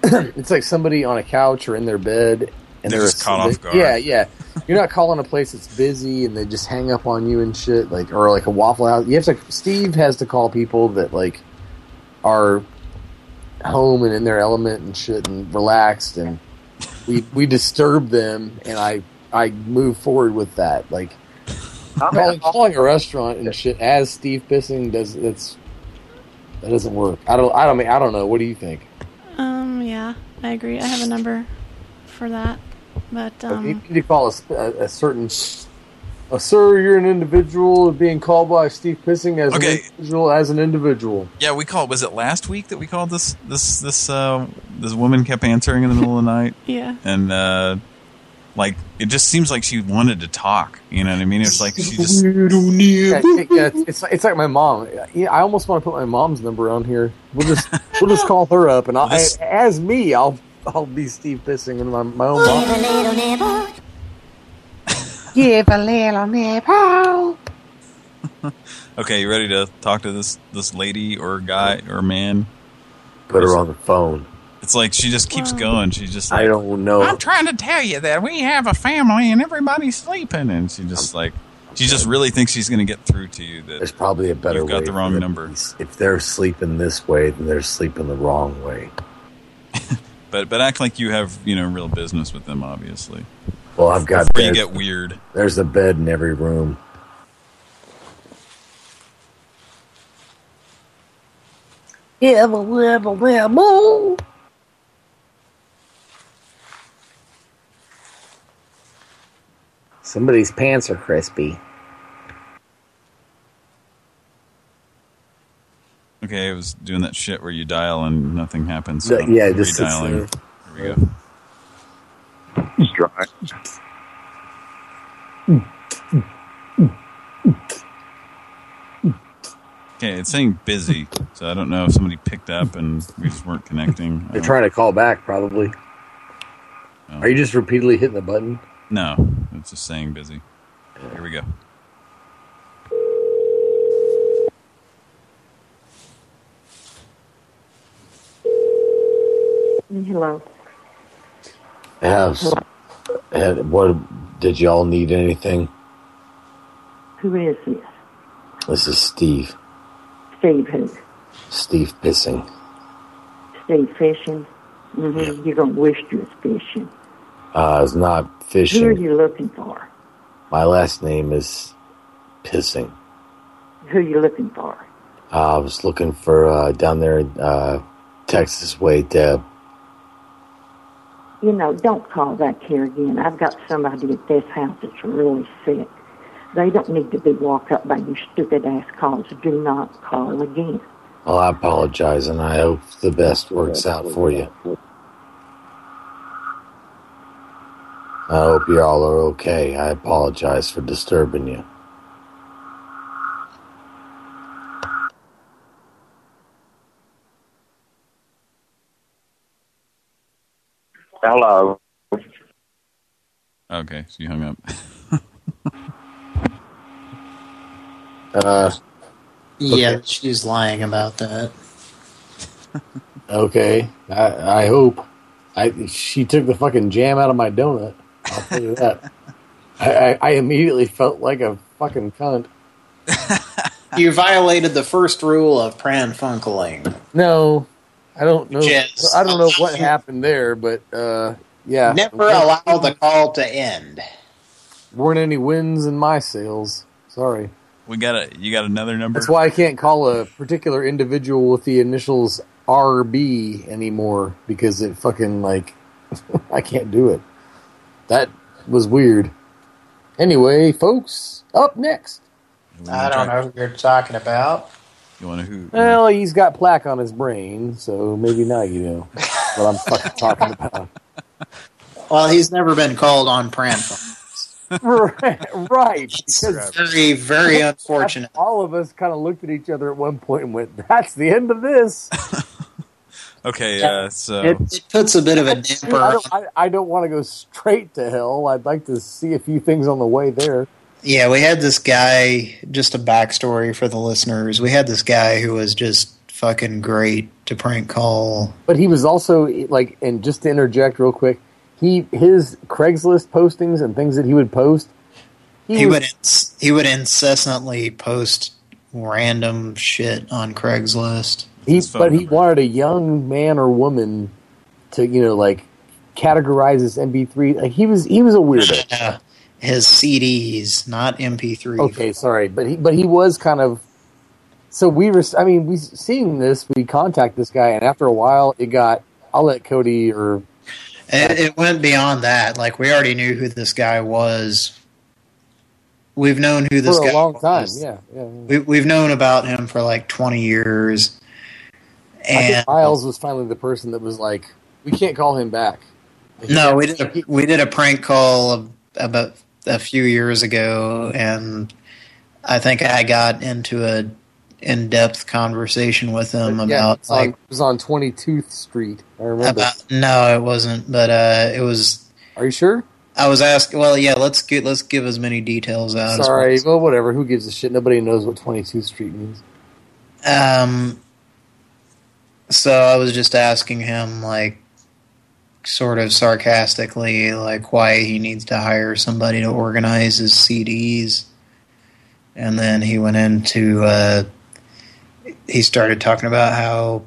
Speaker 5: it's like somebody on a couch or in their bed, and
Speaker 3: They're just caught off guard.
Speaker 5: Yeah, yeah. You're not calling a place that's busy and they just hang up on you and shit, like or like a Waffle House. You have to. Steve has to call people that like are home and in their element and shit and relaxed, and we we disturb them, and I I move forward with that like. Calling, calling a restaurant and shit as Steve Pissing does that's that doesn't work. I don't I don't mean I don't know. What do you think?
Speaker 25: Um, yeah, I agree. I have a number for that, but
Speaker 5: you
Speaker 25: um,
Speaker 5: need to call a, a, a certain. Uh, sir, you're an individual being called by Steve Pissing as
Speaker 3: Okay.
Speaker 5: an individual as an individual.
Speaker 3: Yeah, we called. Was it last week that we called this this this uh, this woman kept answering in the middle of the night?
Speaker 25: Yeah.
Speaker 3: and uh, like it just seems like she wanted to talk. You know what I mean? It's like she just
Speaker 5: Yeah, it- yeah, it's, it's it's like my mom. Yeah, I almost want to put my mom's number on here. We'll just we'll just call her up, and I'll,
Speaker 3: This-
Speaker 5: as me, I'll I'll be Steve Pissing in my, my own mom.
Speaker 24: Give a little nipple.
Speaker 3: okay. You ready to talk to this this lady or guy or man?
Speaker 5: Put her on the phone.
Speaker 3: It's like she just keeps going. She just
Speaker 5: I don't know.
Speaker 3: I'm trying to tell you that we have a family and everybody's sleeping, and she just like she just really thinks she's going to get through to you. That
Speaker 5: There's probably a better
Speaker 3: You've got the wrong number.
Speaker 5: If they're sleeping this way, then they're sleeping the wrong way.
Speaker 3: But but act like you have you know real business with them, obviously.
Speaker 5: Well, I've got
Speaker 3: Before you get weird.
Speaker 5: There's a bed in every room.
Speaker 24: Give a little nipple.
Speaker 26: Somebody's pants are crispy.
Speaker 3: Okay, I was doing that shit where you dial and nothing happens.
Speaker 5: Yeah,
Speaker 3: So
Speaker 5: yeah,
Speaker 3: I'm
Speaker 5: just sits
Speaker 3: redialing. Here we go.
Speaker 5: It's dry.
Speaker 3: Okay, it's saying busy, so I don't know if somebody picked up and we just weren't connecting.
Speaker 5: They're trying to call back, probably. Oh. Are you just repeatedly hitting the button?
Speaker 3: No, it's just saying busy. Here we go.
Speaker 37: Hello.
Speaker 5: Yes. What did y'all need anything?
Speaker 37: Who is this?
Speaker 5: This is Steve.
Speaker 37: Steve who?
Speaker 5: Steve Pissing.
Speaker 37: Steve Fishing? Mm-hmm. You're going to wish you was fishing.
Speaker 5: Uh, it's not fishing.
Speaker 37: Who are you looking for?
Speaker 5: My last name is Pissing.
Speaker 37: Who are you looking for?
Speaker 5: Uh, I was looking for uh, down there in uh, Texas way, Deb.
Speaker 37: You know, don't call back here again. I've got somebody at this house that's really sick. They don't need to be walked up by you stupid ass calls. Do not call again.
Speaker 5: Well, I apologize, and I hope the best works out for you. I hope you all are okay. I apologize for disturbing you.
Speaker 30: Hello.
Speaker 3: Okay, so you hung up.
Speaker 5: Uh,
Speaker 4: Yeah, she's lying about that.
Speaker 5: okay. I, I hope. I she took the fucking jam out of my donut. I'll tell you that. I, I, I immediately felt like a fucking cunt.
Speaker 4: You violated the first rule of Pran Funkling.
Speaker 5: No, I don't know.
Speaker 4: Yes.
Speaker 5: I don't know what happened there, but uh, yeah.
Speaker 4: Never allow the call to end.
Speaker 5: Weren't any wins in my sales. Sorry.
Speaker 3: We got a you got another number.
Speaker 5: That's why I can't call a particular individual with the initials RB anymore because it fucking like I can't do it. That was weird. Anyway, folks, up next.
Speaker 4: I don't know who you're talking about.
Speaker 3: You want to who?
Speaker 5: Well, he's got plaque on his brain, so maybe now you know what I'm fucking talking about.
Speaker 4: Well, he's never been called on Pran
Speaker 5: right, right.
Speaker 4: Very, very unfortunate.
Speaker 5: all of us kind of looked at each other at one point and went, "That's the end of this."
Speaker 3: Okay, uh, so
Speaker 4: It, it puts a bit of a damper.
Speaker 5: don't, I, I don't want to go straight to hell. I'd like to see a few things on the way there.
Speaker 4: Yeah, we had this guy, just a backstory for the listeners. We had this guy who was just fucking great to prank call.
Speaker 5: But he was also like, and just to interject real quick, he his Craigslist postings and things that he would post.
Speaker 4: He
Speaker 5: was-
Speaker 4: would ins- he would incessantly post random shit on Craigslist.
Speaker 5: He, but he wanted a young man or woman to, you know, like categorize his MP3. Like he was, he was a weirdo.
Speaker 4: Yeah, his CDs, not MP3.
Speaker 5: Okay, sorry, but he, but he was kind of. So we were, I mean, we seeing this, we contact this guy, and after a while, it got. I'll let Cody or
Speaker 4: It, it went beyond that. Like we already knew who this guy was. We've known who this
Speaker 5: for
Speaker 4: guy
Speaker 5: a long time.
Speaker 4: was.
Speaker 5: Yeah, yeah.
Speaker 4: We, we've known about him for like 20 years. And
Speaker 5: Miles was finally the person that was like, we can't call him back.
Speaker 4: no, we did a, we did a prank call of- about a few years ago, and I think I got into a in-depth conversation with him
Speaker 5: yeah,
Speaker 4: about
Speaker 5: on,
Speaker 4: like
Speaker 5: it was on 22th Street. I remember.
Speaker 4: about no, it wasn't, but uh, it was.
Speaker 5: Are you sure?
Speaker 4: I was asking. Well, yeah, let's get let's give as many details out. as
Speaker 5: Sorry, well, whatever. Who gives a shit? Nobody knows what 22th Street means.
Speaker 4: Um, so I was just asking him, like, sort of sarcastically, like, why he needs to hire somebody to organize his CDs. And then he went into, uh, he started talking about how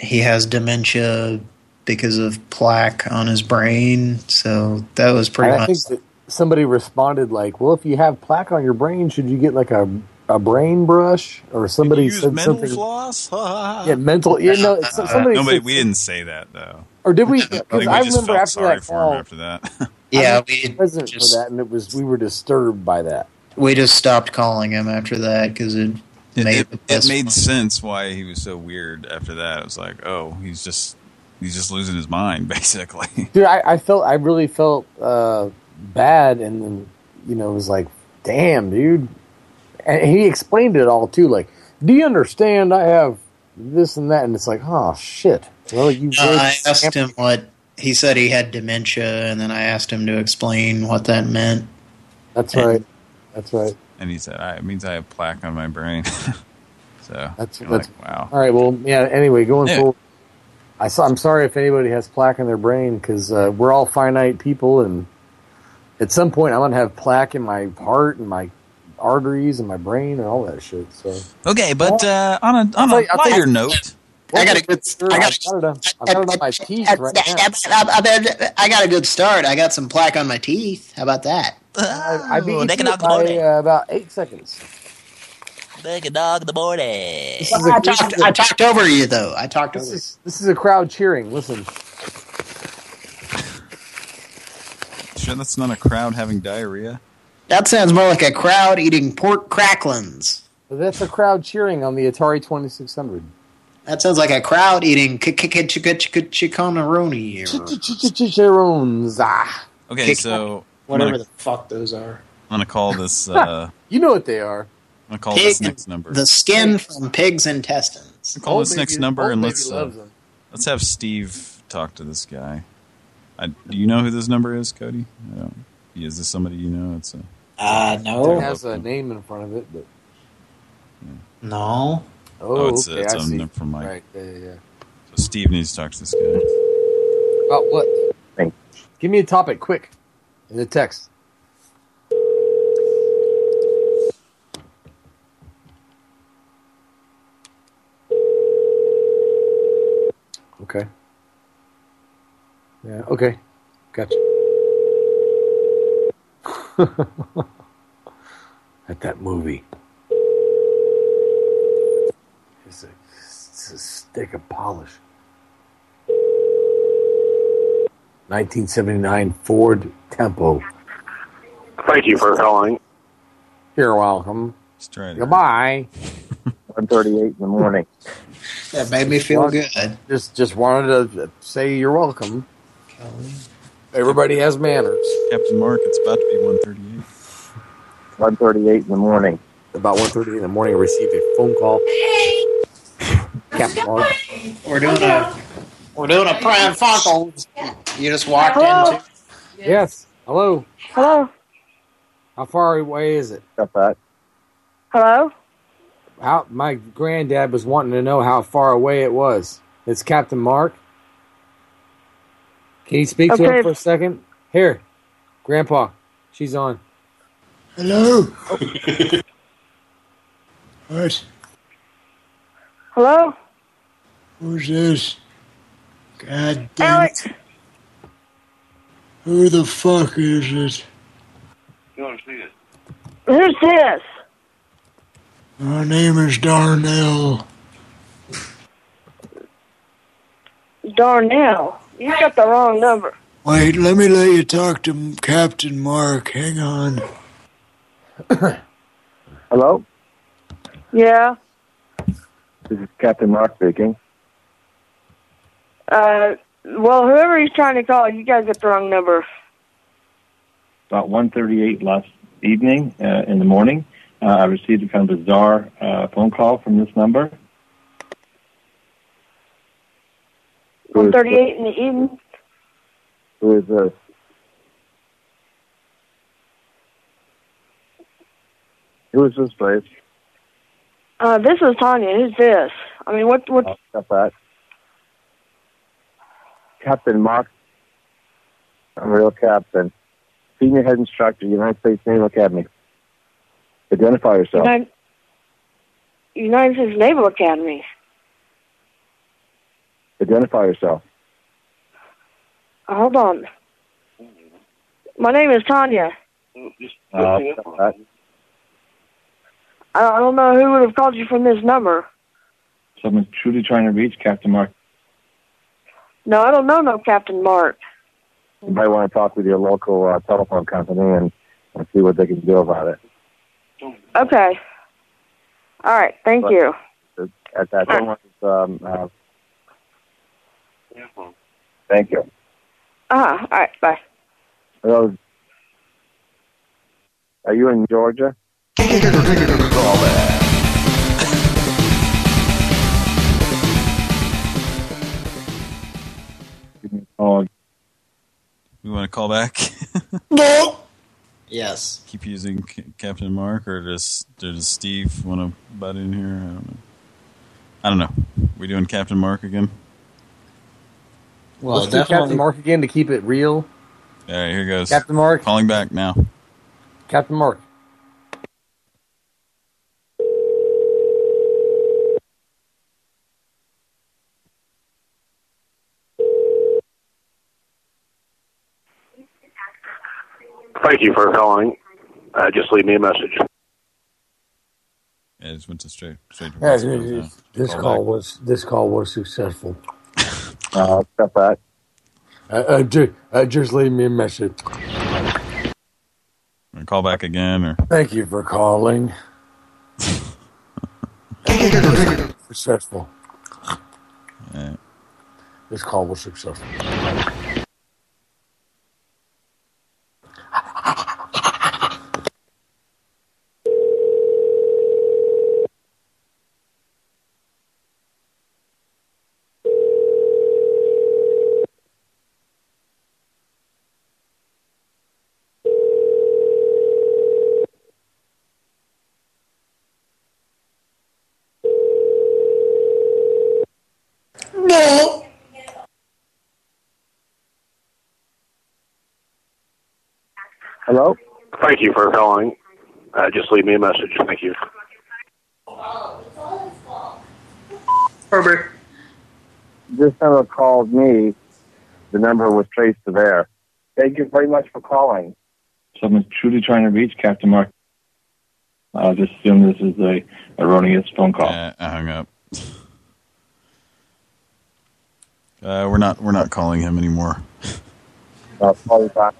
Speaker 4: he has dementia because of plaque on his brain. So that was pretty
Speaker 5: And I
Speaker 4: much.
Speaker 5: think that somebody responded like, "Well, if you have plaque on your brain, should you get like a a brain brush?" Or somebody
Speaker 3: use
Speaker 5: said
Speaker 3: mental
Speaker 5: something.
Speaker 3: floss?
Speaker 5: Yeah, mental. You know, so- somebody
Speaker 3: Nobody,
Speaker 5: said-
Speaker 3: we didn't say that though.
Speaker 5: Or did we?
Speaker 3: I we
Speaker 5: I,
Speaker 3: just
Speaker 5: remember
Speaker 3: felt
Speaker 5: after
Speaker 3: sorry
Speaker 5: that
Speaker 3: for
Speaker 5: call,
Speaker 3: him after that.
Speaker 4: Yeah,
Speaker 5: I
Speaker 4: we
Speaker 5: was present for that, and it was we were disturbed by that.
Speaker 4: We just stopped calling him after that because it,
Speaker 3: It,
Speaker 4: made
Speaker 3: it, it
Speaker 4: best
Speaker 3: made sense why he was so weird after that. It was like, oh, he's just he's just losing his mind, basically.
Speaker 5: Dude, I, I felt I really felt uh, bad, and then you know it was like, damn, dude. And he explained it all too. Like, do you understand? I have this and that, and it's like, oh shit. Well, you.
Speaker 4: Uh, I asked him what he said. He had dementia, and then I asked him to explain what that meant.
Speaker 5: That's right. That's right.
Speaker 3: And he said, I, it means I have plaque on my brain. so
Speaker 5: That's
Speaker 3: you're
Speaker 5: that's
Speaker 3: like, wow.
Speaker 5: All right. Well, yeah. Anyway, going
Speaker 3: Yeah.
Speaker 5: forward, I saw, I'm sorry if anybody has plaque in their brain because uh, we're all finite people, and at some point I'm gonna have plaque in my heart and my arteries and my brain and all that shit. So
Speaker 3: Okay, but uh, on a on
Speaker 5: I'll
Speaker 3: a
Speaker 5: tell you- I'll tell
Speaker 3: lighter note,
Speaker 4: I got a good. I got.
Speaker 5: I got it I got it on my teeth right now.
Speaker 4: I got a good start. I got some plaque on my teeth. How about that?
Speaker 5: I, I beat you
Speaker 20: they can
Speaker 5: to
Speaker 20: knock
Speaker 5: it
Speaker 20: the
Speaker 5: by
Speaker 20: morning.
Speaker 5: uh, about eight seconds.
Speaker 20: Like a dog in the morning.
Speaker 5: This is a-
Speaker 4: I
Speaker 5: this
Speaker 4: talked.
Speaker 5: is a-
Speaker 4: I talked over you though. I talked over.
Speaker 5: This
Speaker 4: you.
Speaker 5: is this is a crowd cheering. Listen,
Speaker 3: sure that's not a crowd having diarrhea.
Speaker 4: That sounds more like a crowd eating pork cracklins.
Speaker 5: that's a crowd cheering on the Atari Twenty Six Hundred.
Speaker 4: That sounds like a crowd eating chicken-a-roni.
Speaker 5: Chicharrones. Ah,
Speaker 3: Okay, so
Speaker 4: Whatever
Speaker 3: gonna,
Speaker 4: the fuck those are.
Speaker 3: I'm gonna call this. Uh,
Speaker 5: you know what they are.
Speaker 3: I'm gonna call
Speaker 4: Pig,
Speaker 3: this next number.
Speaker 4: the skin from pig's intestines.
Speaker 3: call
Speaker 5: Old
Speaker 3: this next number and let's uh, let's have Steve talk to this guy. I, do you know who this number is, Cody? I Is this somebody you know? It's a
Speaker 4: Uh,
Speaker 5: It has a name in front of it, but
Speaker 4: no.
Speaker 5: Oh,
Speaker 3: Oh, it's-
Speaker 5: okay,
Speaker 3: it's
Speaker 5: I
Speaker 3: a
Speaker 5: see.
Speaker 3: from Mike.
Speaker 5: Right, yeah, yeah, yeah.
Speaker 3: so Steve needs to talk to this guy.
Speaker 5: About what? Give me a topic, quick, in the text. Okay. Yeah. Okay. Gotcha. At that movie. It's a, it's a polish. 1979 Ford Tempo.
Speaker 38: Thank you for calling.
Speaker 5: You're welcome.
Speaker 3: Just try to-
Speaker 5: Goodbye.
Speaker 38: 1.38 in the morning.
Speaker 4: That made me feel
Speaker 5: Well,
Speaker 4: good.
Speaker 5: Just just wanted to say you're welcome. Everybody has manners.
Speaker 3: Captain Mark, it's about to be 1.38.
Speaker 38: 1.38 in the morning.
Speaker 5: About 1.30 in the morning, I received a phone call. Captain Mark.
Speaker 4: We're doing a we're doing a prank phone call. You just walked
Speaker 24: Hello?
Speaker 4: into.
Speaker 5: Yes. Hello.
Speaker 24: Hello?
Speaker 5: How far away is it?
Speaker 38: Got that.
Speaker 24: Hello?
Speaker 5: How, my granddad was wanting to know how far away it was. It's Captain Mark. Can you speak to
Speaker 24: Okay.
Speaker 5: him for a second? Here, Grandpa. She's on.
Speaker 18: Hello? Oh. All right.
Speaker 24: Hello?
Speaker 18: Who's this? God damn
Speaker 24: Alex?
Speaker 18: it. Who the fuck is this? You want to see it?
Speaker 24: Who's this?
Speaker 18: My name is Darnell.
Speaker 24: Darnell. You got the wrong number.
Speaker 18: Wait, let me let you talk to Captain Mark. Hang on.
Speaker 38: Hello?
Speaker 24: Yeah.
Speaker 38: This is Captain Mark speaking.
Speaker 24: Uh, well, whoever he's trying to call, you guys got the wrong number.
Speaker 38: About 138 last evening, uh, in the morning, uh, I received a kind of bizarre uh, phone call from this number. Who is
Speaker 24: 138 in the evening.
Speaker 38: Who is this? Who is this, please?
Speaker 24: Uh, this is Tanya. Who's this? I mean, what, what,
Speaker 38: got that. Captain Mark. I'm a real captain. Senior head instructor, United States Naval Academy. Identify yourself.
Speaker 24: United, United States Naval Academy.
Speaker 38: Identify yourself.
Speaker 24: Uh, hold on. My name is Tanya.
Speaker 38: Uh.
Speaker 24: I I don't know who would have called you from this number.
Speaker 38: Someone's truly trying to reach Captain Mark.
Speaker 24: No, I don't know no Captain Mark.
Speaker 38: You might want to talk with your local uh, telephone company and, and see what they can do about it.
Speaker 24: Okay. All right. Thank
Speaker 38: But-
Speaker 24: you.
Speaker 38: At that time, um, uh, thank you.
Speaker 24: Uh-huh. All right. Bye.
Speaker 38: Hello. Are you in Georgia? Oh,
Speaker 3: We want to call back?
Speaker 4: No. Yes.
Speaker 3: Keep using C Captain Mark, or does, does Steve want to butt in here? I don't know. I don't know. We doing Captain Mark again?
Speaker 4: Well,
Speaker 5: Let's do Captain Mark again to keep it real.
Speaker 3: All right, here goes.
Speaker 5: Captain Mark.
Speaker 3: Calling back now.
Speaker 5: Captain Mark.
Speaker 38: Thank you for calling. Uh, just leave me a message.
Speaker 3: Yeah, it just went to straight straight
Speaker 24: Yeah,
Speaker 3: voicemail
Speaker 24: this,
Speaker 3: now.
Speaker 24: this
Speaker 3: Call
Speaker 24: call was this call was successful.
Speaker 38: Uh, step back.
Speaker 24: Uh, uh, ju- uh, just leave me a message.
Speaker 3: Wanna Call back again, or
Speaker 24: Thank you for calling. successful.
Speaker 3: Alright.
Speaker 24: This call was successful.
Speaker 18: No.
Speaker 38: Hello? Thank you for calling. Uh, just leave me a message. Thank you.
Speaker 4: Herbert.
Speaker 38: This number called me. The number was traced to there. Thank you very much for calling. Someone's truly trying to reach Captain Mark. I'll just assume this is a erroneous phone call.
Speaker 3: Uh, I hung up. Uh, we're not we're not calling him anymore.
Speaker 38: I'll call you back.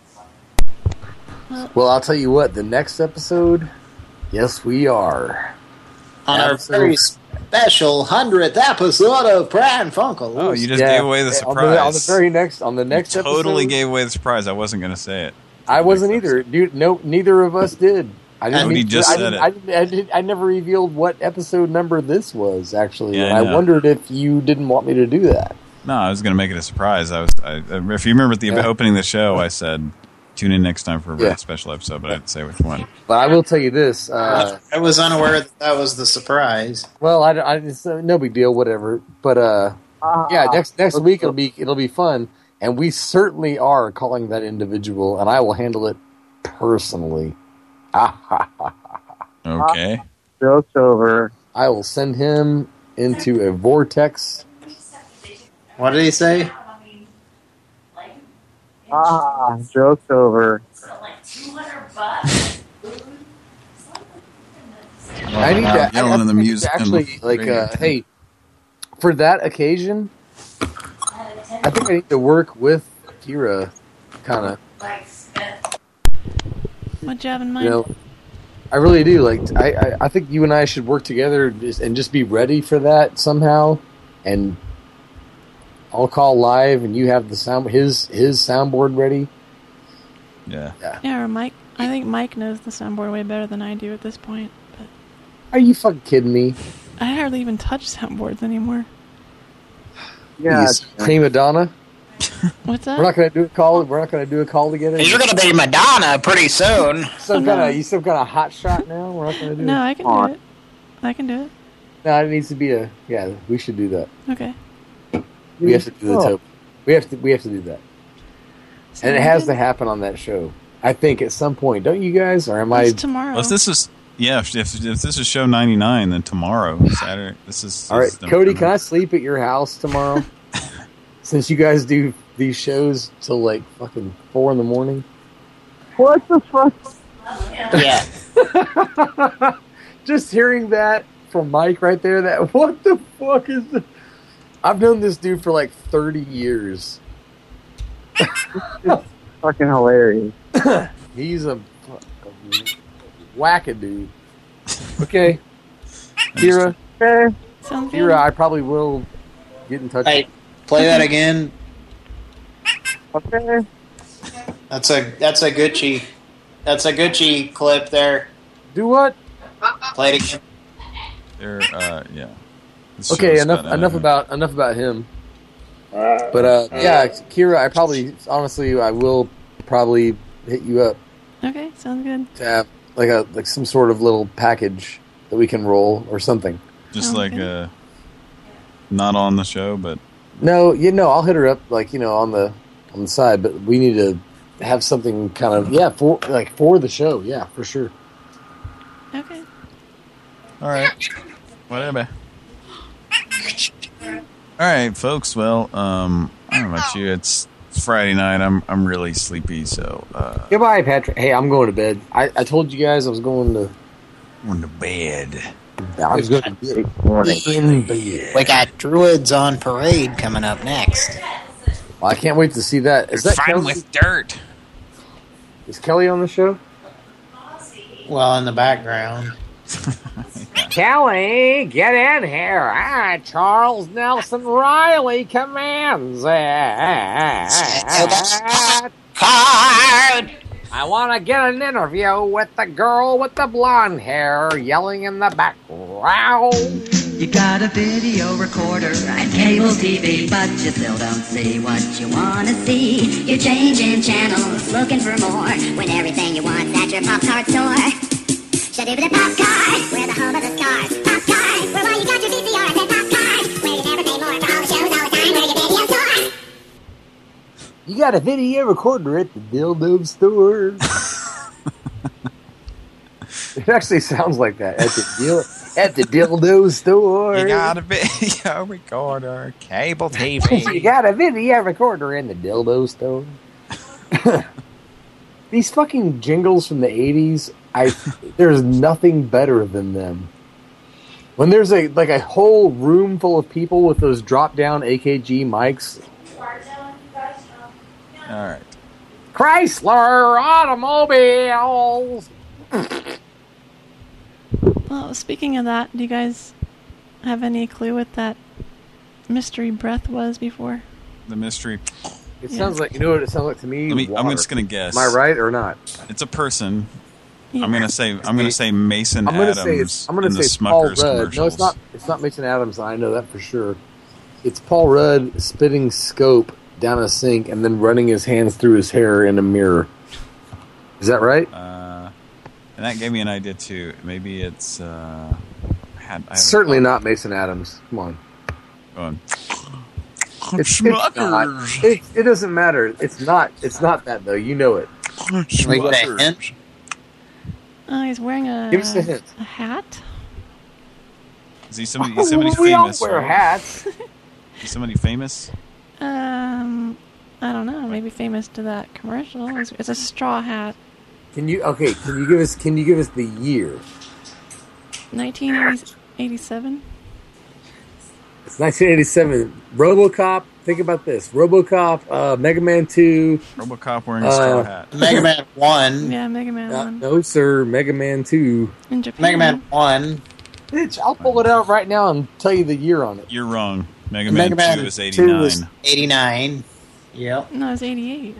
Speaker 5: Well, I'll tell you what. The next episode, yes, we are.
Speaker 4: On our
Speaker 5: Episode-
Speaker 4: very special hundredth episode of Pran Funkels.
Speaker 3: Oh, you just
Speaker 5: Yeah,
Speaker 3: gave away the
Speaker 5: on
Speaker 3: surprise.
Speaker 5: the- on the very next, on the next
Speaker 3: You totally
Speaker 5: episode,
Speaker 3: gave away the surprise. I wasn't going to say it.
Speaker 5: I wasn't either, dude. No, neither of us did. I didn't. Mean-
Speaker 3: just
Speaker 5: I
Speaker 3: said
Speaker 5: didn't,
Speaker 3: it.
Speaker 5: I, didn't, I, didn't, I never revealed what episode number this was actually.
Speaker 3: Yeah,
Speaker 5: and
Speaker 3: I
Speaker 5: I, wondered if you didn't want me to do that.
Speaker 3: No, I was going to make it a surprise. I was. I, if you remember at the
Speaker 5: Yeah.
Speaker 3: opening of the show, I said, "Tune in next time for a very
Speaker 5: Yeah.
Speaker 3: special episode," but I didn't say which one.
Speaker 5: But I will tell you this. Uh,
Speaker 4: I was unaware that that was the surprise.
Speaker 5: well, I, I it's uh, no big deal, whatever. But uh, yeah, next next week it'll be it'll be fun, and we certainly are calling that individual, and I will handle it personally.
Speaker 3: Okay.
Speaker 38: Joke's over.
Speaker 5: I will send him into a vortex.
Speaker 4: What did he say?
Speaker 38: Ah, joke's over.
Speaker 5: I need to,
Speaker 3: yelling
Speaker 5: I, I
Speaker 3: in the music
Speaker 5: Actually, like, uh, hey, for that occasion, I think I need to work with Kira, kind of.
Speaker 25: What you have in mind?
Speaker 5: You know, I really do. Like, I, I, I think you and I should work together just, and just be ready for that somehow. And I'll call live, and you have the sound his his soundboard ready.
Speaker 3: Yeah.
Speaker 25: Yeah, or Mike. I think Mike knows the soundboard way better than I do at this point. But
Speaker 5: Are you fucking kidding me?
Speaker 25: I hardly even touch soundboards anymore.
Speaker 5: Yeah, prima donna.
Speaker 25: What's that?
Speaker 5: We're not going to do a call. We're not going to do a call together.
Speaker 4: You're gonna be Madonna pretty soon.
Speaker 5: Some kind of you some kind of hot shot now. We're not going to do.
Speaker 25: No,
Speaker 5: it?
Speaker 25: I can do it. I can do it.
Speaker 5: No, it needs to be a. Yeah, we should do that.
Speaker 25: Okay.
Speaker 5: We have to do the
Speaker 25: Oh.
Speaker 5: top. We have to. We have to do that. And it has to happen on that show. I think at some point, don't you guys? Or am I?
Speaker 25: tomorrow.
Speaker 3: Well, if this is yeah, if, if if this is show ninety nine, then tomorrow Saturday. This is
Speaker 5: All right,
Speaker 3: this is
Speaker 5: Cody. Can I sleep at your house tomorrow? Since you guys do these shows till like fucking four in the morning.
Speaker 38: What the fuck?
Speaker 4: Yeah.
Speaker 5: Just hearing that from Mike right there. That what the fuck is? The, I've known this dude for like thirty years.
Speaker 38: Fucking hilarious.
Speaker 5: He's a, wackadoo. Okay, Kira.
Speaker 38: Okay.
Speaker 25: Sounds
Speaker 5: Kira, I probably will get in touch.
Speaker 4: Hey, play that again.
Speaker 38: Okay.
Speaker 4: That's a that's a Gucci. That's a Gucci clip there.
Speaker 5: Do what?
Speaker 4: Play it again.
Speaker 3: There, uh, yeah. This
Speaker 5: Okay, enough
Speaker 3: got
Speaker 5: enough
Speaker 3: out.
Speaker 5: about enough about him. But uh, yeah, Kira, I probably honestly I will probably hit you up
Speaker 25: Okay, sounds good.
Speaker 5: to have like a like some sort of little package that we can roll or something.
Speaker 3: Just like uh, not on the show, but
Speaker 5: No, you know, I'll hit her up like you know on the on the side, but we need to have something kind of yeah for like for the show, yeah, for sure.
Speaker 25: Okay.
Speaker 3: all right, whatever. All right, folks. Well, um, I don't know about you. It's Friday night. I'm I'm really sleepy, so uh,
Speaker 5: Goodbye, Patrick. Hey, I'm going to bed. I, I told you guys I was going to
Speaker 3: going to bed.
Speaker 5: I was going to bed. in bed.
Speaker 4: We got Druids on Parade coming up next.
Speaker 5: Well, I can't wait to see that. Is that
Speaker 3: Fun
Speaker 5: Kelly?
Speaker 3: with dirt.
Speaker 5: Is Kelly on the show?
Speaker 4: Well, in the background.
Speaker 39: Kelly, get in here. I, Charles Nelson Reilly, commands it. I want to get an interview with the girl with the blonde hair yelling in the background.
Speaker 40: You got a video recorder and cable TV, but you still don't see what you wanna see. You're changing channels, looking for more, when everything you want's at your Pop Tart store. Shadooba Pop Card, we're the home of the stars. Pop Card, where while you got your VCR, I said Pop Card, where you never pay more for all the shows all the time, where your video store.
Speaker 5: You got a video recorder at the dildo store. it actually sounds like that at the deal at the dildo store.
Speaker 3: You got a video recorder, cable TV.
Speaker 5: you got a video recorder in the dildo store. These fucking jingles from the '80s, I there's nothing better than them. When there's a like a whole room full of people with those drop down AKG mics,
Speaker 3: All right.
Speaker 39: Chrysler Automobiles.
Speaker 25: Well, speaking of that, do you guys have any clue what that mystery breath was before?
Speaker 3: The mystery.
Speaker 5: It
Speaker 25: Yeah.
Speaker 5: sounds like you know what it sounds like to me.
Speaker 3: Me. I'm just gonna guess.
Speaker 5: Am I right or not?
Speaker 3: It's a person.
Speaker 25: Yeah.
Speaker 3: I'm gonna say. I'm gonna say Mason
Speaker 5: I'm gonna
Speaker 3: Adams
Speaker 5: say it's. I'm gonna
Speaker 3: in
Speaker 5: say
Speaker 3: the
Speaker 5: it's Paul
Speaker 3: Smuckers
Speaker 5: Rudd. No, it's not. It's not Mason Adams. I know that for sure. It's Paul Rudd spitting scope down a sink and then running his hands through his hair in a mirror. Is that right?
Speaker 3: Uh, and that gave me an idea too. Maybe it's. Uh, had, I
Speaker 5: Certainly not Mason Adams. Come on.
Speaker 3: Going.
Speaker 5: It's, it's not. It, it doesn't matter. It's not. It's not that though. You know it.
Speaker 4: Can we a hint?
Speaker 25: Oh, he's wearing a,
Speaker 5: Give us a hint.
Speaker 25: a hat.
Speaker 3: Is he somebody? He's somebody
Speaker 5: we all
Speaker 3: famous.
Speaker 5: wear
Speaker 3: right?
Speaker 5: hats.
Speaker 3: He's somebody famous.
Speaker 25: Um, I don't know. Maybe famous to that commercial. It's, it's a straw hat.
Speaker 5: Can you? Okay. Can you give us? Can you give us the year?
Speaker 25: 1987.
Speaker 5: It's 1987. RoboCop. Think about this. RoboCop. Uh, Mega Man 2.
Speaker 3: RoboCop wearing a straw
Speaker 5: Uh,
Speaker 3: hat.
Speaker 4: Mega Man 1.
Speaker 25: Yeah, Mega Man
Speaker 5: Uh,
Speaker 25: 1.
Speaker 5: no, sir. Mega Man 2.
Speaker 25: In Japan.
Speaker 4: Mega Man 1.
Speaker 5: Bitch, I'll pull it out right now and tell you the year on it.
Speaker 3: You're wrong. Mega
Speaker 4: Mega
Speaker 3: Man,
Speaker 4: Man
Speaker 3: 2 is
Speaker 4: 2
Speaker 3: 89.
Speaker 4: was 89. Yep.
Speaker 25: No, it's 88.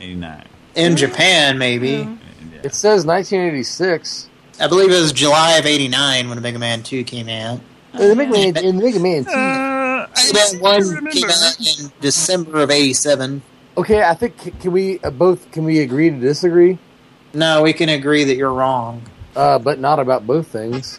Speaker 3: 89.
Speaker 4: In Japan, maybe.
Speaker 5: It says 1986.
Speaker 4: I believe it was July of 89 when Mega Man 2 came out.
Speaker 5: Uh, the Mega Man, in the Mega Man 2.
Speaker 4: Mega Man 1 came out in December of 87.
Speaker 5: Okay, I think can we uh, both can we agree to disagree?
Speaker 4: No, we can agree that you're wrong.
Speaker 5: Uh, but not about both things.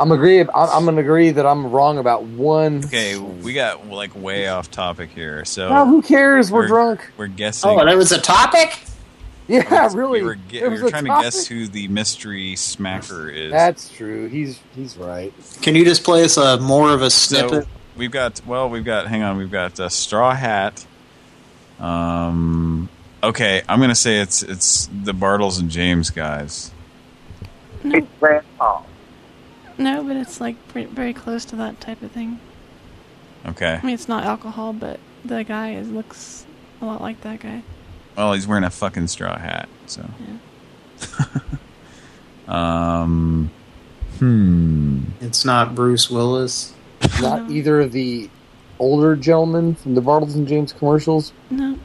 Speaker 5: I'm agree. I'm, I'm gonna agree that I'm wrong about one.
Speaker 3: Okay, we got like way off topic here. So
Speaker 5: No, who cares? We're drunk.
Speaker 3: We're guessing.
Speaker 4: Oh, that was a topic?
Speaker 5: Yeah, really.
Speaker 3: We were, ge-
Speaker 5: There
Speaker 3: we
Speaker 5: was
Speaker 3: were
Speaker 5: a
Speaker 3: trying to guess who the mystery smacker is.
Speaker 5: That's true. He's he's right.
Speaker 4: Can you just play us a more of a
Speaker 3: so
Speaker 4: snippet?
Speaker 3: we've got. Well, we've got. Hang on. We've got a straw hat. Um. Okay, I'm gonna say it's it's the Bartles and James guys.
Speaker 25: No,
Speaker 30: Grandpa.
Speaker 25: no, but it's like pretty, very close to that type of thing.
Speaker 3: Okay.
Speaker 25: I mean, it's not alcohol, but the guy is looks a lot like that guy.
Speaker 3: Well, he's wearing a fucking straw hat. So. um. Hmm.
Speaker 4: It's not Bruce Willis.
Speaker 5: Not either of the older gentlemen from the Bartles and James commercials.
Speaker 25: No.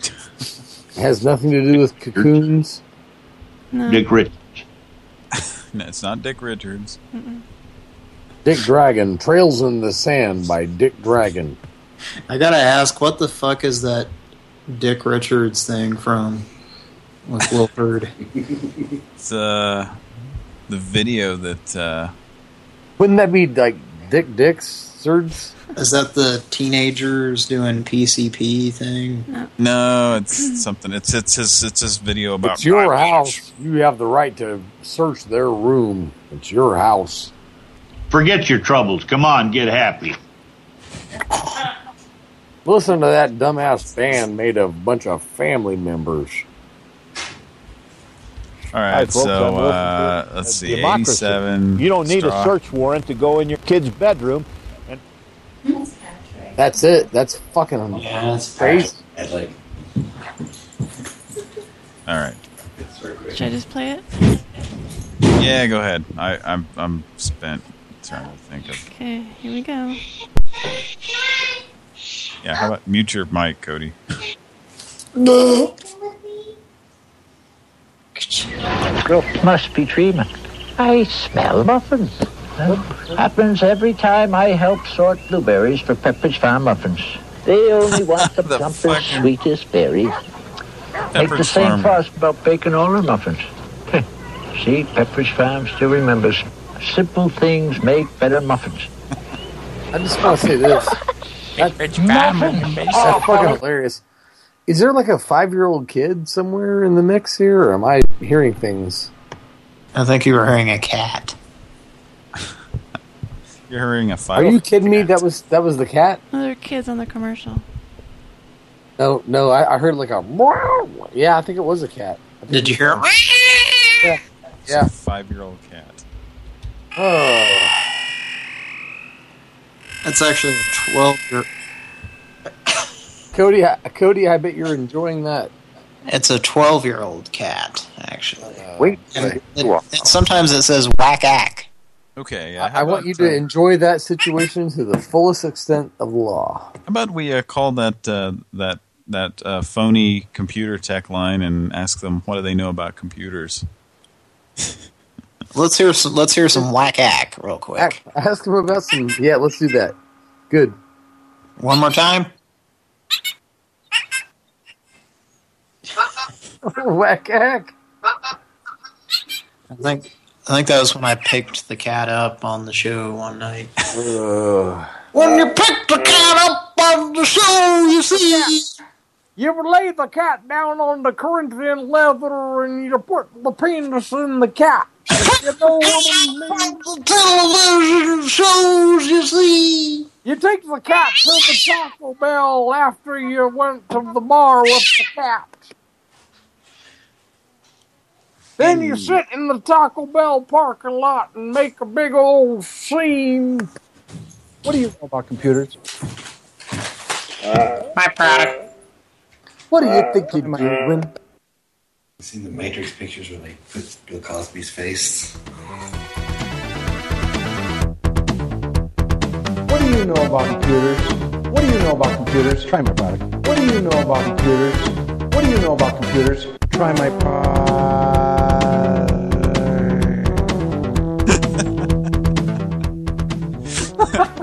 Speaker 5: Has nothing to do with cocoons.
Speaker 25: No.
Speaker 3: Dick Richards. no, it's not Dick Richards.
Speaker 25: Mm-mm.
Speaker 5: Dick Dragon, Trails in the Sand by Dick Dragon.
Speaker 4: I gotta ask, what the fuck is that Dick Richards thing from with Wilford?
Speaker 3: It's uh the video that uh
Speaker 5: Wouldn't that be like Dick Dick's Surds?
Speaker 4: Is that the teenagers doing PCP thing?
Speaker 3: no, it's something. It's it's his it's his video about
Speaker 5: It's your house. You have the right to search their room. It's your house.
Speaker 41: Forget your troubles. Come on, get happy.
Speaker 5: Listen to that dumbass band made of a bunch of family members.
Speaker 3: All right,
Speaker 42: Hi, folks,
Speaker 3: so uh, let's see,
Speaker 42: democracy.
Speaker 3: eighty-seven.
Speaker 42: You don't need
Speaker 3: straw.
Speaker 42: a search warrant to go in your kid's bedroom. And
Speaker 5: That's it. That's fucking
Speaker 4: Yeah, that's
Speaker 5: crazy.
Speaker 43: like,
Speaker 3: All right.
Speaker 25: Should I just play it?
Speaker 3: Yeah, go ahead. I, I'm I'm spent trying to think of.
Speaker 25: Okay, here we go.
Speaker 3: Yeah, how about mute your mic, Cody?
Speaker 44: No. Must be treatment. I smell muffins. Huh? Happens every time I help sort blueberries for Pepperidge Farm muffins. They only want the, plumpest, sweetest berries. Make the same fuss about baking all their muffins. See, Pepperidge Farm still remembers. Simple things make better muffins.
Speaker 5: I just want to say this. That,
Speaker 44: Muffins.
Speaker 5: that's oh, fucking hilarious. Is there like a five-year-old kid somewhere in the mix here, or am I hearing things?
Speaker 4: I think you were hearing a cat.
Speaker 3: You're hearing a five.
Speaker 5: Are you kidding me? That was that was the cat?
Speaker 25: Oh, there are kids on the commercial.
Speaker 5: No, no. I, I heard like a. Yeah, I think it was a cat.
Speaker 4: Did you hear?
Speaker 5: was- Yeah. Yeah.
Speaker 3: Five-year-old cat.
Speaker 5: Oh.
Speaker 4: That's actually a 12 year.
Speaker 5: Cody, I, Cody, I bet you're enjoying that.
Speaker 4: It's a 12-year-old cat, actually.
Speaker 38: Wait.
Speaker 4: And, it- and sometimes it says whack-ack.
Speaker 3: Okay,
Speaker 5: I, I want you to enjoy that situation to the fullest extent of the law.
Speaker 3: How about we uh, call that uh, that that uh, phony computer tech line and ask them what do they know about computers?
Speaker 4: Let's hear some. Let's hear some whack-ack real quick.
Speaker 5: Ask him about some. Yeah, let's do that. Good.
Speaker 4: One more time.
Speaker 5: Whack ack.
Speaker 4: I think I think that was when I picked the cat up on the show one night.
Speaker 39: When you pick the cat up on the show, you see.
Speaker 25: You would lay the cat down on the Corinthian leather and you put the penis in the cat. you know what I mean? The television shows, you see. You take the cat to the Taco Bell after you went to the bar with the cat. Then you hmm. sit in the Taco Bell parking lot and make a big old scene.
Speaker 45: What do you know about computers?
Speaker 4: My product.
Speaker 5: What do you think you're doing?
Speaker 43: You seen the Matrix pictures where they put Bill Cosby's face?
Speaker 45: What do you know about computers? What do you know about computers? Try my product. What do you know about computers? What do you know about computers? Try my
Speaker 3: I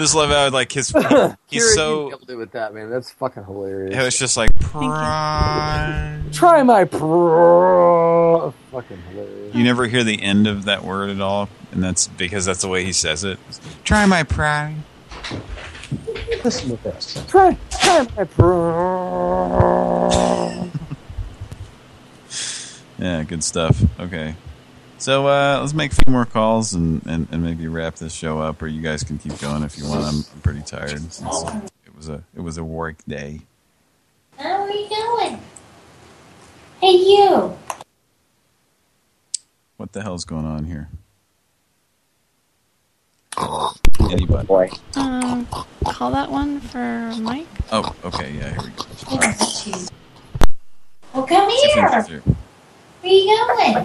Speaker 3: just love how like his he's
Speaker 5: you
Speaker 3: so
Speaker 5: nailed it with that, man. That's fucking hilarious.
Speaker 3: it was just like prime.
Speaker 5: Try my pro. Fucking hilarious.
Speaker 3: You never hear the end of that word at all, and that's because that's the way he says it. Try my prime.
Speaker 45: Listen to this.
Speaker 25: Try, try my pro.
Speaker 3: Yeah, good stuff. Okay. So uh, let's make a few more calls and, and, and maybe wrap this show up, or you guys can keep going if you want. I'm, I'm pretty tired since it was a it was a work day.
Speaker 46: How are you doing? Hey, you.
Speaker 3: What the hell's going on here? Anybody?
Speaker 25: Um, call that one for Mike.
Speaker 3: Oh, okay, yeah, here we go.
Speaker 46: Well, come here. Where you going?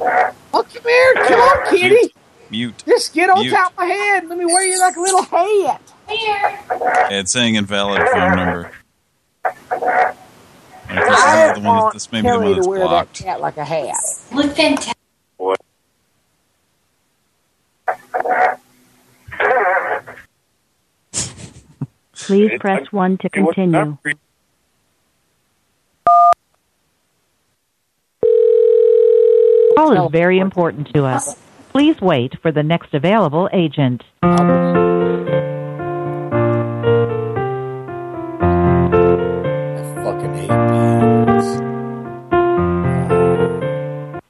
Speaker 25: Oh, come here. Come on, kitty.
Speaker 3: Mute.
Speaker 25: Just get on
Speaker 3: Mute.
Speaker 25: top of my head. Let me wear you like a little hat.
Speaker 46: Here.
Speaker 3: It's saying invalid phone number. And This,
Speaker 25: I
Speaker 3: the one that,
Speaker 25: want
Speaker 3: this may be the one
Speaker 25: to
Speaker 3: that's
Speaker 25: wear that
Speaker 3: blocked.
Speaker 25: cat like a hat.
Speaker 46: Look fantastic.
Speaker 47: Please press 1 to continue.
Speaker 29: Your call is very important to us. Please wait for the next available agent.
Speaker 5: I fucking hate beans.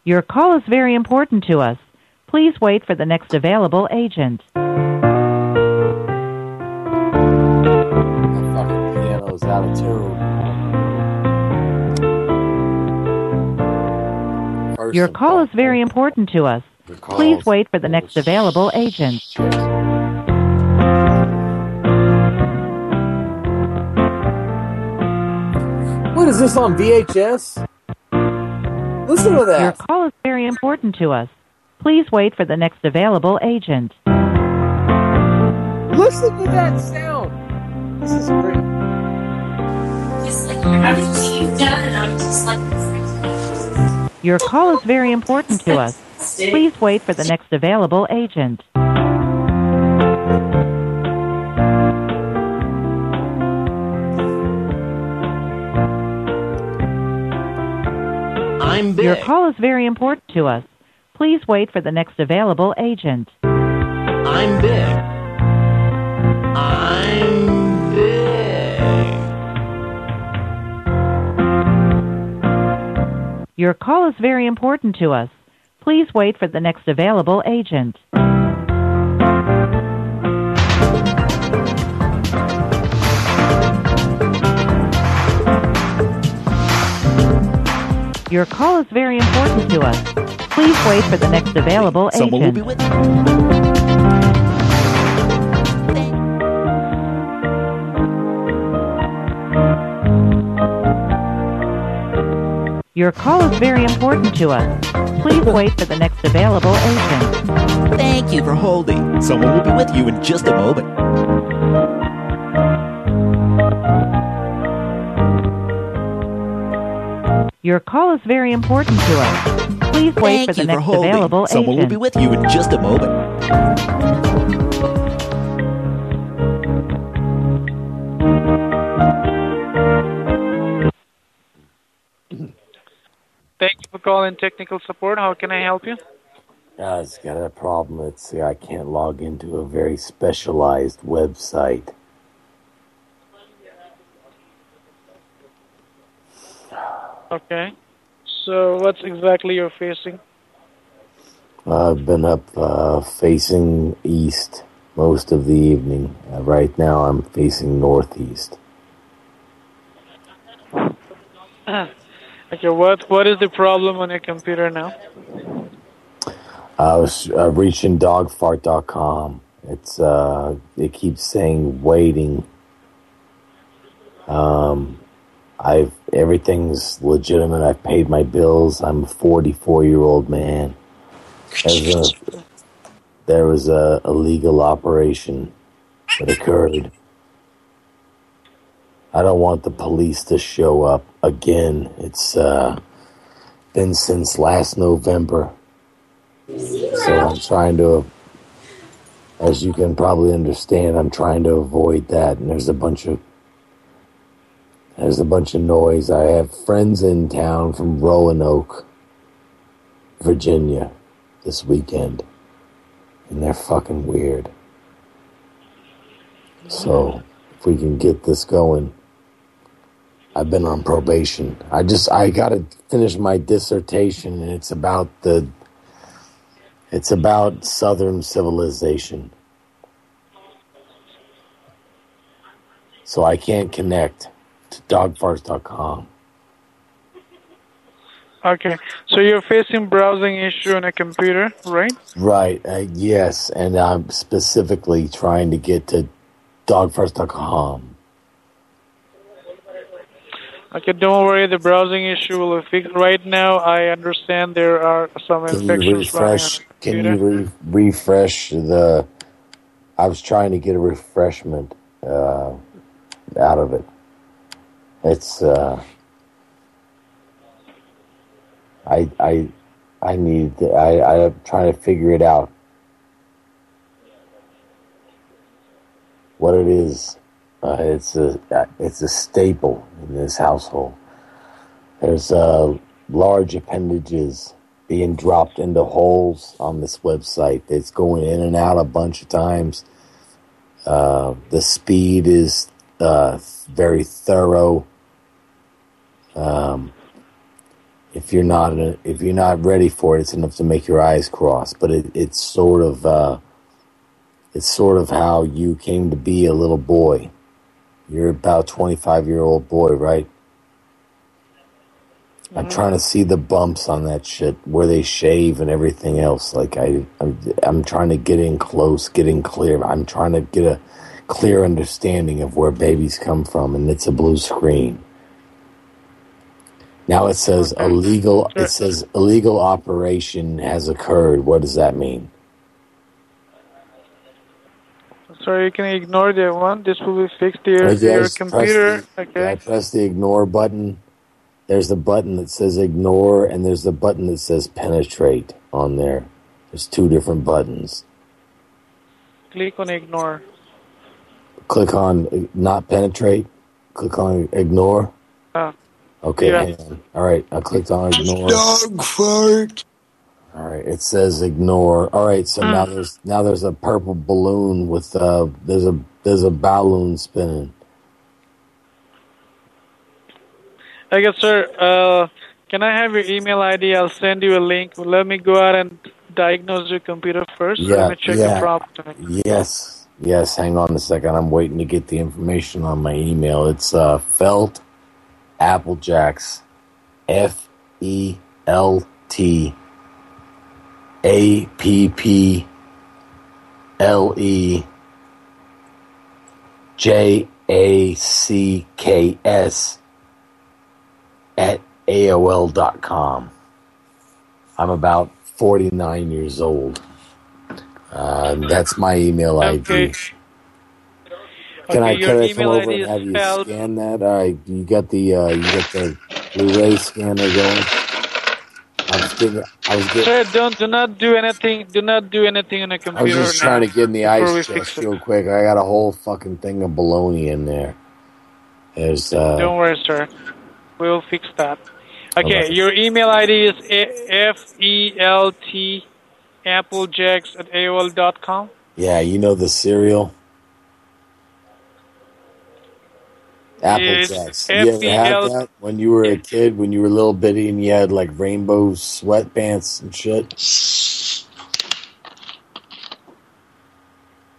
Speaker 29: Your call is very important to us. Please wait for the next available agent.
Speaker 5: Fucking piano's out of tune.
Speaker 29: Your call is very important to us. Please wait for the next available agent.
Speaker 5: What is this on VHS? Listen to that.
Speaker 29: Your call is very important to us. Please wait for the next available agent.
Speaker 5: Listen to that sound. This is great.
Speaker 46: Just like everything you've done, and I'm just like.
Speaker 29: Your call is very important to us. Please wait for the next available agent.
Speaker 44: I'm
Speaker 29: Your call is very important to us. Please wait for the next available agent.
Speaker 44: I'm big. I'm
Speaker 29: Your call is very important to us. Please wait for the next available agent. Your call is very important to us. Please wait for the next available
Speaker 20: Someone will
Speaker 29: agent.
Speaker 20: be with you.
Speaker 29: Your call is very important to us. Please wait for the next available agent.
Speaker 20: Thank you for holding. Someone will be with you in just a moment.
Speaker 29: Your call is very important to us. Please wait
Speaker 20: Thank
Speaker 29: for the
Speaker 20: you for
Speaker 29: next
Speaker 20: holding.
Speaker 29: available
Speaker 20: Someone will be with you in just a moment.
Speaker 48: For calling technical support. How can I help you?
Speaker 5: Uh, it's got a problem. Let's see, I can't log into a very specialized website.
Speaker 48: Okay. So what's exactly you're facing?
Speaker 5: I've been up uh, facing east most of the evening. Uh, right now, I'm facing northeast.
Speaker 48: okay, what what is the problem on your computer now?
Speaker 5: I was uh, reaching dogfart.com. It's uh, it keeps saying waiting. Um, I've everything's legitimate. I've paid my bills. I'm a 44 year old man. There's a, there was a illegal operation that occurred. I don't want the police to show up again. It's uh, been since last November. So I'm trying to, as you can probably understand, I'm trying to avoid that. And there's a bunch of, there's a bunch of noise. I have friends in town from Roanoke, Virginia, this weekend, and they're fucking weird. So if we can get this going, I've been on probation. I just I got to finish my dissertation, and it's about the it's about Southern civilization. So I can't connect to dogfarts.com.
Speaker 48: Okay. So you're facing browsing issue on a computer, right?
Speaker 5: Right, uh, yes, and I'm specifically trying to get to dogfarts.com.
Speaker 48: Okay, don't worry, the browsing issue will be fixed. Right now, I understand there are some
Speaker 5: Can you
Speaker 48: infections on
Speaker 5: refresh? Can you re- refresh the? I was trying to get a refreshment uh, out of it. It's. Uh, I I I need. To, I I'm trying to figure it out. What it is. Uh, it's a it's a staple in this household. There's uh, large appendages being dropped into holes on this website. It's going in and out a bunch of times. Uh, the speed is uh, very thorough. Um, if you're not if you're not ready for it, it's enough to make your eyes cross. But it, it's sort of uh, it's sort of how you came to be a little boy. You're about 25 year old boy, right? I'm mm-hmm. trying to see the bumps on that shit where they shave and everything else. Like I, I'm, I'm trying to get in close, getting clear. I'm trying to get a clear understanding of where babies come from, and it's a blue screen. Now it says illegal. It says illegal operation has occurred. What does that mean?
Speaker 48: So you can ignore that one. This will be fixed. Your,
Speaker 5: I
Speaker 48: your computer,
Speaker 5: the,
Speaker 48: okay?
Speaker 5: I press the ignore button. There's the button that says ignore, and there's the button that says penetrate on there. There's two different buttons.
Speaker 48: Click on ignore.
Speaker 5: Click on uh, not penetrate. Click on ignore.
Speaker 48: Ah.
Speaker 5: Okay,
Speaker 48: Yeah.
Speaker 5: hang on. All right, I clicked on ignore.
Speaker 18: Dog fart.
Speaker 5: All right, it says ignore. All right, so now there's now there's a purple balloon with uh there's a there's a balloon spinning.
Speaker 48: Okay, sir. Uh, can I have your email ID? I'll send you a link. Let me go out and diagnose your computer first.
Speaker 5: Yeah,
Speaker 48: Let me check
Speaker 5: yeah.
Speaker 48: the problem.
Speaker 5: Yes, yes. Hang on a second. I'm waiting to get the information on my email. It's uh, Felt Applejacks, F E L T A P P L E J A C K S at AOL.com. I'm about 49 years old. Uh, that's my email
Speaker 48: Okay.
Speaker 5: ID. Can I
Speaker 48: Okay, your
Speaker 5: can I come over and have you
Speaker 48: spelled-
Speaker 5: scan that? All right, you got the uh, you got the Blu-ray scanner going. I was getting, I was getting,
Speaker 48: Sir, don't do not do anything. Do not do anything on a
Speaker 5: I was
Speaker 48: computer.
Speaker 5: just
Speaker 48: now
Speaker 5: trying to get in the ice chest real quick. I got a whole fucking thing of bologna in there. There's uh,
Speaker 48: Don't worry, sir. We'll fix that. Okay, your email ID is a- f e l t applejacks at aol dot com.
Speaker 5: yeah, you know the cereal. Apple
Speaker 48: It's
Speaker 5: Jacks. You ever had that when you were a kid, when you were a little bitty and you had like rainbow sweatpants and shit?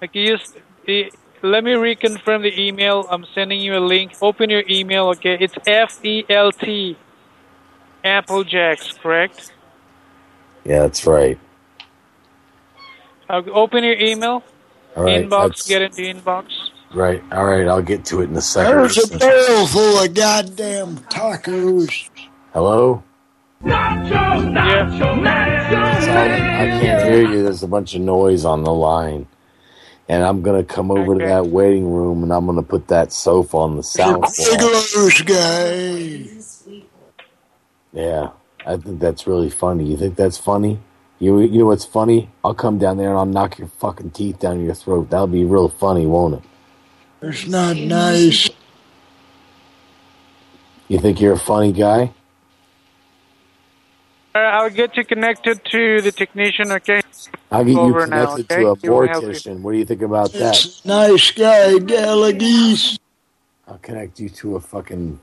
Speaker 48: Okay, you the, let me reconfirm the email. I'm sending you a link. Open your email. Okay, it's f e l t applejacks, correct?
Speaker 5: Yeah, that's right.
Speaker 48: Uh, open your email.
Speaker 5: Right,
Speaker 48: inbox.
Speaker 5: that's-
Speaker 48: Get into inbox.
Speaker 5: Right. All right, I'll get to it in a second.
Speaker 18: There's a barrel full of goddamn tacos.
Speaker 5: Hello?
Speaker 48: Yeah.
Speaker 5: I can't hear you. There's a bunch of noise on the line. And I'm going to come over to that waiting room and I'm going to put that sofa on the south wall.
Speaker 18: Guy.
Speaker 5: Yeah, I think that's really funny. You think that's funny? You you know what's funny? I'll come down there and I'll knock your fucking teeth down your throat. That'll be real funny, won't it?
Speaker 18: It's not nice.
Speaker 5: You think you're a funny guy?
Speaker 48: Uh, I'll get you connected to the technician. Okay.
Speaker 5: I'll get you
Speaker 48: Over
Speaker 5: connected
Speaker 48: now, okay?
Speaker 5: to a
Speaker 48: He will help you.
Speaker 5: mortician. What do you think about that?
Speaker 18: It's a nice guy, Gallagher.
Speaker 5: I'll connect you to a fucking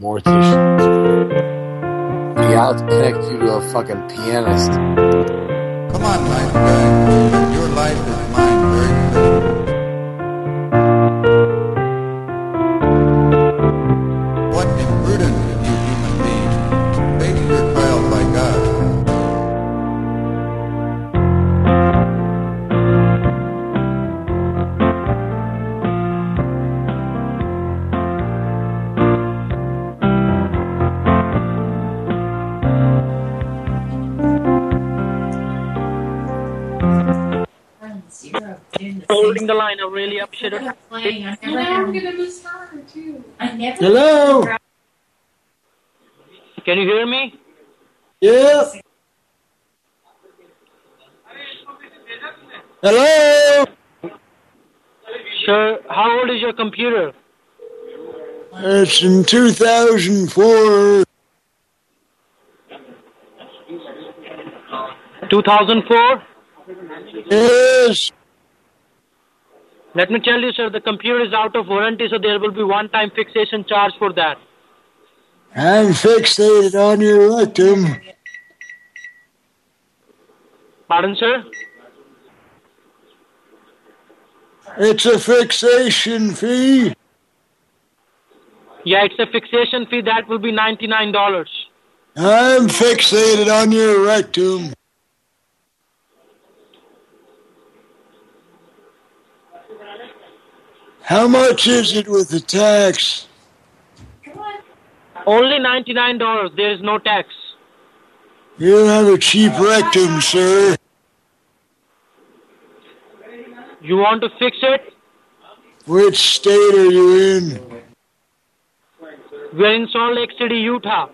Speaker 5: mortician. Yeah, I'll connect you to a fucking pianist.
Speaker 49: Come on, nice guy. Your life is
Speaker 50: Holding the line, I really upset.
Speaker 46: Now I'm gonna miss her too. I never.
Speaker 18: Hello?
Speaker 50: Can you hear me?
Speaker 18: Yeah. Hello?
Speaker 50: Sir, how old is your computer?
Speaker 18: It's in 2004.
Speaker 50: 2004?
Speaker 18: Yes.
Speaker 50: Let me tell you, sir, the computer is out of warranty, so there will be one-time fixation charge for that.
Speaker 18: I'm fixated on your rectum.
Speaker 50: Pardon, sir?
Speaker 18: It's a fixation fee.
Speaker 50: Yeah, it's a fixation fee. That will be $99.
Speaker 18: I'm fixated on your rectum. How much is it with the tax?
Speaker 50: Only $99. There is no tax.
Speaker 18: You have a cheap rectum, sir.
Speaker 50: You want to fix it?
Speaker 18: Which state are you in?
Speaker 50: We're in Salt Lake City, Utah.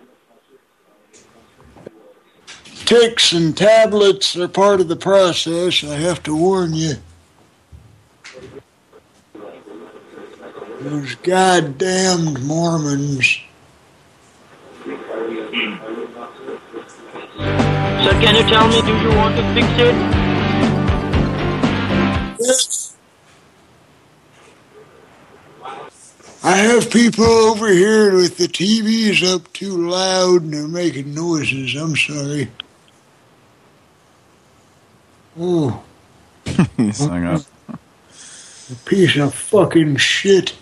Speaker 18: Ticks and tablets are part of the process, I have to warn you. Those goddamned Mormons.
Speaker 50: Sir, can you tell me, do you want to fix it?
Speaker 18: Yes. I have people over here with the TVs up too loud and they're making noises. I'm sorry. Oh,
Speaker 3: He's hung up.
Speaker 18: a piece of fucking shit.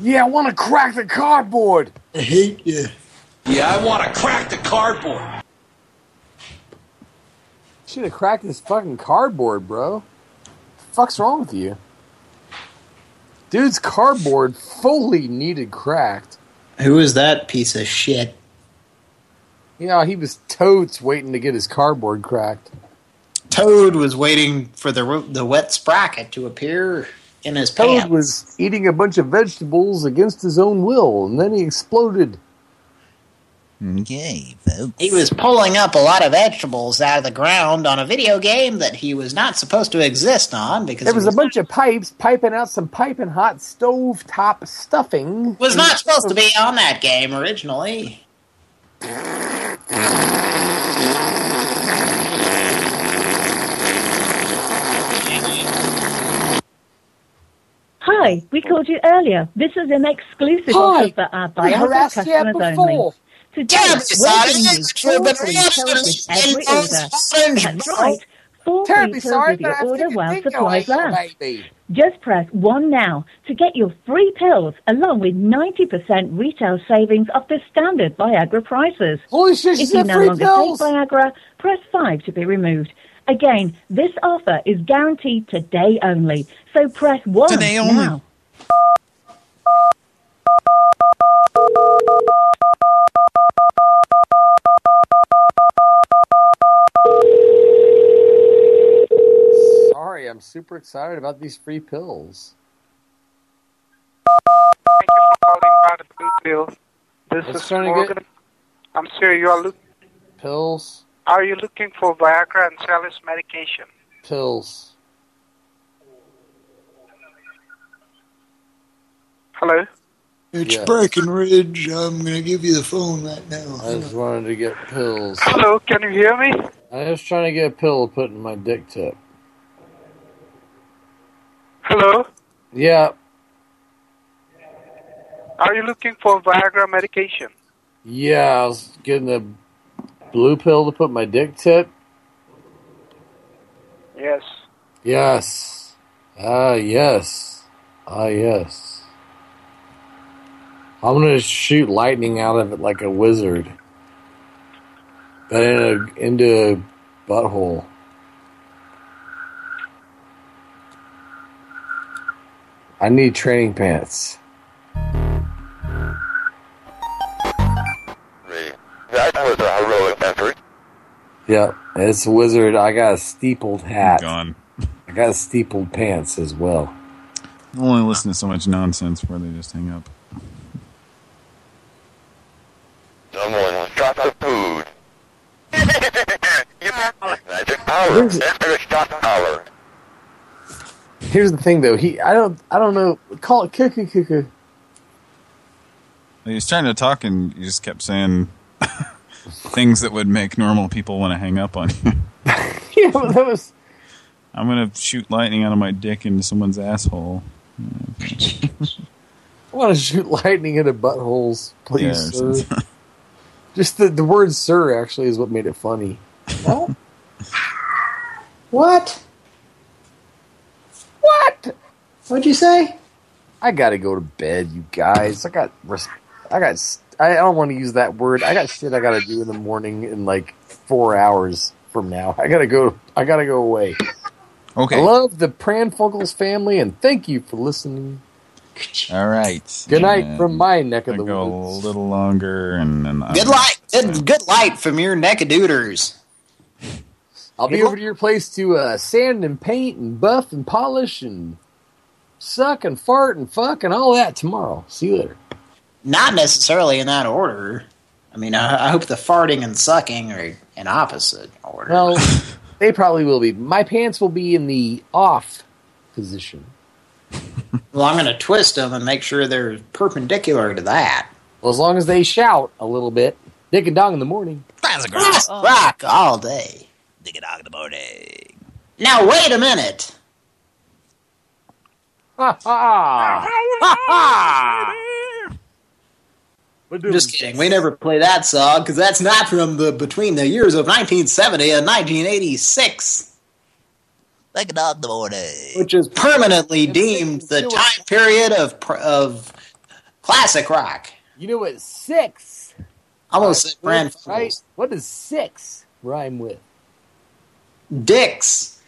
Speaker 25: Yeah, I want to crack the cardboard.
Speaker 18: I hate you.
Speaker 25: Yeah, I want to crack the cardboard.
Speaker 5: Should have cracked this fucking cardboard, bro. What The fuck's wrong with you?
Speaker 25: Dude's cardboard fully needed cracked.
Speaker 4: Who is that piece of shit?
Speaker 5: Yeah, he was totes waiting to get his cardboard cracked.
Speaker 4: Toad was waiting for the the wet sprocket to appear in his
Speaker 5: Toad
Speaker 4: pants.
Speaker 5: was eating a bunch of vegetables against his own will, and then he exploded.
Speaker 20: Okay, folks.
Speaker 4: He was pulling up a lot of vegetables out of the ground on a video game that he was not supposed to exist on because
Speaker 5: There
Speaker 4: he
Speaker 5: was a bunch of pipes piping out some piping hot stove top stuffing.
Speaker 4: was not supposed to be on that game originally.
Speaker 47: Hi, we called you earlier. This is an exclusive
Speaker 25: Hi,
Speaker 47: offer for our Bianca
Speaker 25: you
Speaker 47: customers only. Today,
Speaker 25: Damn sorry,
Speaker 47: giving you
Speaker 25: you
Speaker 47: four free
Speaker 25: arrested
Speaker 47: pills with
Speaker 25: in
Speaker 47: every order.
Speaker 25: orange
Speaker 47: That's right. Four
Speaker 25: Terribly sorry, but I
Speaker 47: order while supplies last. Just press 1 now to get your free pills along with 90% retail savings off the standard Viagra prices.
Speaker 25: Holy shit,
Speaker 47: if you no longer
Speaker 25: pills.
Speaker 47: take Viagra, press 5 to be removed. Again, this offer is guaranteed today only. So press 1
Speaker 3: Today only.
Speaker 47: now.
Speaker 5: Sorry, I'm super excited about these free pills.
Speaker 51: Thank you for calling about the blue pill. This
Speaker 5: Let's
Speaker 51: is
Speaker 5: try to get-
Speaker 51: Morgan. I'm sure you are look.
Speaker 5: Pills,
Speaker 51: Are you looking for Viagra and Cialis medication?
Speaker 5: pills.
Speaker 51: Hello.
Speaker 18: It's
Speaker 5: Yes.
Speaker 18: Breckenridge. I'm going to give you the phone right now.
Speaker 5: I just wanted to get pills.
Speaker 51: Hello, can you hear me?
Speaker 5: I was trying to get a pill to put in my dick tip.
Speaker 51: Hello.
Speaker 5: Yeah,
Speaker 51: Are you looking for Viagra medication?
Speaker 5: yeah, I was getting a blue pill to put my dick tip.
Speaker 51: Yes.
Speaker 5: Yes. Ah, yes. Ah, yes. I'm gonna shoot lightning out of it like a wizard. But in a, into a butthole. I need training pants.
Speaker 52: That was a heroic effort.
Speaker 5: Yep, it's a wizard. I got a steepled hat.
Speaker 3: Gone.
Speaker 5: I got a steepled pants as well.
Speaker 3: I'll only listen to so much nonsense before they just hang up.
Speaker 52: Someone shot the food. Magic power. Enter shot power.
Speaker 5: Here's the thing, though. He, I don't, I don't know. Call it cuckoo cuckoo.
Speaker 3: He was trying to talk and you just kept saying things that would make normal people want to hang up on you.
Speaker 5: yeah, but that was.
Speaker 3: I'm gonna shoot lightning out of my dick into someone's asshole.
Speaker 5: I want to shoot lightning into buttholes, please,
Speaker 3: Yeah,
Speaker 5: sir.
Speaker 3: something.
Speaker 5: Just the the word "sir" actually is what made it funny.
Speaker 4: What? What?
Speaker 5: What?
Speaker 4: What'd you say?
Speaker 5: I gotta go to bed, you guys. I got, res- I got. S- I don't want to use that word. I got shit I gotta do in the morning in like four hours from now. I gotta go. I gotta go away.
Speaker 3: Okay.
Speaker 5: I love the Pran Funkels family, and thank you for listening.
Speaker 3: All right.
Speaker 5: Good night
Speaker 3: And
Speaker 5: from my neck of
Speaker 3: I
Speaker 5: the
Speaker 3: go
Speaker 5: woods.
Speaker 3: a little longer and then
Speaker 4: Good light. Good, good light from your neck of dooders.
Speaker 5: I'll be over to your place to uh, sand and paint and buff and polish and suck and fart and fuck and all that tomorrow. See you later.
Speaker 4: Not necessarily in that order. I mean, I, I hope the farting and sucking are in opposite order.
Speaker 5: Well, they probably will be. My pants will be in the off position.
Speaker 4: Well, I'm going to twist them and make sure they're perpendicular to that.
Speaker 5: Well, as long as they shout a little bit. Dick and dong in the morning.
Speaker 4: Class rock all day.
Speaker 20: Dick and out in the morning.
Speaker 4: Now, wait a minute.
Speaker 5: Ha ha! Ha ha!
Speaker 4: Just kidding. We never play that song because that's not from the between the years of 1970 and 1986,
Speaker 20: Dig it out in the morning.
Speaker 4: which is permanently deemed the time period of of classic rock.
Speaker 5: You know what six?
Speaker 4: I almost said Brand
Speaker 5: right? What does six rhyme with?
Speaker 4: Dicks.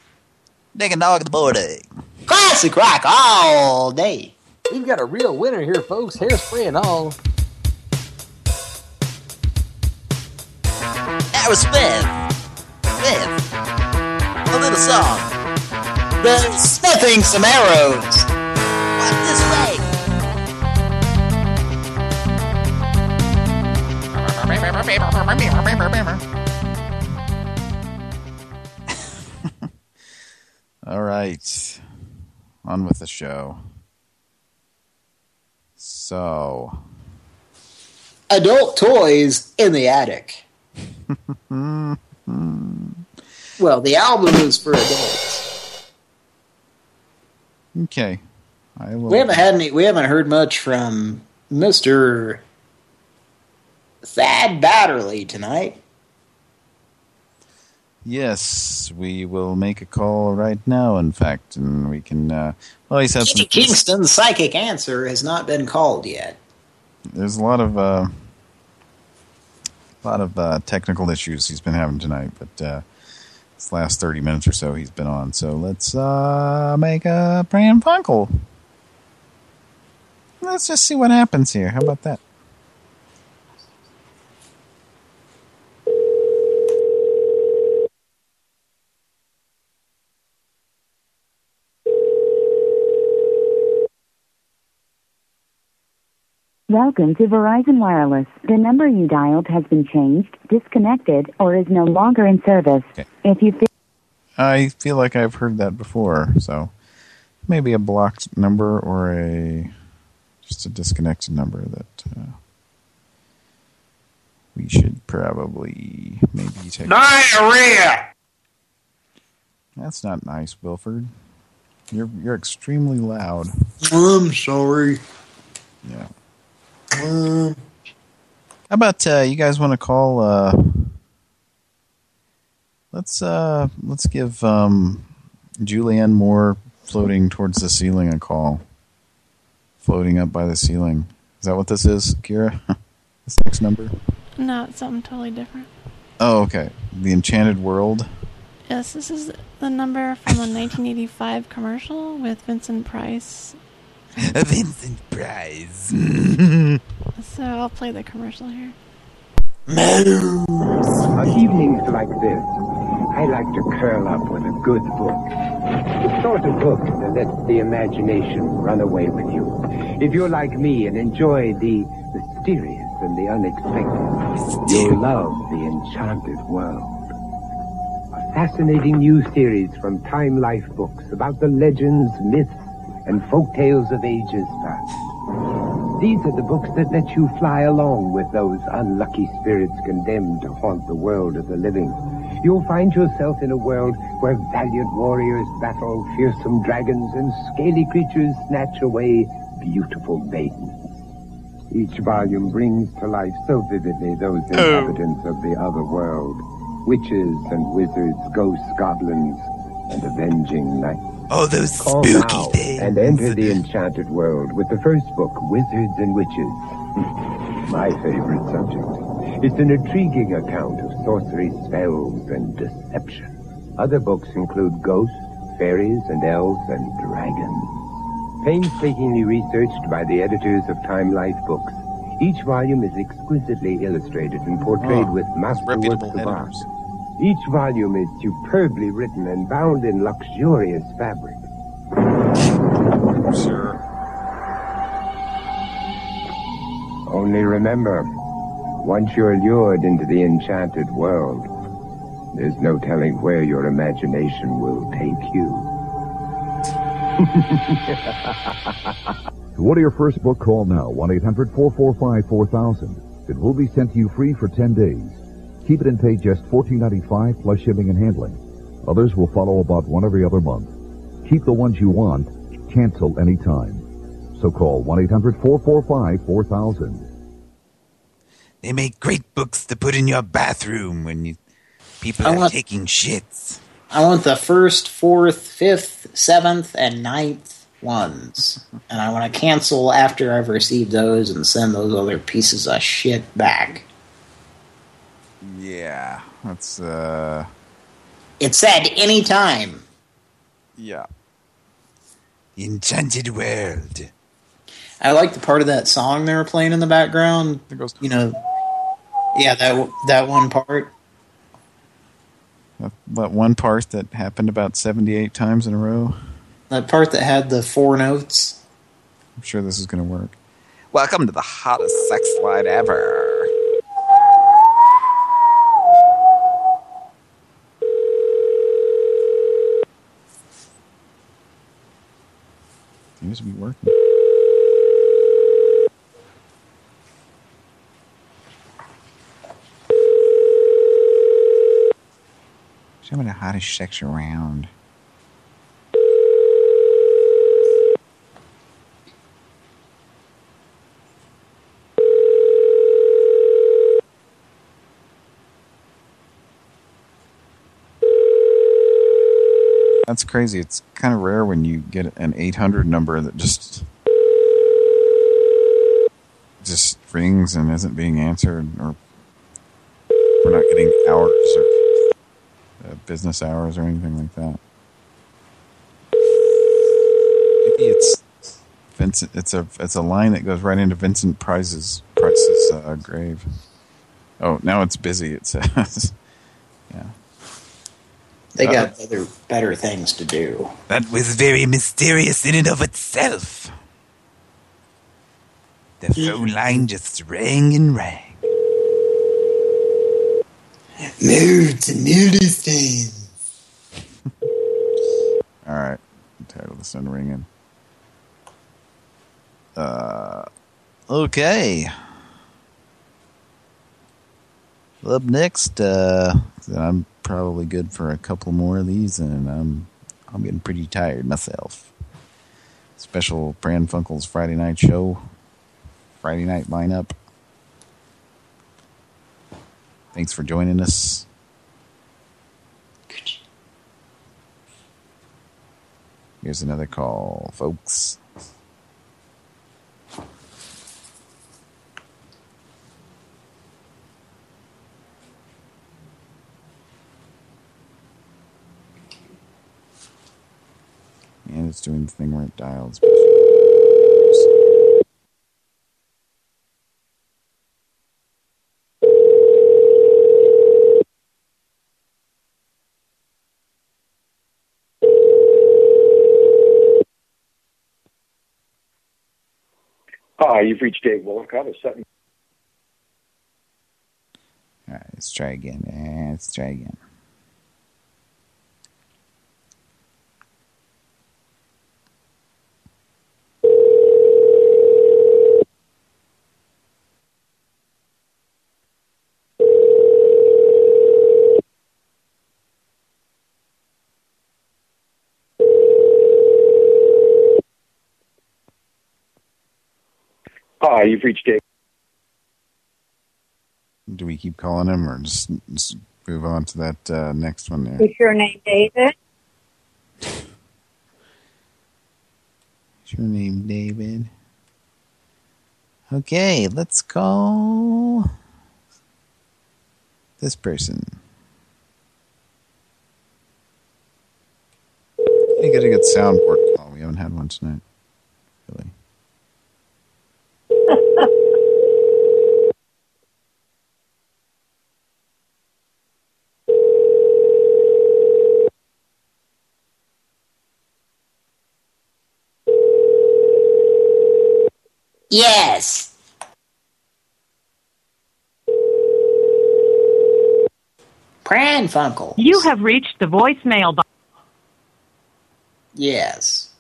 Speaker 20: Dig a dog in the morning.
Speaker 4: Classic rock all day.
Speaker 5: We've got a real winner here, folks. Hairspray and all.
Speaker 20: Aerosmith with a little song.
Speaker 4: The Smithing Some Arrows.
Speaker 20: Walk this way.
Speaker 3: All right. On with the show. So,
Speaker 4: Adult toys in the attic. Well, the album is for adults.
Speaker 3: okay. I will.
Speaker 4: We haven't had any. We haven't heard much from Mister Thad Batterley tonight.
Speaker 3: Yes, we will make a call right now. In fact, and we can. Uh, well, he's had.
Speaker 4: Kingston's psychic answer has not been called yet.
Speaker 3: There's a lot of uh, a lot of uh, technical issues he's been having tonight, but uh, this last 30 minutes or so he's been on. So let's uh, make a Pran Funkel. Let's just see what happens here. How about that?
Speaker 53: Welcome to Verizon Wireless. The number you dialed has been changed, disconnected, or is no longer in service. If you feel
Speaker 3: I feel like I've heard that before, so maybe a blocked number or a just a disconnected number that uh, we should probably maybe take.
Speaker 49: Diarrhea!
Speaker 3: That's not nice, Wilford. You're you're extremely loud.
Speaker 18: I'm sorry.
Speaker 3: Yeah.
Speaker 18: Um,
Speaker 3: How about uh, you guys want to call? Uh, let's uh, let's give um, Julianne Moore floating towards the ceiling a call. Floating up by the ceiling. Is that what this is, Kira? this next number?
Speaker 54: No, it's something totally different.
Speaker 3: Oh, okay. The Enchanted World.
Speaker 54: Yes, this is the number from a 1985 commercial with Vincent Price.
Speaker 3: Vincent Price.
Speaker 54: So I'll play the commercial here.
Speaker 55: On evenings like this, I like to curl up with a good book. The sort of book that lets the imagination run away with you. If you're like me and enjoy the mysterious and the unexpected, you'll love The Enchanted World. A fascinating new series from Time Life Books about the legends, myths, and folk tales of ages past. These are the books that let you fly along with those unlucky spirits condemned to haunt the world of the living. You'll find yourself in a world where valiant warriors battle fearsome dragons and scaly creatures snatch away beautiful maidens. Each volume brings to life so vividly those oh. inhabitants of the other world. Witches and wizards, ghosts, goblins, and avenging knights.
Speaker 20: Oh, those
Speaker 55: Call
Speaker 20: spooky
Speaker 55: now
Speaker 20: things.
Speaker 55: and enter the enchanted world with the first book, Wizards and Witches. My favorite subject. It's an intriguing account of sorcery, spells, and deception. Other books include ghosts, fairies, and elves, and dragons. Painstakingly researched by the editors of Time Life Books, each volume is exquisitely illustrated and portrayed
Speaker 3: Oh,
Speaker 55: with masterworks
Speaker 3: reputable
Speaker 55: of art.
Speaker 3: Editors.
Speaker 55: Each volume is superbly written and bound in luxurious fabric.
Speaker 3: Sir.
Speaker 55: Only remember, once you're lured into the enchanted world, there's no telling where your imagination will take you.
Speaker 56: To order your first book, call now 1-800-445-4000. It will be sent to you free for 10 days. Keep it and pay just $14.95 plus shipping and handling. Others will follow about one every other month. Keep the ones you want. Cancel anytime. So call 1-800-445-4000.
Speaker 20: They make great books to put in your bathroom when you people
Speaker 4: I
Speaker 20: are
Speaker 4: want-
Speaker 20: taking shits.
Speaker 4: I want the first, fourth, fifth, seventh, and ninth ones. And I want to cancel after I've received those and send those other pieces of shit back.
Speaker 3: Yeah, that's uh,
Speaker 4: It said anytime.
Speaker 3: yeah.
Speaker 20: Enchanted World.
Speaker 4: I like the part of that song they were playing in the background.
Speaker 3: It goes,
Speaker 4: you know, yeah, that that one part.
Speaker 3: What one part that happened about 78 times in a row?
Speaker 4: That part that had the four notes.
Speaker 3: I'm sure this is going to work. Welcome to the hottest sex slide ever. Seems to be working. Show me the hottest sex around. That's crazy. It's kind of rare when you get an 800 number that just just rings and isn't being answered, or we're not getting hours or uh, business hours or anything like that. Maybe it's Vincent. It's a it's a line that goes right into Vincent Price's Price's uh, grave. Oh, now it's busy. It says, yeah.
Speaker 4: They
Speaker 3: Uh,
Speaker 4: got other better things to do.
Speaker 20: That was very mysterious in and of itself. The phone line just rang and rang.
Speaker 18: Moods and moody things.
Speaker 3: All right. I'm tired of the sun ringing. Uh, okay. Well, up next, uh, I'm probably good for a couple more of these, and I'm I'm getting pretty tired myself. Special Pran Funkels Friday night show, Friday night lineup. Thanks for joining us. Here's another call, folks. And it's doing the thing where it dials.
Speaker 57: Hi, you've reached Dave Wolcott of Sutton.
Speaker 3: All right, let's try again. Eh, Let's try again.
Speaker 57: Hi, you've reached Dave.
Speaker 3: Do we keep calling him or just, just move on to that uh, next one there?
Speaker 58: Is your name David?
Speaker 3: Is your name David? Okay, let's call this person. You get a good soundboard call. We haven't had one tonight. Really.
Speaker 4: Yes. Pran Funkel.
Speaker 29: You have reached the voicemail box.
Speaker 4: Yes.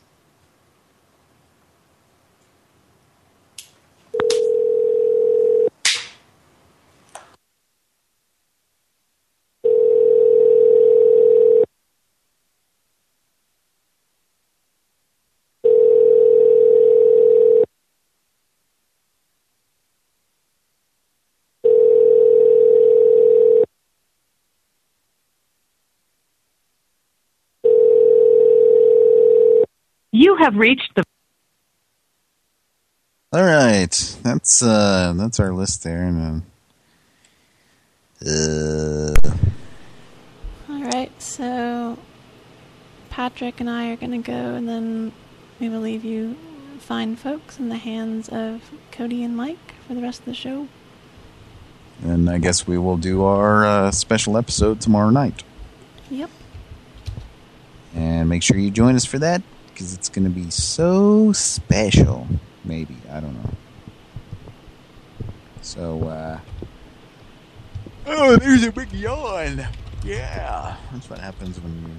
Speaker 29: You have reached the.
Speaker 3: All right, that's uh, that's our list there, and then, uh,
Speaker 54: All right, so Patrick and I are going to go, and then we will leave you fine folks in the hands of Cody and Mike for the rest of the show.
Speaker 3: and I guess we will do our uh, special episode tomorrow night.
Speaker 54: Yep.
Speaker 3: And make sure you join us for that, because it's going to be so special. Maybe. I don't know. So, uh... Oh, there's a big yawn! Yeah! That's what happens when you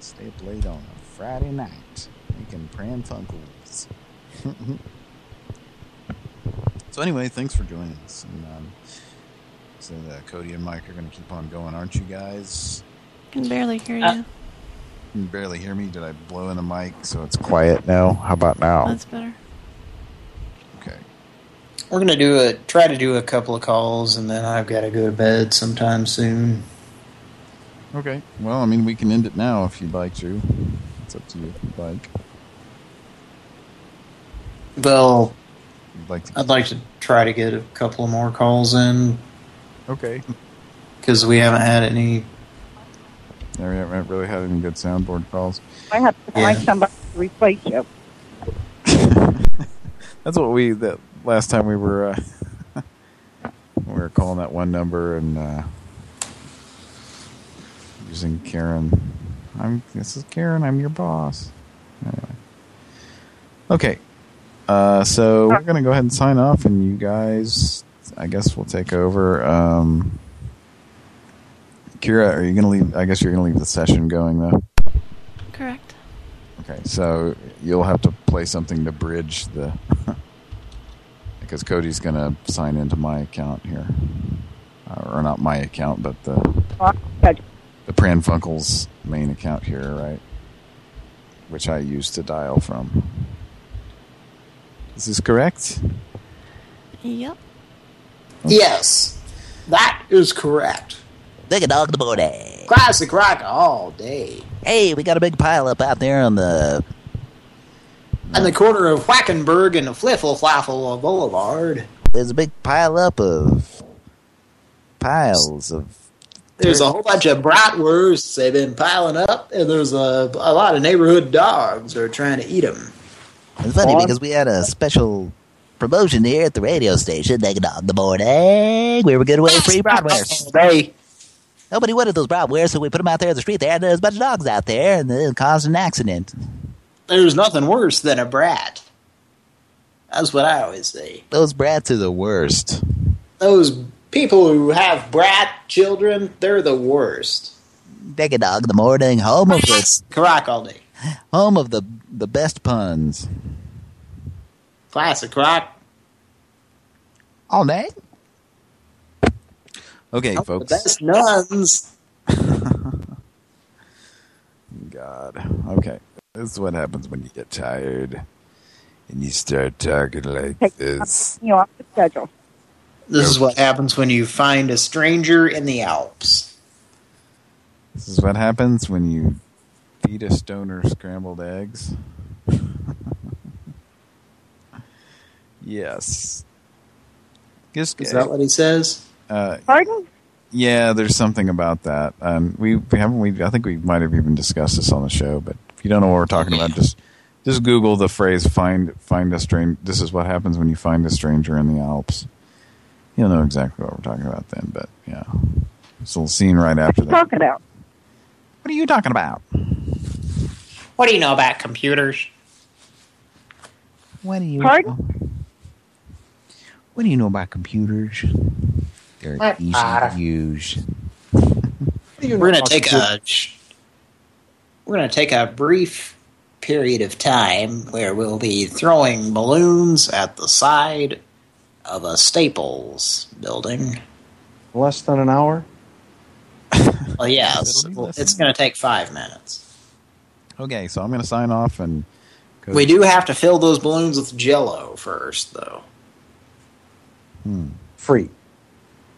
Speaker 3: stay up late on a Friday night, making Pran Funkels. so anyway, thanks for joining us. And, um, so uh, Cody and Mike are going to keep on going, aren't you guys?
Speaker 54: I Can barely hear
Speaker 3: Uh,
Speaker 54: you.
Speaker 3: You can barely hear me. Did I blow in the mic so it's quiet now? How about now?
Speaker 54: That's better.
Speaker 3: Okay.
Speaker 4: We're gonna do a try to do a couple of calls, and then I've got to go to bed sometime soon.
Speaker 3: Okay. Well, I mean, we can end it now if you'd like to. It's up to you if you'd like.
Speaker 4: Well,
Speaker 3: like to.
Speaker 4: I'd like to try to get a couple of more calls in.
Speaker 3: Okay.
Speaker 4: Because we haven't had any.
Speaker 3: Yeah, we haven't really had any good soundboard calls.
Speaker 58: I have to find somebody to replace you.
Speaker 3: That's what we that last time we were uh, we were calling that one number and uh, using Karen. I'm this is Karen. I'm your boss. Anyway. Okay. Uh, so we're gonna go ahead and sign off, and you guys, I guess, we will take over. Um, Kira, are you gonna leave? I guess you're gonna leave the session going though.
Speaker 54: Correct.
Speaker 3: Okay, so you'll have to play something to bridge the... because Cody's going to sign into my account here. Uh, or not my account, but the the Pran Funkels main account here, right? Which I used to dial from. Is this correct?
Speaker 54: Yep.
Speaker 4: Yes, that is correct.
Speaker 20: Big dog in the morning.
Speaker 4: Classic rock all day.
Speaker 20: Hey, we got a big pile up out there on the
Speaker 4: On the corner of Wackenberg and the Fliffle Flaffle Boulevard.
Speaker 20: There's a big pile up of piles of.
Speaker 4: There's a whole bunch of bratwursts they've been piling up, and there's a, a lot of neighborhood dogs that are trying to eat them.
Speaker 20: It's funny because we had a special promotion here at the radio station, Naked Dog in the Morning. We were giving away free bratwursts.
Speaker 4: They
Speaker 20: Nobody wanted those bratwursts, so we put them out there in the street there, and there's uh, a bunch of dogs out there, and it caused an accident.
Speaker 4: There's nothing worse than a brat. That's what I always say.
Speaker 3: Those brats are the worst.
Speaker 4: Those people who have brat children, they're the worst.
Speaker 20: Naked Dog in the Morning, home of the
Speaker 4: Rock all day.
Speaker 3: Home of the the best puns.
Speaker 4: Classic rock.
Speaker 20: All day?
Speaker 3: Okay,
Speaker 4: The
Speaker 3: folks.
Speaker 4: best nuns.
Speaker 3: God. Okay. This is what happens when you get tired and you start talking like
Speaker 58: Take
Speaker 3: this.
Speaker 58: you off the schedule.
Speaker 4: This is what happens when you find a stranger in the Alps.
Speaker 3: This is what happens when you feed a stoner scrambled eggs. yes. Just,
Speaker 4: Is that what he says?
Speaker 3: Uh,
Speaker 58: Pardon?
Speaker 3: yeah, there's something about that. Um, we, we haven't. We I think we might have even discussed this on the show. But if you don't know what we're talking about, just just Google the phrase "find find a stranger." This is what happens when you find a stranger in the Alps. You'll know exactly what we're talking about then. But yeah, it's a little scene right after that.
Speaker 58: Talking about.
Speaker 3: What are you talking about?
Speaker 4: What do you know about computers?
Speaker 20: What do you
Speaker 58: Pardon?
Speaker 3: What do you know about computers? They're
Speaker 4: What?
Speaker 3: easy to use.
Speaker 4: We're gonna take a we're gonna take a brief period of time where we'll be throwing balloons at the side of a Staples building.
Speaker 59: Less than an hour?
Speaker 4: Well, yes,
Speaker 3: It'll be
Speaker 4: well,
Speaker 3: less
Speaker 4: it's going to take five minutes.
Speaker 3: Okay, so I'm going to sign off and. go-
Speaker 4: We do have to fill those balloons with Jello first, though.
Speaker 3: Hmm.
Speaker 59: Free.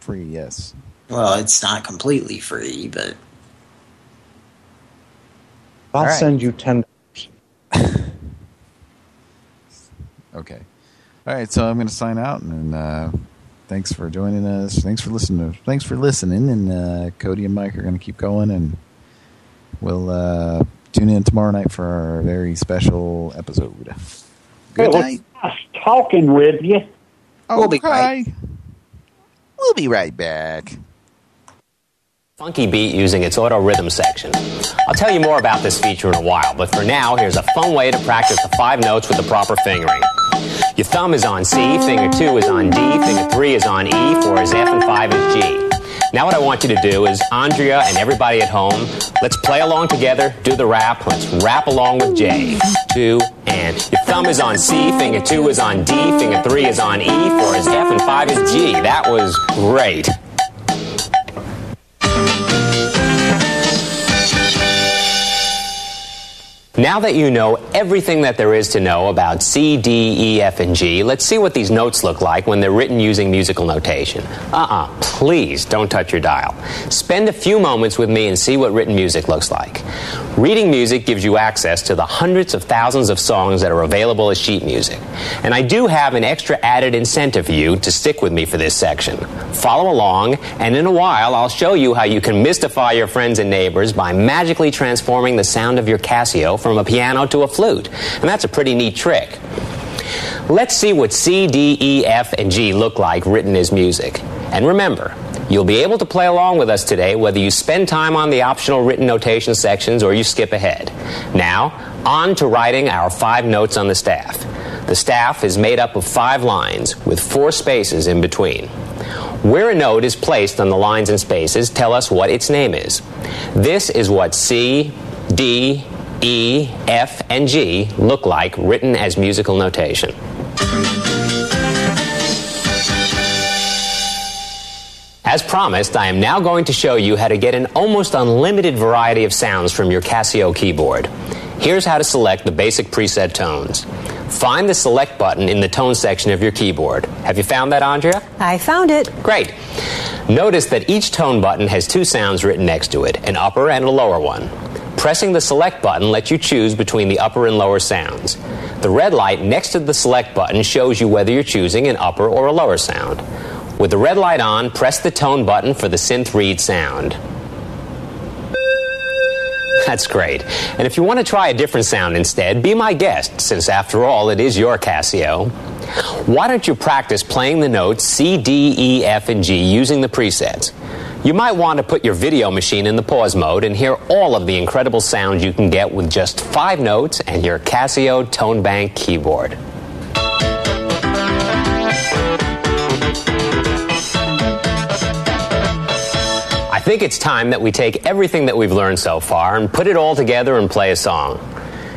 Speaker 3: Free, yes.
Speaker 4: Well, it's not completely free, but
Speaker 59: I'll
Speaker 3: All right.
Speaker 59: send you $10.
Speaker 3: Okay. All right, so I'm going to sign out, and uh, thanks for joining us. Thanks for listening. Thanks for listening, and uh, Cody and Mike are going to keep going, and we'll uh, tune in tomorrow night for our very special episode. Good
Speaker 60: It
Speaker 3: night.
Speaker 60: nice talking with you.
Speaker 3: We'll be right. We'll be right back.
Speaker 32: funky beat using its auto rhythm section. I'll tell you more about this feature in a while, but for now, here's a fun way to practice the five notes with the proper fingering. Your thumb is on C, finger two is on D, finger three is on E, four is F, and five is G. Now what I want you to do is, Andrea and everybody at home, let's play along together, do the rap, let's rap along with J. Two, and your thumb is on C, finger two is on D, finger three is on E, four is F, and five is G. That was great. Now that you know everything that there is to know about C, D, E, F, and G, let's see what these notes look like when they're written using musical notation. Uh-uh, please don't touch your dial. Spend a few moments with me and see what written music looks like. Reading music gives you access to the hundreds of thousands of songs that are available as sheet music. And I do have an extra added incentive for you to stick with me for this section. Follow along, and in a while I'll show you how you can mystify your friends and neighbors by magically transforming the sound of your Casio from a piano to a flute. And that's a pretty neat trick. Let's see what C, D, E, F, and G look like written as music. And remember, you'll be able to play along with us today whether you spend time on the optional written notation sections or you skip ahead. Now, on to writing our five notes on the staff. The staff is made up of five lines with four spaces in between. Where a note is placed on the lines and spaces tell us what its name is. This is what C, D, E, F, and G look like written as musical notation. As promised, I am now going to show you how to get an almost unlimited variety of sounds from your Casio keyboard. Here's how to select the basic preset tones. Find the select button in the tone section of your keyboard. Have you found that, Andrea?
Speaker 61: I found it.
Speaker 32: Great. Notice that each tone button has two sounds written next to it, an upper and a lower one. Pressing the select button lets you choose between the upper and lower sounds. The red light next to the select button shows you whether you're choosing an upper or a lower sound. With the red light on, press the tone button for the synth reed sound. That's great. And if you want to try a different sound instead, be my guest, since after all, it is your Casio. Why don't you practice playing the notes C, D, E, F, and G using the presets? You might want to put your video machine in the pause mode and hear all of the incredible sounds you can get with just five notes and your Casio Tone Bank keyboard. I think it's time that we take everything that we've learned so far and put it all together and play a song.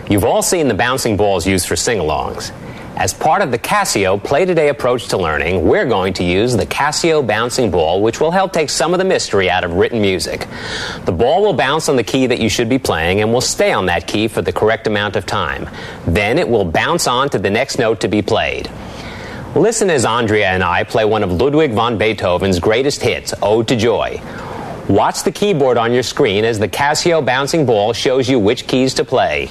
Speaker 32: You've all seen the bouncing balls used for sing alongs. As part of the Casio Play Today approach to learning, we're going to use the Casio bouncing ball, which will help take some of the mystery out of written music. The ball will bounce on the key that you should be playing and will stay on that key for the correct amount of time. Then it will bounce on to the next note to be played. Listen as Andrea and I play one of Ludwig van Beethoven's greatest hits, Ode to Joy. Watch the keyboard on your screen as the Casio bouncing ball shows you which keys to play.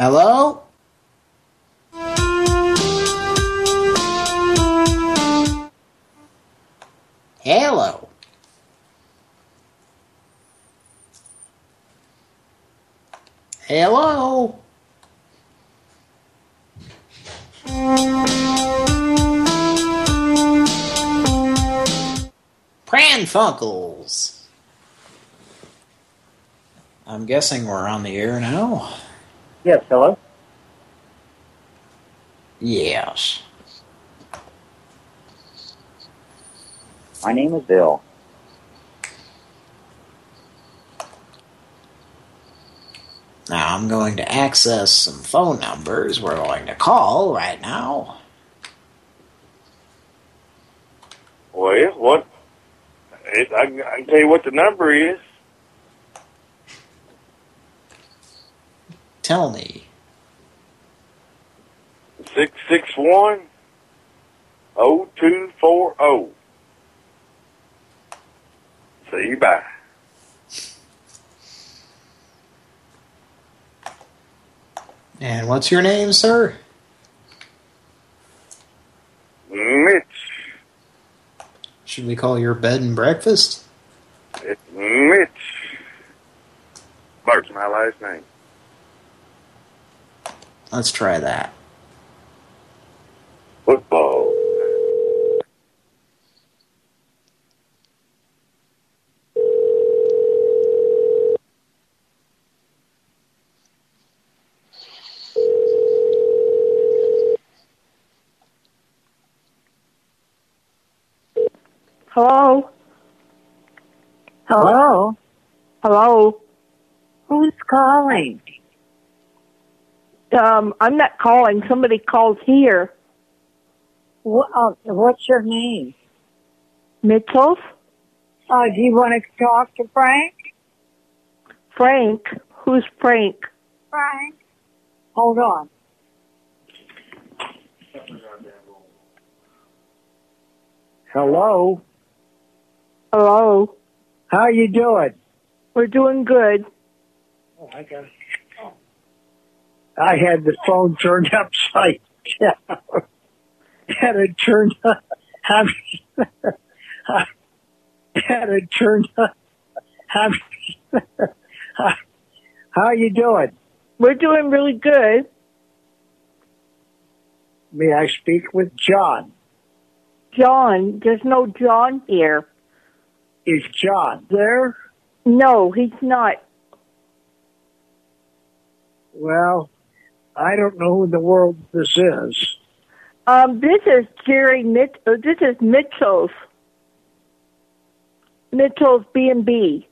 Speaker 4: Hello? Hello. Hello. Pran Funkels. I'm guessing we're on the air now.
Speaker 60: Yes, hello?
Speaker 4: Yes.
Speaker 60: My name is Bill.
Speaker 4: Now I'm going to access some phone numbers we're going to call right now.
Speaker 52: Well, what? It, I, I can tell you what the number is.
Speaker 4: Tell me.
Speaker 52: Six six one oh two four oh. See you bye.
Speaker 4: And what's your name, sir?
Speaker 52: Mitch.
Speaker 4: Should we call your bed and breakfast?
Speaker 52: It's Mitch. Bert's my last name.
Speaker 4: Let's try that.
Speaker 52: Football.
Speaker 58: Hello? Hello? Hello? Who's calling? Um, I'm not calling. Somebody called here.
Speaker 61: What, uh, what's your name?
Speaker 58: Mitchell's?
Speaker 61: Uh, do you want to talk to Frank?
Speaker 58: Frank? Who's Frank?
Speaker 61: Frank? Hold on. Hello?
Speaker 58: Hello?
Speaker 61: How you doing?
Speaker 58: We're doing good.
Speaker 61: Oh, I got it. I had the phone turned upside down. had it turned up. Had it turned up. How are you doing?
Speaker 58: We're doing really good.
Speaker 61: May I speak with John?
Speaker 58: John, there's no John here.
Speaker 61: Is John there?
Speaker 58: No, he's not.
Speaker 61: Well, I don't know who in the world this is.
Speaker 58: Um, this is Jerry Mitch. Uh, this is Mitchell's. Mitchell's B and B.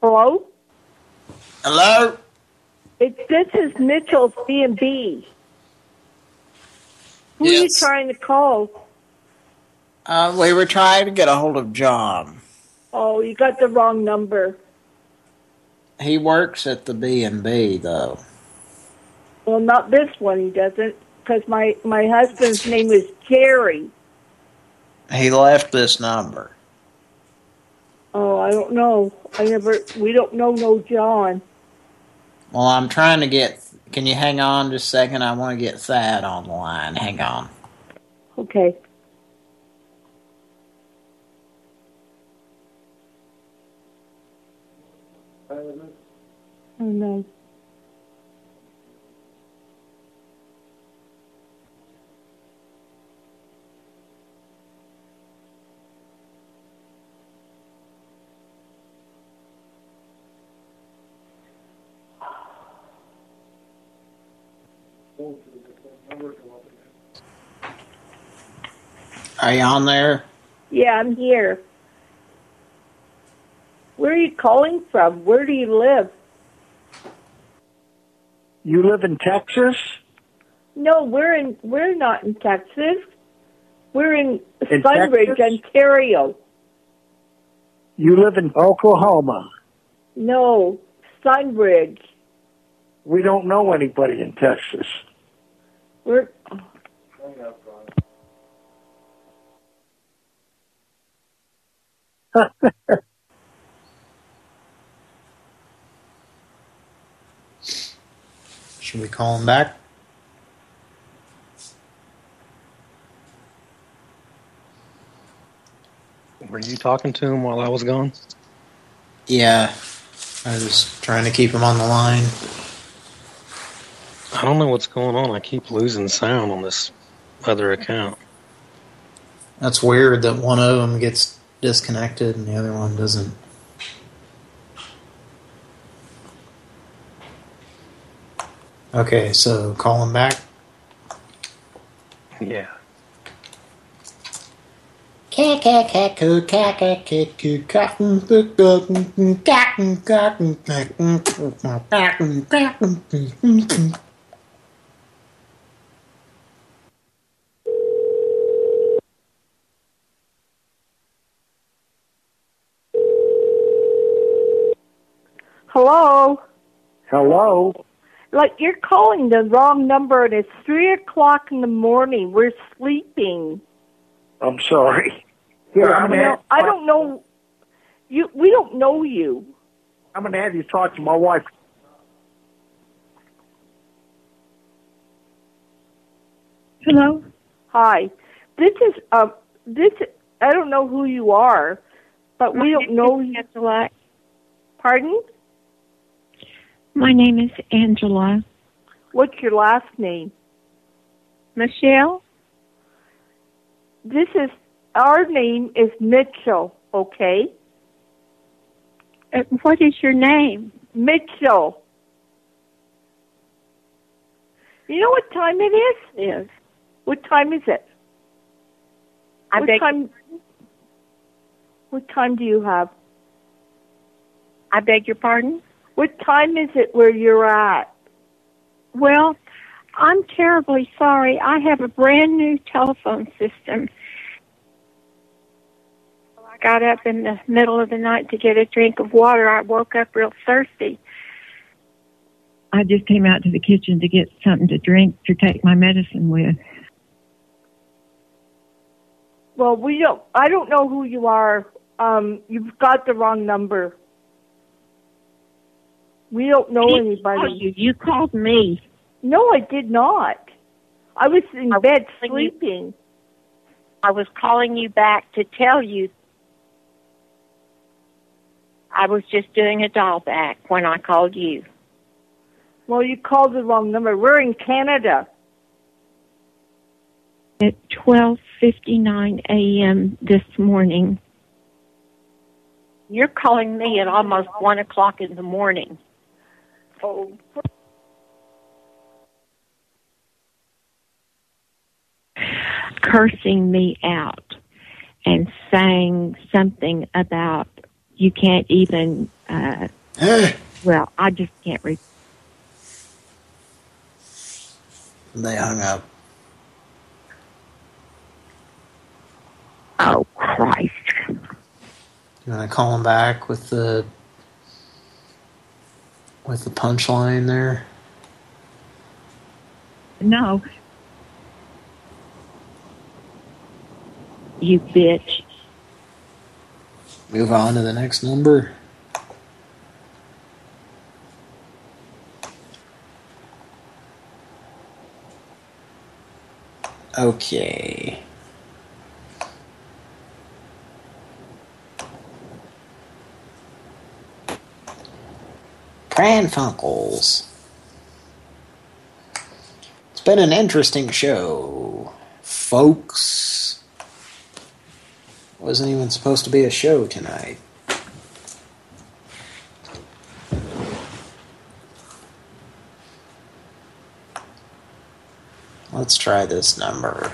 Speaker 58: Hello.
Speaker 4: Hello.
Speaker 58: It, this is Mitchell's B and B. Who are you trying to call?
Speaker 4: Uh, we were trying to get a hold of John.
Speaker 58: Oh, you got the wrong number.
Speaker 4: He works at the B&B, though.
Speaker 58: Well, not this one. He doesn't, because my my husband's name is Jerry.
Speaker 4: He left this number.
Speaker 58: Oh, I don't know. I never. We don't know no John.
Speaker 4: Well, I'm trying to get... Can you hang on just a second? I want to get Thad on the line. Hang on.
Speaker 58: Okay. Oh no.
Speaker 4: Are you on there?
Speaker 58: Yeah, I'm here. Where are you calling from? Where do you live?
Speaker 61: You live in Texas?
Speaker 58: No, we're in. We're not in Texas. We're in,
Speaker 61: In
Speaker 58: Sundridge,
Speaker 61: Texas?
Speaker 58: Ontario.
Speaker 61: You live in Oklahoma.
Speaker 58: No, Sundridge.
Speaker 61: We don't know anybody in Texas.
Speaker 58: We're.
Speaker 4: Should we call him back?
Speaker 62: Were you talking to him while I was gone?
Speaker 4: Yeah. I was trying to keep him on the line.
Speaker 62: I don't know what's going on. I keep losing sound on this other account.
Speaker 4: That's weird that one of them gets disconnected and the other one doesn't. Okay, so call him back.
Speaker 62: Yeah.
Speaker 58: Hello.
Speaker 61: Hello.
Speaker 58: Like you're calling the wrong number, and it's three o'clock in the morning. We're sleeping.
Speaker 61: I'm sorry.
Speaker 58: I, don't know, I don't know. You. We don't know you.
Speaker 61: I'm going to have you talk to my wife.
Speaker 58: Hello. Hi. This is uh this I don't know who you are, but we don't know
Speaker 63: Angela.
Speaker 58: Pardon?
Speaker 63: My name is Angela.
Speaker 58: What's your last name?
Speaker 63: Michelle?
Speaker 58: This is our name is Mitchell, okay?
Speaker 63: Uh, what is your name?
Speaker 58: Mitchell. You know what time it is?
Speaker 63: Yes.
Speaker 58: What time is it?
Speaker 63: I
Speaker 58: what time What time do you have?
Speaker 63: I beg your pardon?
Speaker 58: What time is it where you're at?
Speaker 63: Well, I'm terribly sorry. I have a brand new telephone system. I got up in the middle of the night to get a drink of water. I woke up real thirsty. I just came out to the kitchen to get something to drink to take my medicine with.
Speaker 58: Well, we don't I don't know who you are. Um you've got the wrong number. We don't know
Speaker 63: Me?
Speaker 58: anybody.
Speaker 63: You, you called me.
Speaker 58: No, I did not. I was in bed sleeping.
Speaker 63: I was calling you back to tell you I was just doing a dial back when I called you.
Speaker 58: Well, you called the wrong number. We're in Canada.
Speaker 63: At 12:59 a.m. this morning. You're calling me at almost one o'clock in the morning.
Speaker 58: Oh,
Speaker 63: cursing me out and saying something about you can't even uh well i just can't read
Speaker 4: They hung up.
Speaker 63: oh christ
Speaker 4: You want to call him back with the with the punchline there?
Speaker 63: no you bitch
Speaker 4: Move on to the next number. Okay. Pran Funkels. It's been an interesting show, folks. Wasn't even supposed to be a show tonight. Let's try this number.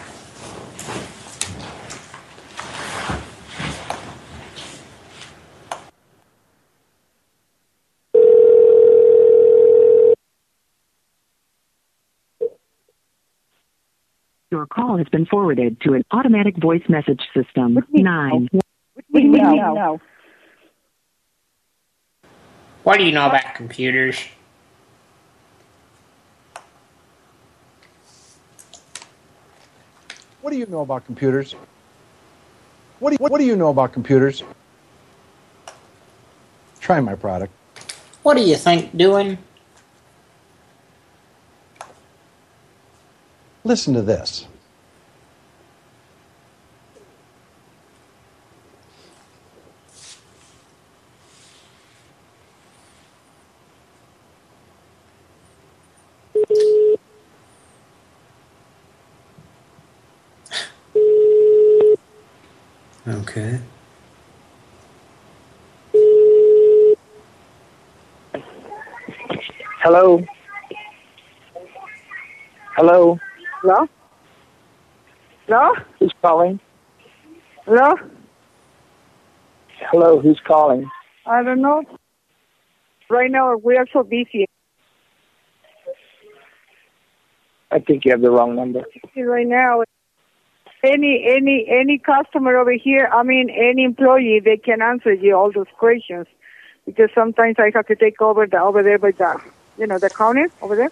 Speaker 64: Call has been forwarded to an automatic voice message system. Nine.
Speaker 58: What do you know?
Speaker 4: What do you know about computers?
Speaker 59: What do you know about computers? What do you, what do you know about computers? Try my product.
Speaker 4: What do you think doing?
Speaker 59: Listen to this.
Speaker 4: Okay.
Speaker 61: Hello. Hello.
Speaker 58: Hello? Hello?
Speaker 61: Who's calling?
Speaker 58: Hello?
Speaker 61: Hello. Who's calling?
Speaker 58: I don't know. Right now we are so busy.
Speaker 61: I think you have the wrong number.
Speaker 58: Right now, any any any customer over here, I mean any employee, they can answer you all those questions because sometimes I have to take over the over there by the you know the counter over there.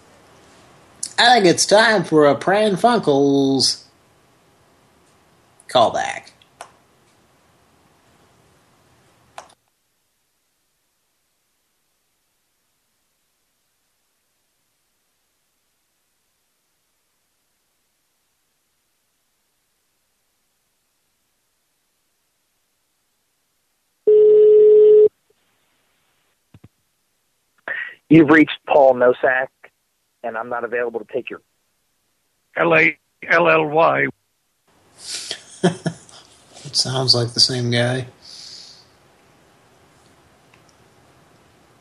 Speaker 4: I think it's time for a Pran Funkels callback.
Speaker 65: You've reached Paul Nosak, and I'm not available to take your.
Speaker 52: L A L L Y.
Speaker 4: It sounds like the same guy.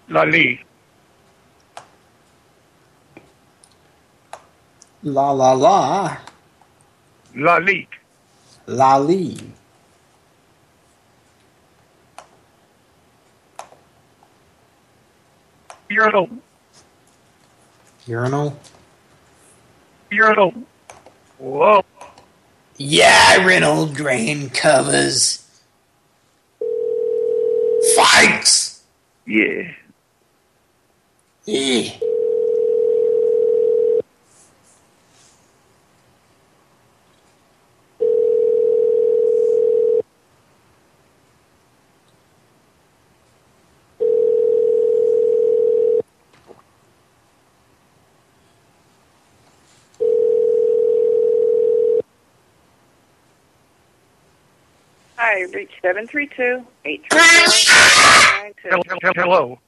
Speaker 52: Lali.
Speaker 4: La la la.
Speaker 52: Lali.
Speaker 4: Lali.
Speaker 52: Urinal.
Speaker 4: Urinal.
Speaker 52: Urinal. Whoa.
Speaker 4: Yeah, urinal drain covers. Fights.
Speaker 52: Yeah.
Speaker 4: Yeah.
Speaker 66: Reach 732 830
Speaker 52: Hello. Hello.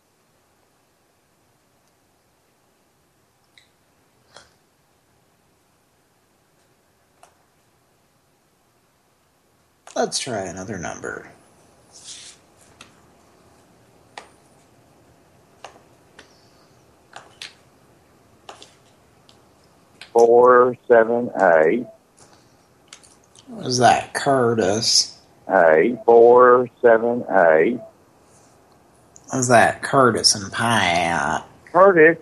Speaker 4: Let's try another number.
Speaker 38: Four, seven, eight.
Speaker 4: Was that? Curtis.
Speaker 38: Eight four seven eight.
Speaker 4: What is that? Curtis and Pat.
Speaker 38: Curtis.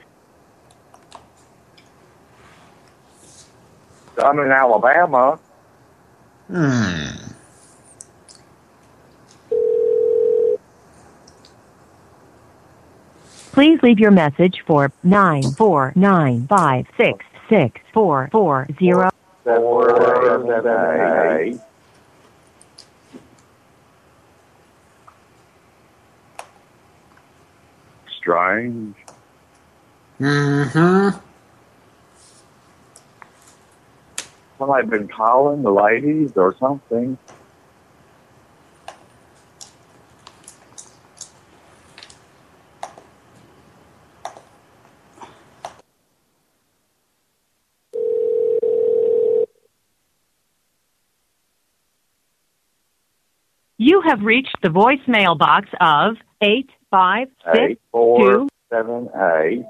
Speaker 38: I'm in Alabama.
Speaker 4: Hmm.
Speaker 8: Please leave your message for nine four nine five six six four four zero.
Speaker 38: Four seven eight. Strange.
Speaker 4: Mm-hmm.
Speaker 38: Somebody been calling the ladies or something.
Speaker 8: You have reached the voicemail box of eight five six
Speaker 38: Eight four
Speaker 8: two.
Speaker 38: seven.
Speaker 4: I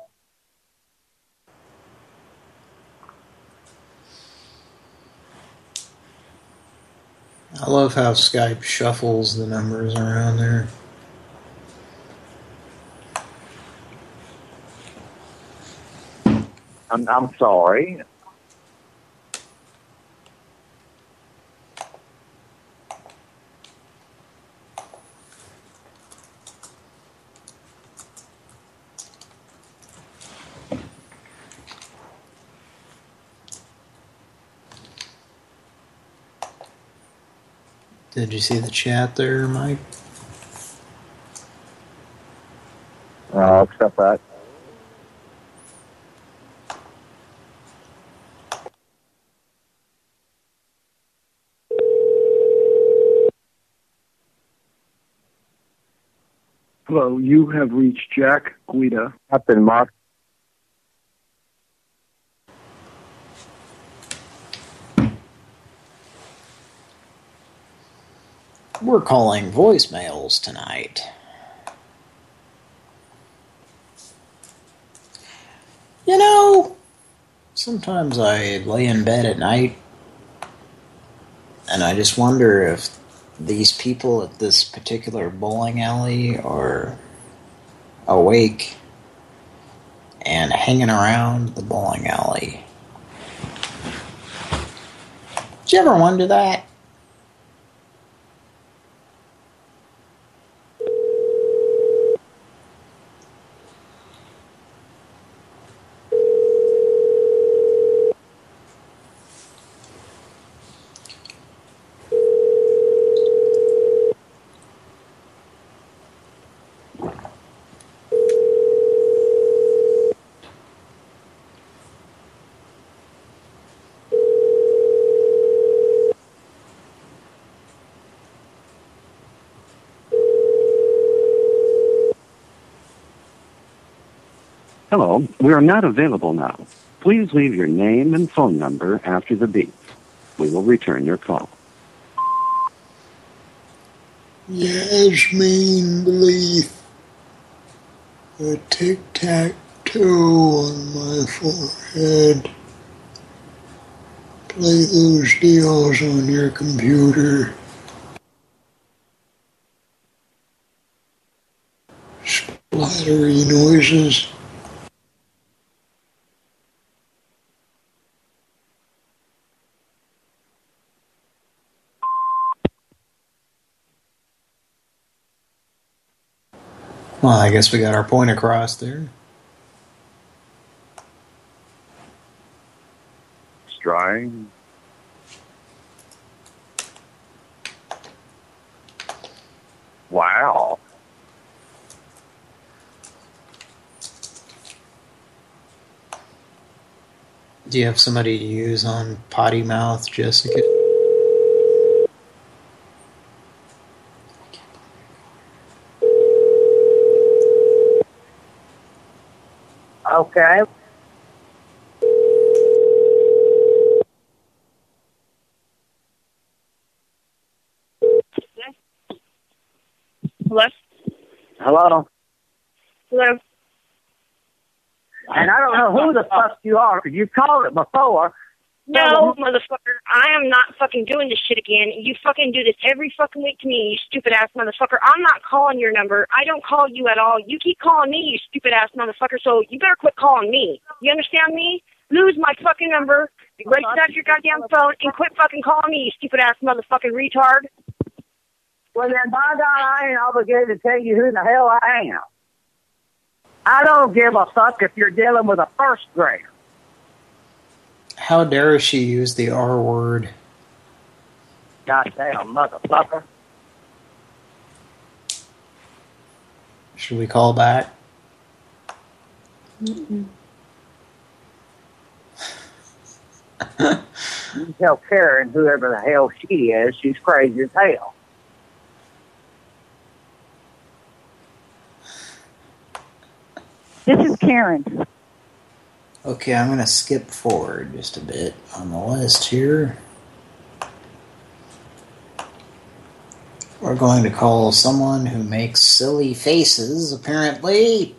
Speaker 4: love how Skype shuffles the numbers around there.
Speaker 38: I'm I'm sorry.
Speaker 4: Did you see the chat there, Mike?
Speaker 38: Uh, accept that.
Speaker 52: Hello, you have reached Jack Guida.
Speaker 38: Captain Mark.
Speaker 4: We're calling voicemails tonight. You know, sometimes I lay in bed at night and I just wonder if these people at this particular bowling alley are awake and hanging around the bowling alley. Did you ever wonder that?
Speaker 61: Hello, we are not available now. Please leave your name and phone number after the beep. We will return your call.
Speaker 18: Yasmin belief. A tic-tac-toe on my forehead. Play those deals on your computer. Splattery noises.
Speaker 4: Well, I guess we got our point across there.
Speaker 67: It's drying. Wow.
Speaker 4: Do you have somebody to use on potty mouth, Jessica?
Speaker 38: Okay.
Speaker 68: Hello?
Speaker 38: Hello.
Speaker 68: Hello?
Speaker 38: And I don't know who the fuck you are, you called it before.
Speaker 68: No, oh, motherfucker. I am not fucking doing this shit again. You fucking do this every fucking week to me, you stupid ass motherfucker. I'm not calling your number. I don't call you at all. You keep calling me, you stupid ass motherfucker, so you better quit calling me. You understand me? Lose my fucking number, erase out your goddamn phone, and quit fucking calling me, you stupid ass motherfucking retard.
Speaker 38: Well, then, by God, I ain't obligated to tell you who the hell I am. I don't give a fuck if you're dealing with a first grader.
Speaker 4: How dare she use the R word?
Speaker 38: Goddamn motherfucker.
Speaker 4: Should we call back?
Speaker 38: You tell Karen, whoever the hell she is, she's crazy as hell.
Speaker 69: This is Karen.
Speaker 4: Okay, I'm going to skip forward just a bit on the list here. We're going to call someone who makes silly faces, apparently.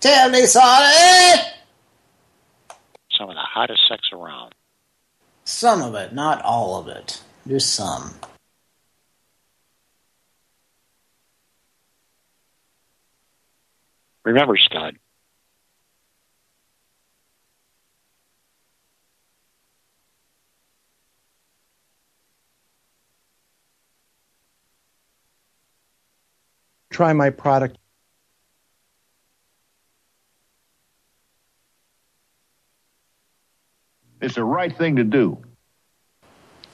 Speaker 4: Tell me, Sonny!
Speaker 70: Some of the hottest sex around.
Speaker 4: Some of it, not all of it. Just some.
Speaker 70: Remember, Scott,
Speaker 62: Try my product.
Speaker 71: It's the right thing to do.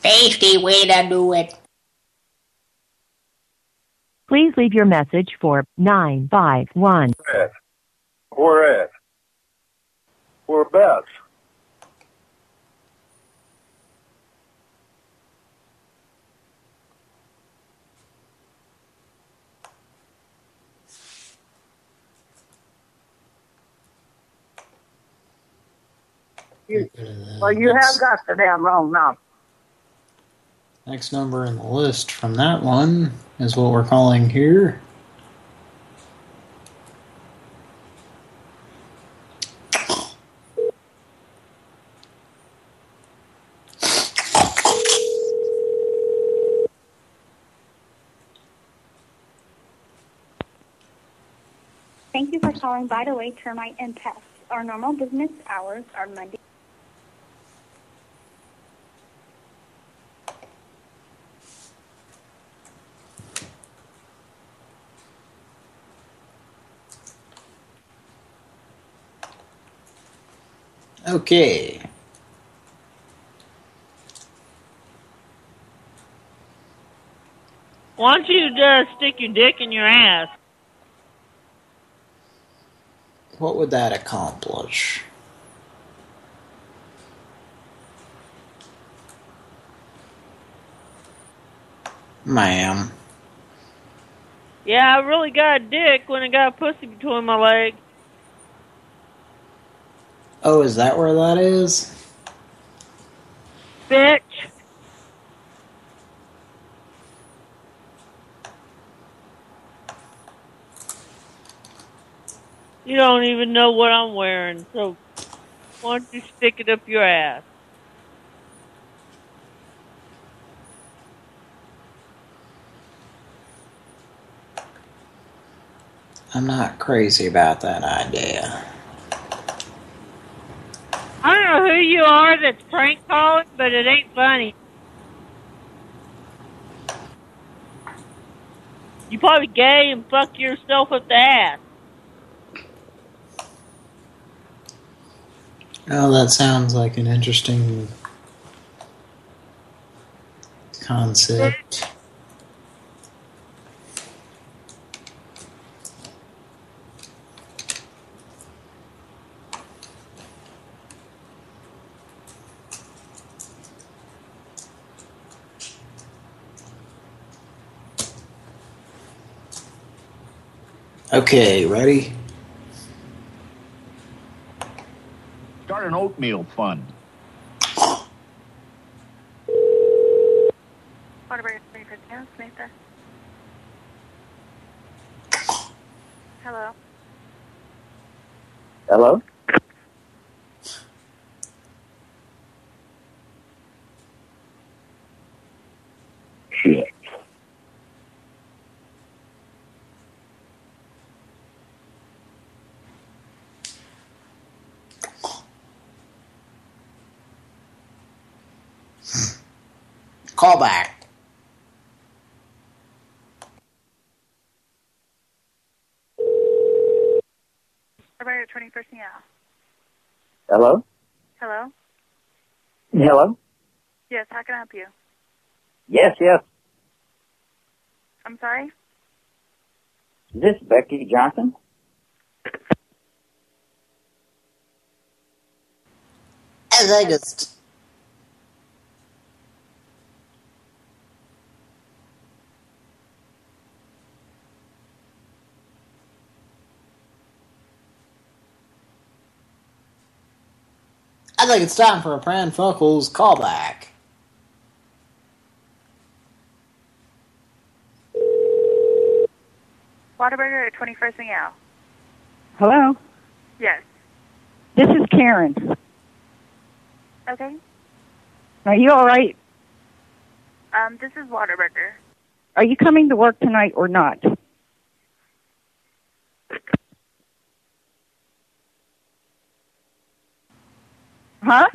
Speaker 72: Tasty way to do it.
Speaker 8: Please leave your message for 951.
Speaker 52: At? Where at? Whereabouts?
Speaker 38: You, well, you have got the damn wrong number.
Speaker 4: Next number in the list from that one is what we're calling here.
Speaker 73: Thank you for calling By the Way Termite and Pest. Our normal business hours are Monday.
Speaker 4: Okay.
Speaker 74: Why don't you just stick your dick in your ass?
Speaker 4: What would that accomplish? Ma'am.
Speaker 74: Yeah, I really got a dick when I got a pussy between my legs.
Speaker 4: Oh, is that where that is?
Speaker 74: Bitch. You don't even know what I'm wearing, so why don't you stick it up your ass?
Speaker 4: I'm not crazy about that idea.
Speaker 74: I don't know who you are that's prank calling, but it ain't funny. You probably gay and fuck yourself up the ass.
Speaker 4: Oh, that sounds like an interesting concept. Okay, ready?
Speaker 71: Start an oatmeal fund.
Speaker 73: Whataburger 25th Town, Hello.
Speaker 38: Hello? Shit.
Speaker 4: Call back.
Speaker 73: Whataburger 21st Town.
Speaker 38: Hello?
Speaker 73: Hello.
Speaker 38: Hello?
Speaker 73: Yes, how can I help you?
Speaker 38: Yes, yes.
Speaker 73: I'm sorry?
Speaker 38: Is this Becky Johnson?
Speaker 4: As I just... I think it's time for a Pran Funkels callback.
Speaker 73: Whataburger at 21st and Yale.
Speaker 69: Hello?
Speaker 73: Yes.
Speaker 69: This is Karen.
Speaker 73: Okay.
Speaker 69: Are you all right?
Speaker 73: Um, this is Whataburger.
Speaker 69: Are you coming to work tonight or not? Huh?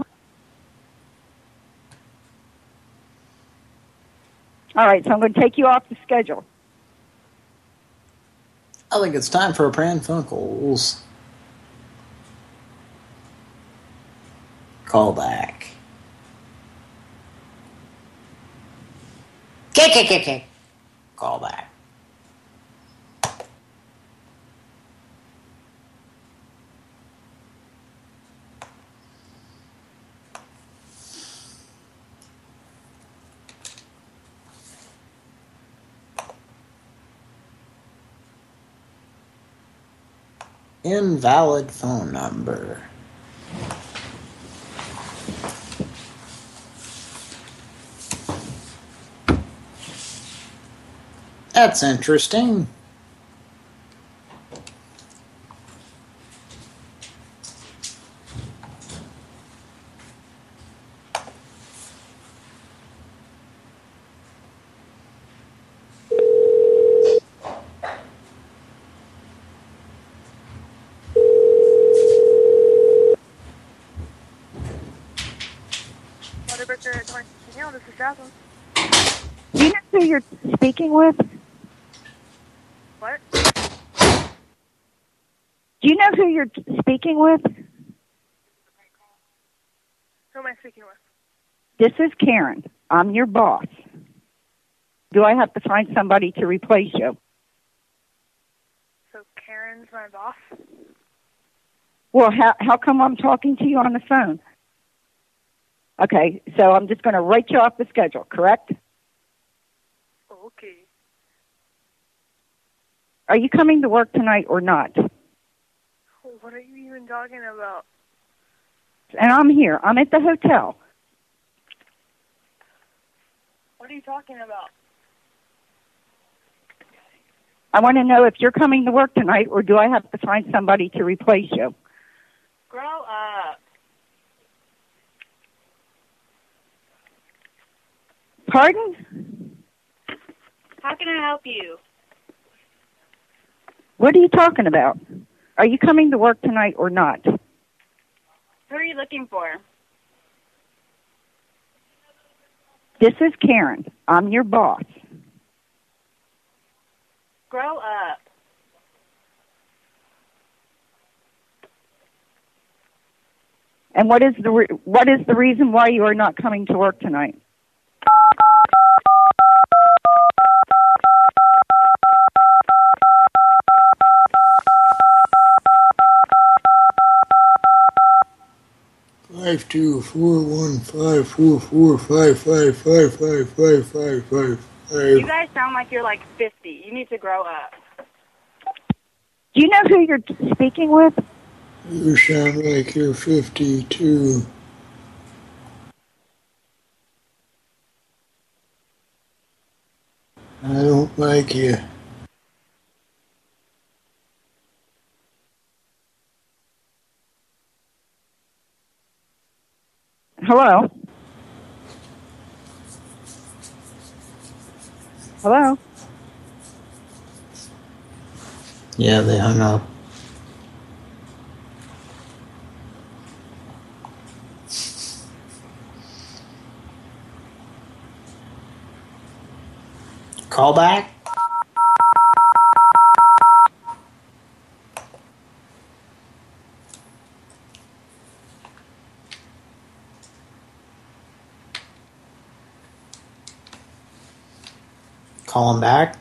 Speaker 69: All right, so I'm going to take you off the schedule.
Speaker 4: I think it's time for a Pran Funkels callback. Kick, kick, kick, kick. Callback. Invalid phone number. That's interesting.
Speaker 73: Whataburger at 21st and Yale, this is Jasmine.
Speaker 69: Do you know who you're speaking with?
Speaker 73: What?
Speaker 69: Do you know who you're speaking with?
Speaker 73: Who am I speaking with?
Speaker 69: This is Karen. I'm your boss. Do I have to find somebody to replace you?
Speaker 73: So Karen's my boss?
Speaker 69: Well, how how come I'm talking to you on the phone? Okay, so I'm just going to write you off the schedule, correct?
Speaker 73: Okay.
Speaker 69: Are you coming to work tonight or not?
Speaker 73: What are you even talking about?
Speaker 69: And I'm here. I'm at the hotel.
Speaker 73: What are you talking about?
Speaker 69: I want to know if you're coming to work tonight or do I have to find somebody to replace you?
Speaker 73: Grow up.
Speaker 69: Pardon?
Speaker 73: How can I help you?
Speaker 69: What are you talking about? Are you coming to work tonight or not?
Speaker 73: Who are you looking for?
Speaker 69: This is Karen. I'm your boss.
Speaker 73: Grow up.
Speaker 69: And what is the re- what is the reason why you are not coming to work tonight?
Speaker 18: Five two four one five four four five five five five five five five
Speaker 73: You guys sound like you're like 50. You need to grow up.
Speaker 69: Do you know who you're speaking with?
Speaker 18: You sound like you're fifty-two. I don't like you.
Speaker 69: Hello? Hello?
Speaker 4: Yeah, they hung up. Call back? Call him back?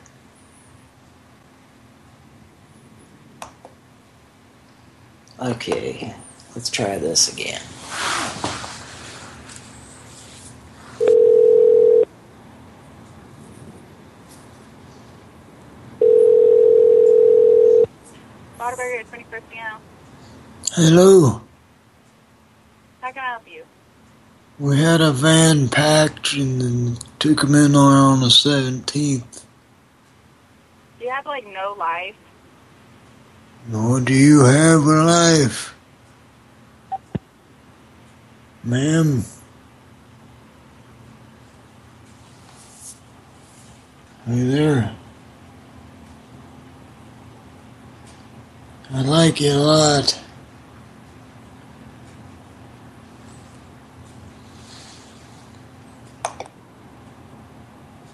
Speaker 4: Okay, let's try this again.
Speaker 73: Whataburger at 21st Piano.
Speaker 18: Hello.
Speaker 73: How can I help you?
Speaker 18: We had a van packed and then took them in on on the 17th.
Speaker 73: Do you have like no life?
Speaker 18: Nor do you have a life. Ma'am. Are you there? I like you a lot.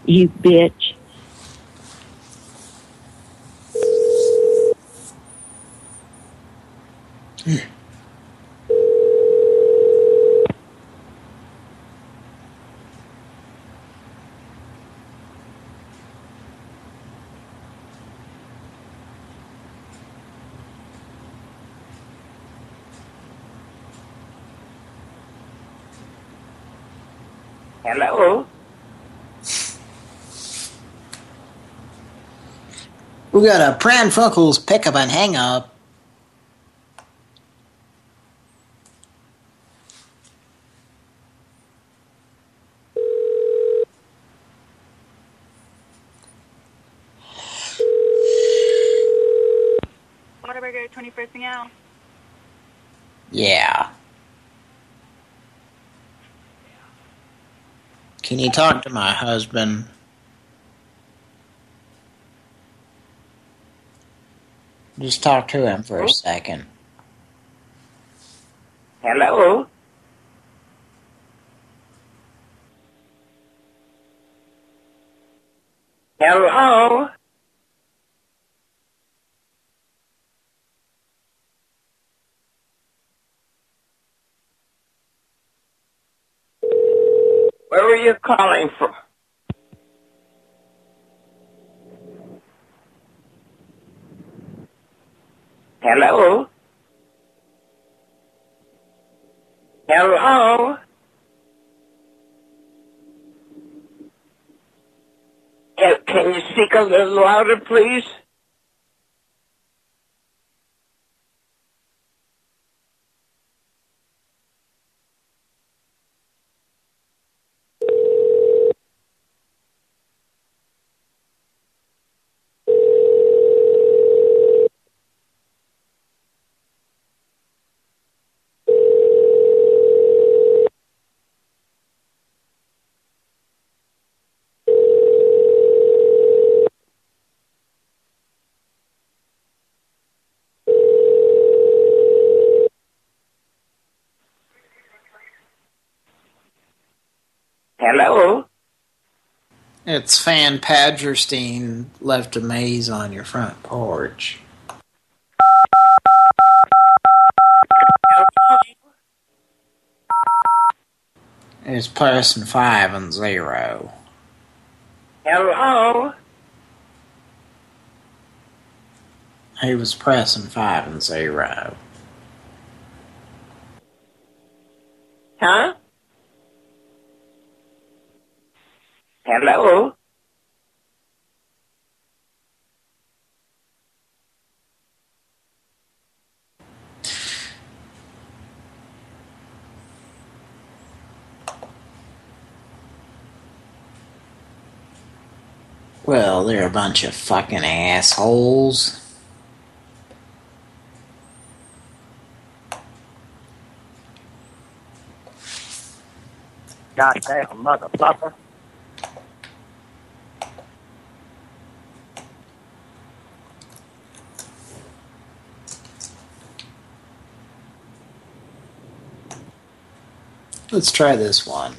Speaker 8: You bitch.
Speaker 4: We got a Pran Funkels pickup and hang up.
Speaker 73: Whataburger at 21st Piano.
Speaker 4: Yeah. Can you talk to my husband? Just talk to him for a second.
Speaker 71: Hello? Hello? Where are you calling from? Hello? Hello? Can can you speak a little louder, please?
Speaker 4: It's Fan Padgerstein left a maze on your front porch. It's person five and zero.
Speaker 71: Hello?
Speaker 4: He was pressing five and zero.
Speaker 71: Huh? Hello?
Speaker 4: Well, they're a bunch of fucking assholes.
Speaker 71: Goddamn motherfucker.
Speaker 4: Let's try this one.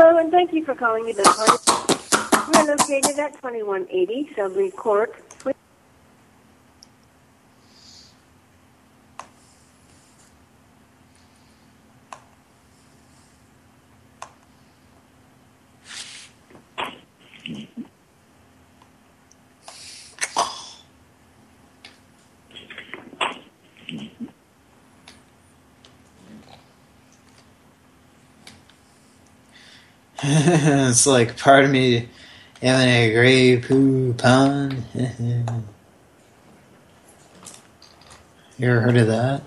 Speaker 75: Hello, and thank you for calling party. We're located at 2180 Sudley Court.
Speaker 4: it's like part of me having a Grey Poupon. you ever heard of that?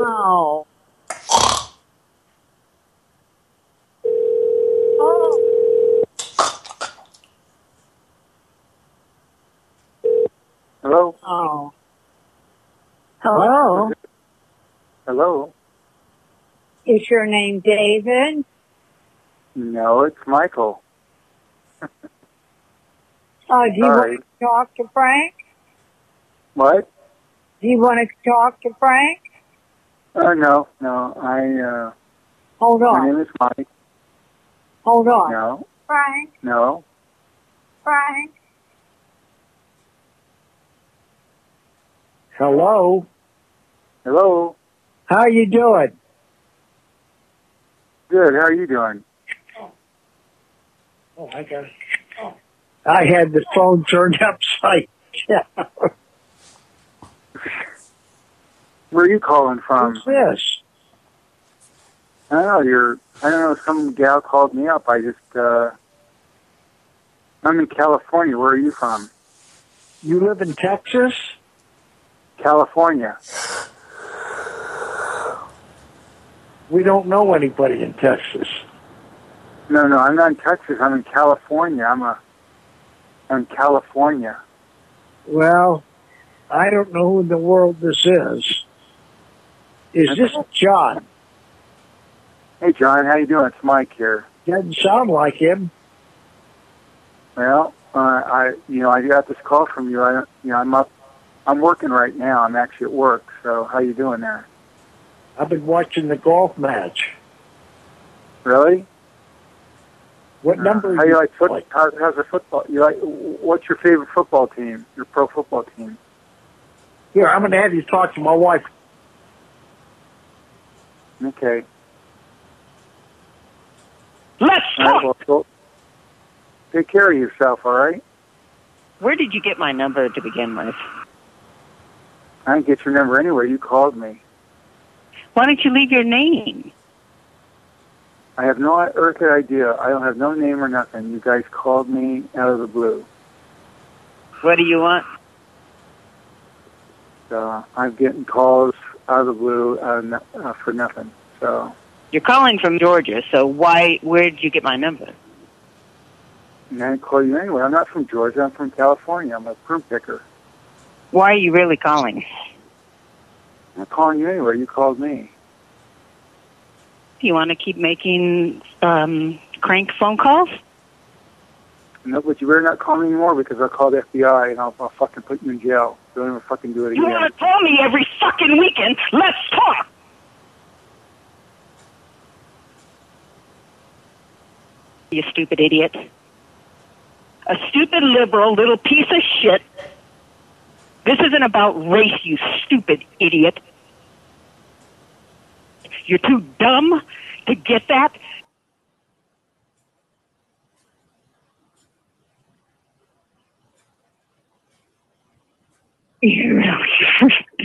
Speaker 71: Oh.
Speaker 60: Hello?
Speaker 71: Oh. Hello?
Speaker 60: Hello?
Speaker 71: Is your name David?
Speaker 60: No, it's Michael.
Speaker 71: Oh, do you
Speaker 60: Sorry.
Speaker 71: want to talk to Frank?
Speaker 60: What?
Speaker 71: Do you want to talk to Frank?
Speaker 60: Uh, no, no. I, uh,
Speaker 71: Hold on.
Speaker 60: my name is Mike.
Speaker 71: Hold on.
Speaker 60: No,
Speaker 71: Frank,
Speaker 60: no.
Speaker 71: Frank.
Speaker 61: Hello?
Speaker 60: Hello?
Speaker 61: How you doing?
Speaker 60: Good, how are you doing?
Speaker 61: Oh, I got it I had the phone turned upside down.
Speaker 60: Where are you calling from?
Speaker 61: What's this?
Speaker 60: I don't know, you're, I don't know, some gal called me up. I just, uh, I'm in California. Where are you from?
Speaker 61: You live in Texas?
Speaker 60: California.
Speaker 61: We don't know anybody in Texas.
Speaker 60: No, no, I'm not in Texas. I'm in California. I'm a, I'm in California.
Speaker 61: Well, I don't know who in the world this is. Is this John?
Speaker 60: Hey, John, how you doing? It's Mike here.
Speaker 61: Doesn't sound like him.
Speaker 60: Well, uh, I, you know, I got this call from you. I, you know, I'm up, I'm working right now. I'm actually at work. So, how you doing there?
Speaker 61: I've been watching the golf match.
Speaker 60: Really?
Speaker 61: What number?
Speaker 60: How do you like foot? How, how's the football? You like? What's your favorite football team? Your pro football team?
Speaker 61: Here, I'm going to have you talk to my wife.
Speaker 60: Okay.
Speaker 71: Let's
Speaker 60: All right, well, so take care of yourself. All right.
Speaker 71: Where did you get my number to begin with?
Speaker 60: I didn't get your number anywhere. You called me.
Speaker 71: Why don't you leave your name?
Speaker 60: I have no earthly idea. I don't have no name or nothing. You guys called me out of the blue.
Speaker 71: What do you want?
Speaker 60: uh, I'm getting calls out of the blue uh, uh, for nothing. So
Speaker 69: You're calling from Georgia, so why? Where did you get my number?
Speaker 60: and I didn't call you anyway. I'm not from Georgia. I'm from California. I'm a prune picker.
Speaker 69: Why are you really calling?
Speaker 60: I'm calling you anywhere. You called me.
Speaker 69: You want to keep making um, crank phone calls?
Speaker 60: No, but you better not call me anymore because I'll call the FBI and I'll, I'll fucking put you in jail. Don't ever fucking do it again.
Speaker 69: You want to call me every fucking weekend? Let's talk. You stupid idiot. A stupid liberal little piece of shit. This isn't about race, you stupid idiot. You're too dumb to get that? You really.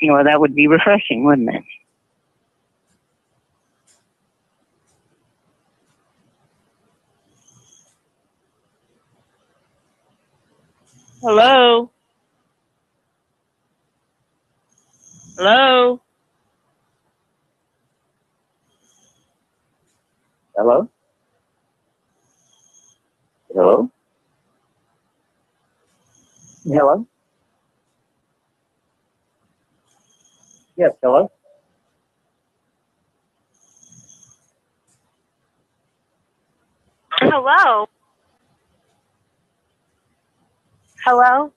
Speaker 69: You know, that would be refreshing, wouldn't it?
Speaker 74: Hello? Hello?
Speaker 38: Hello? Hello? Hello? Yes, hello?
Speaker 76: Hello. Hello.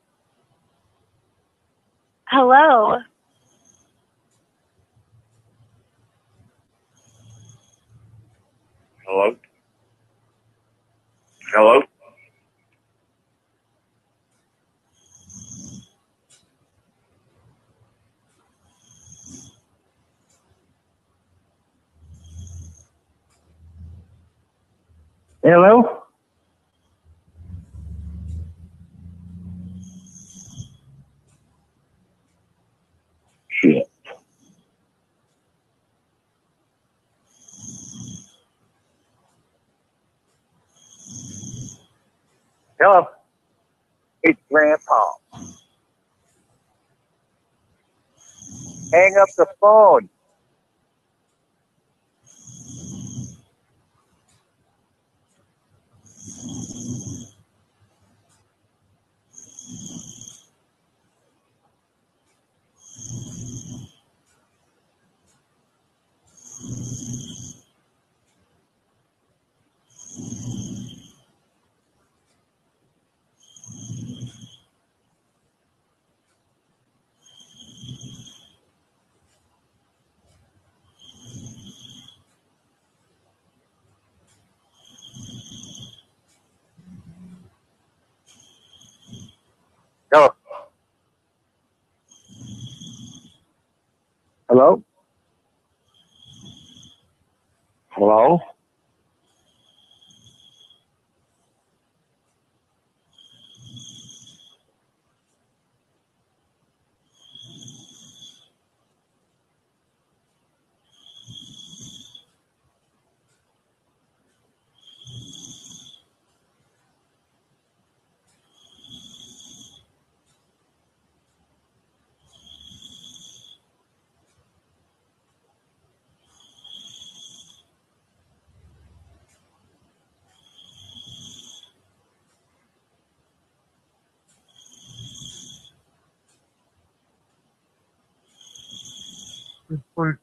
Speaker 76: Hello.
Speaker 77: Hello? Hello?
Speaker 78: Hello? Hello?
Speaker 38: It's Grandpa. Hang up the phone. Hello? Hello? Hello?
Speaker 79: equal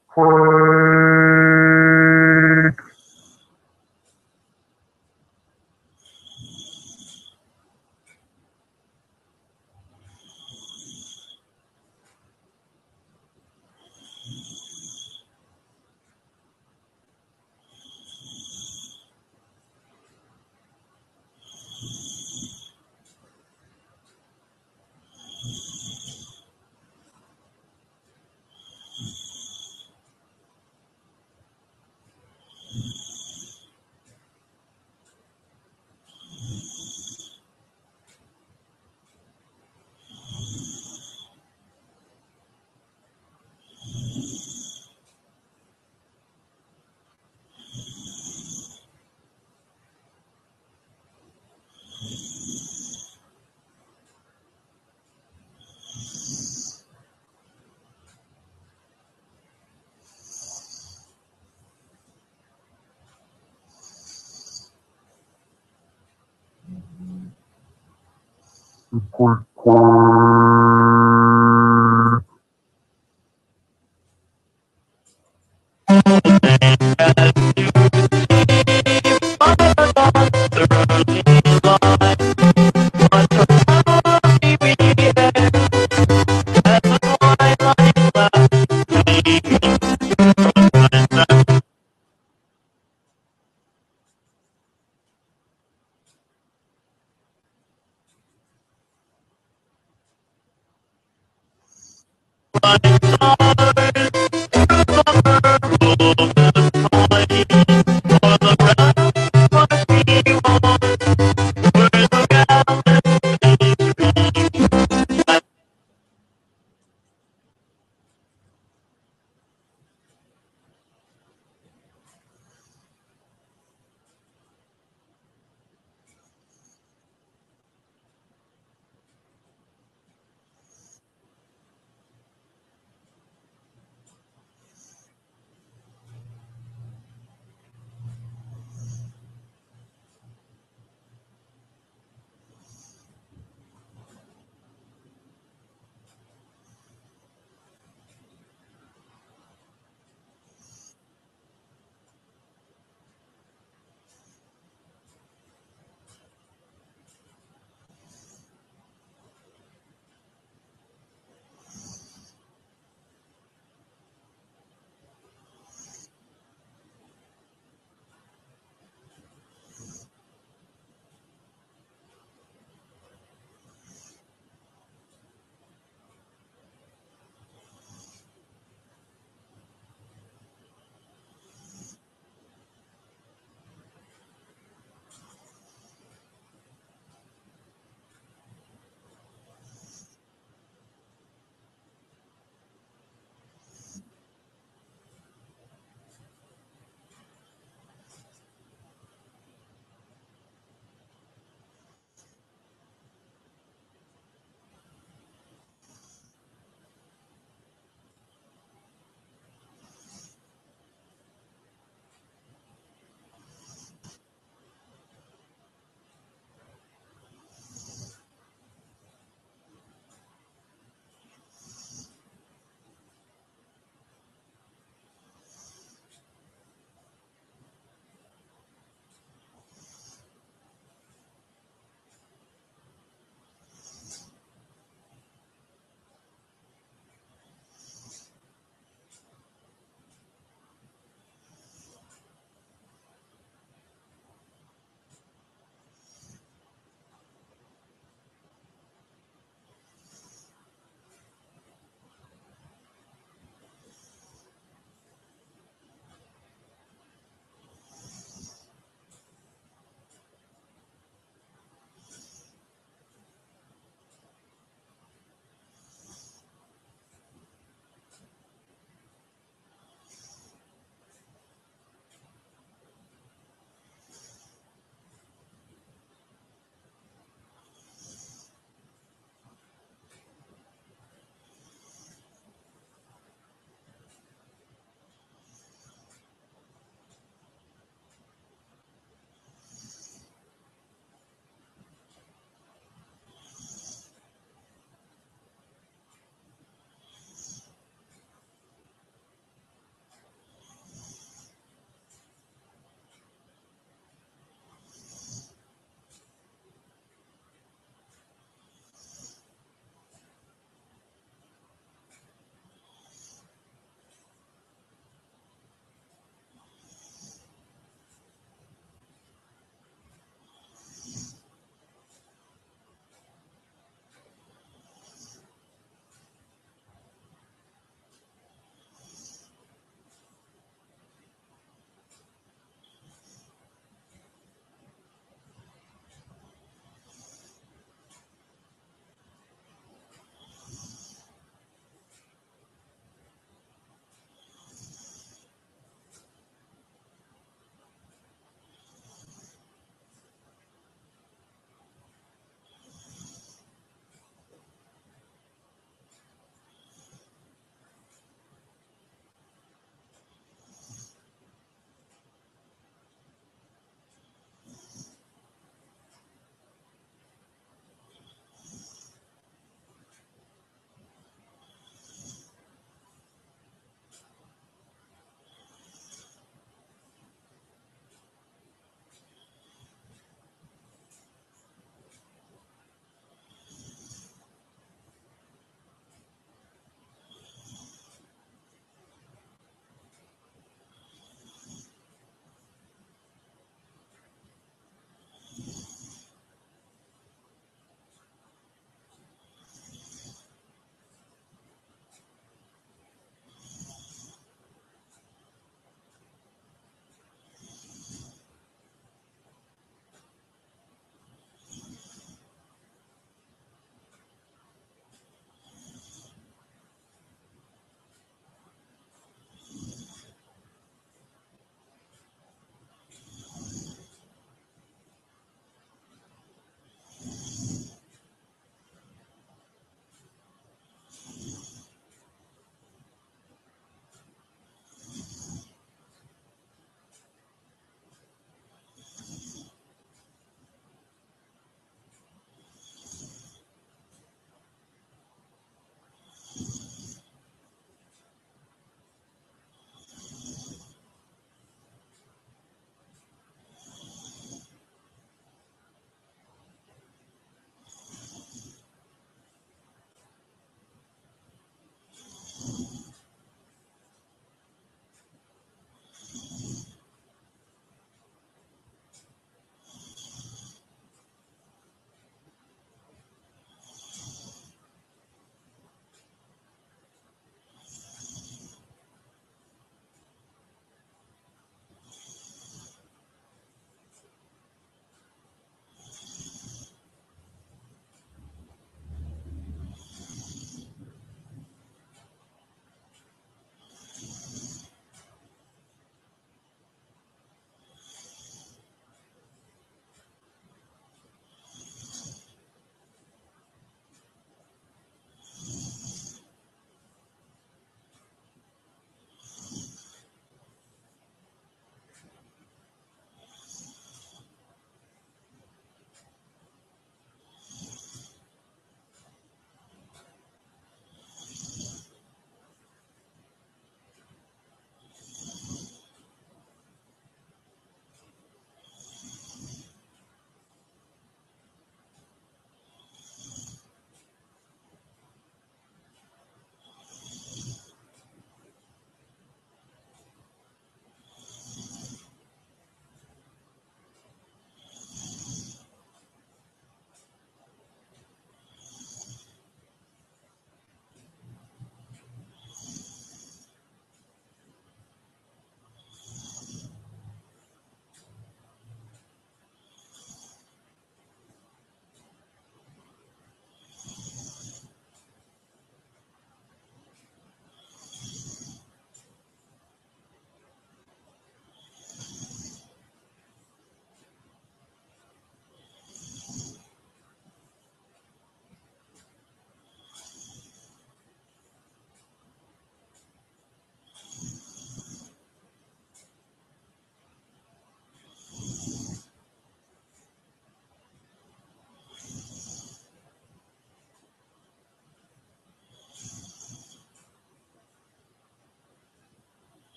Speaker 79: Bye.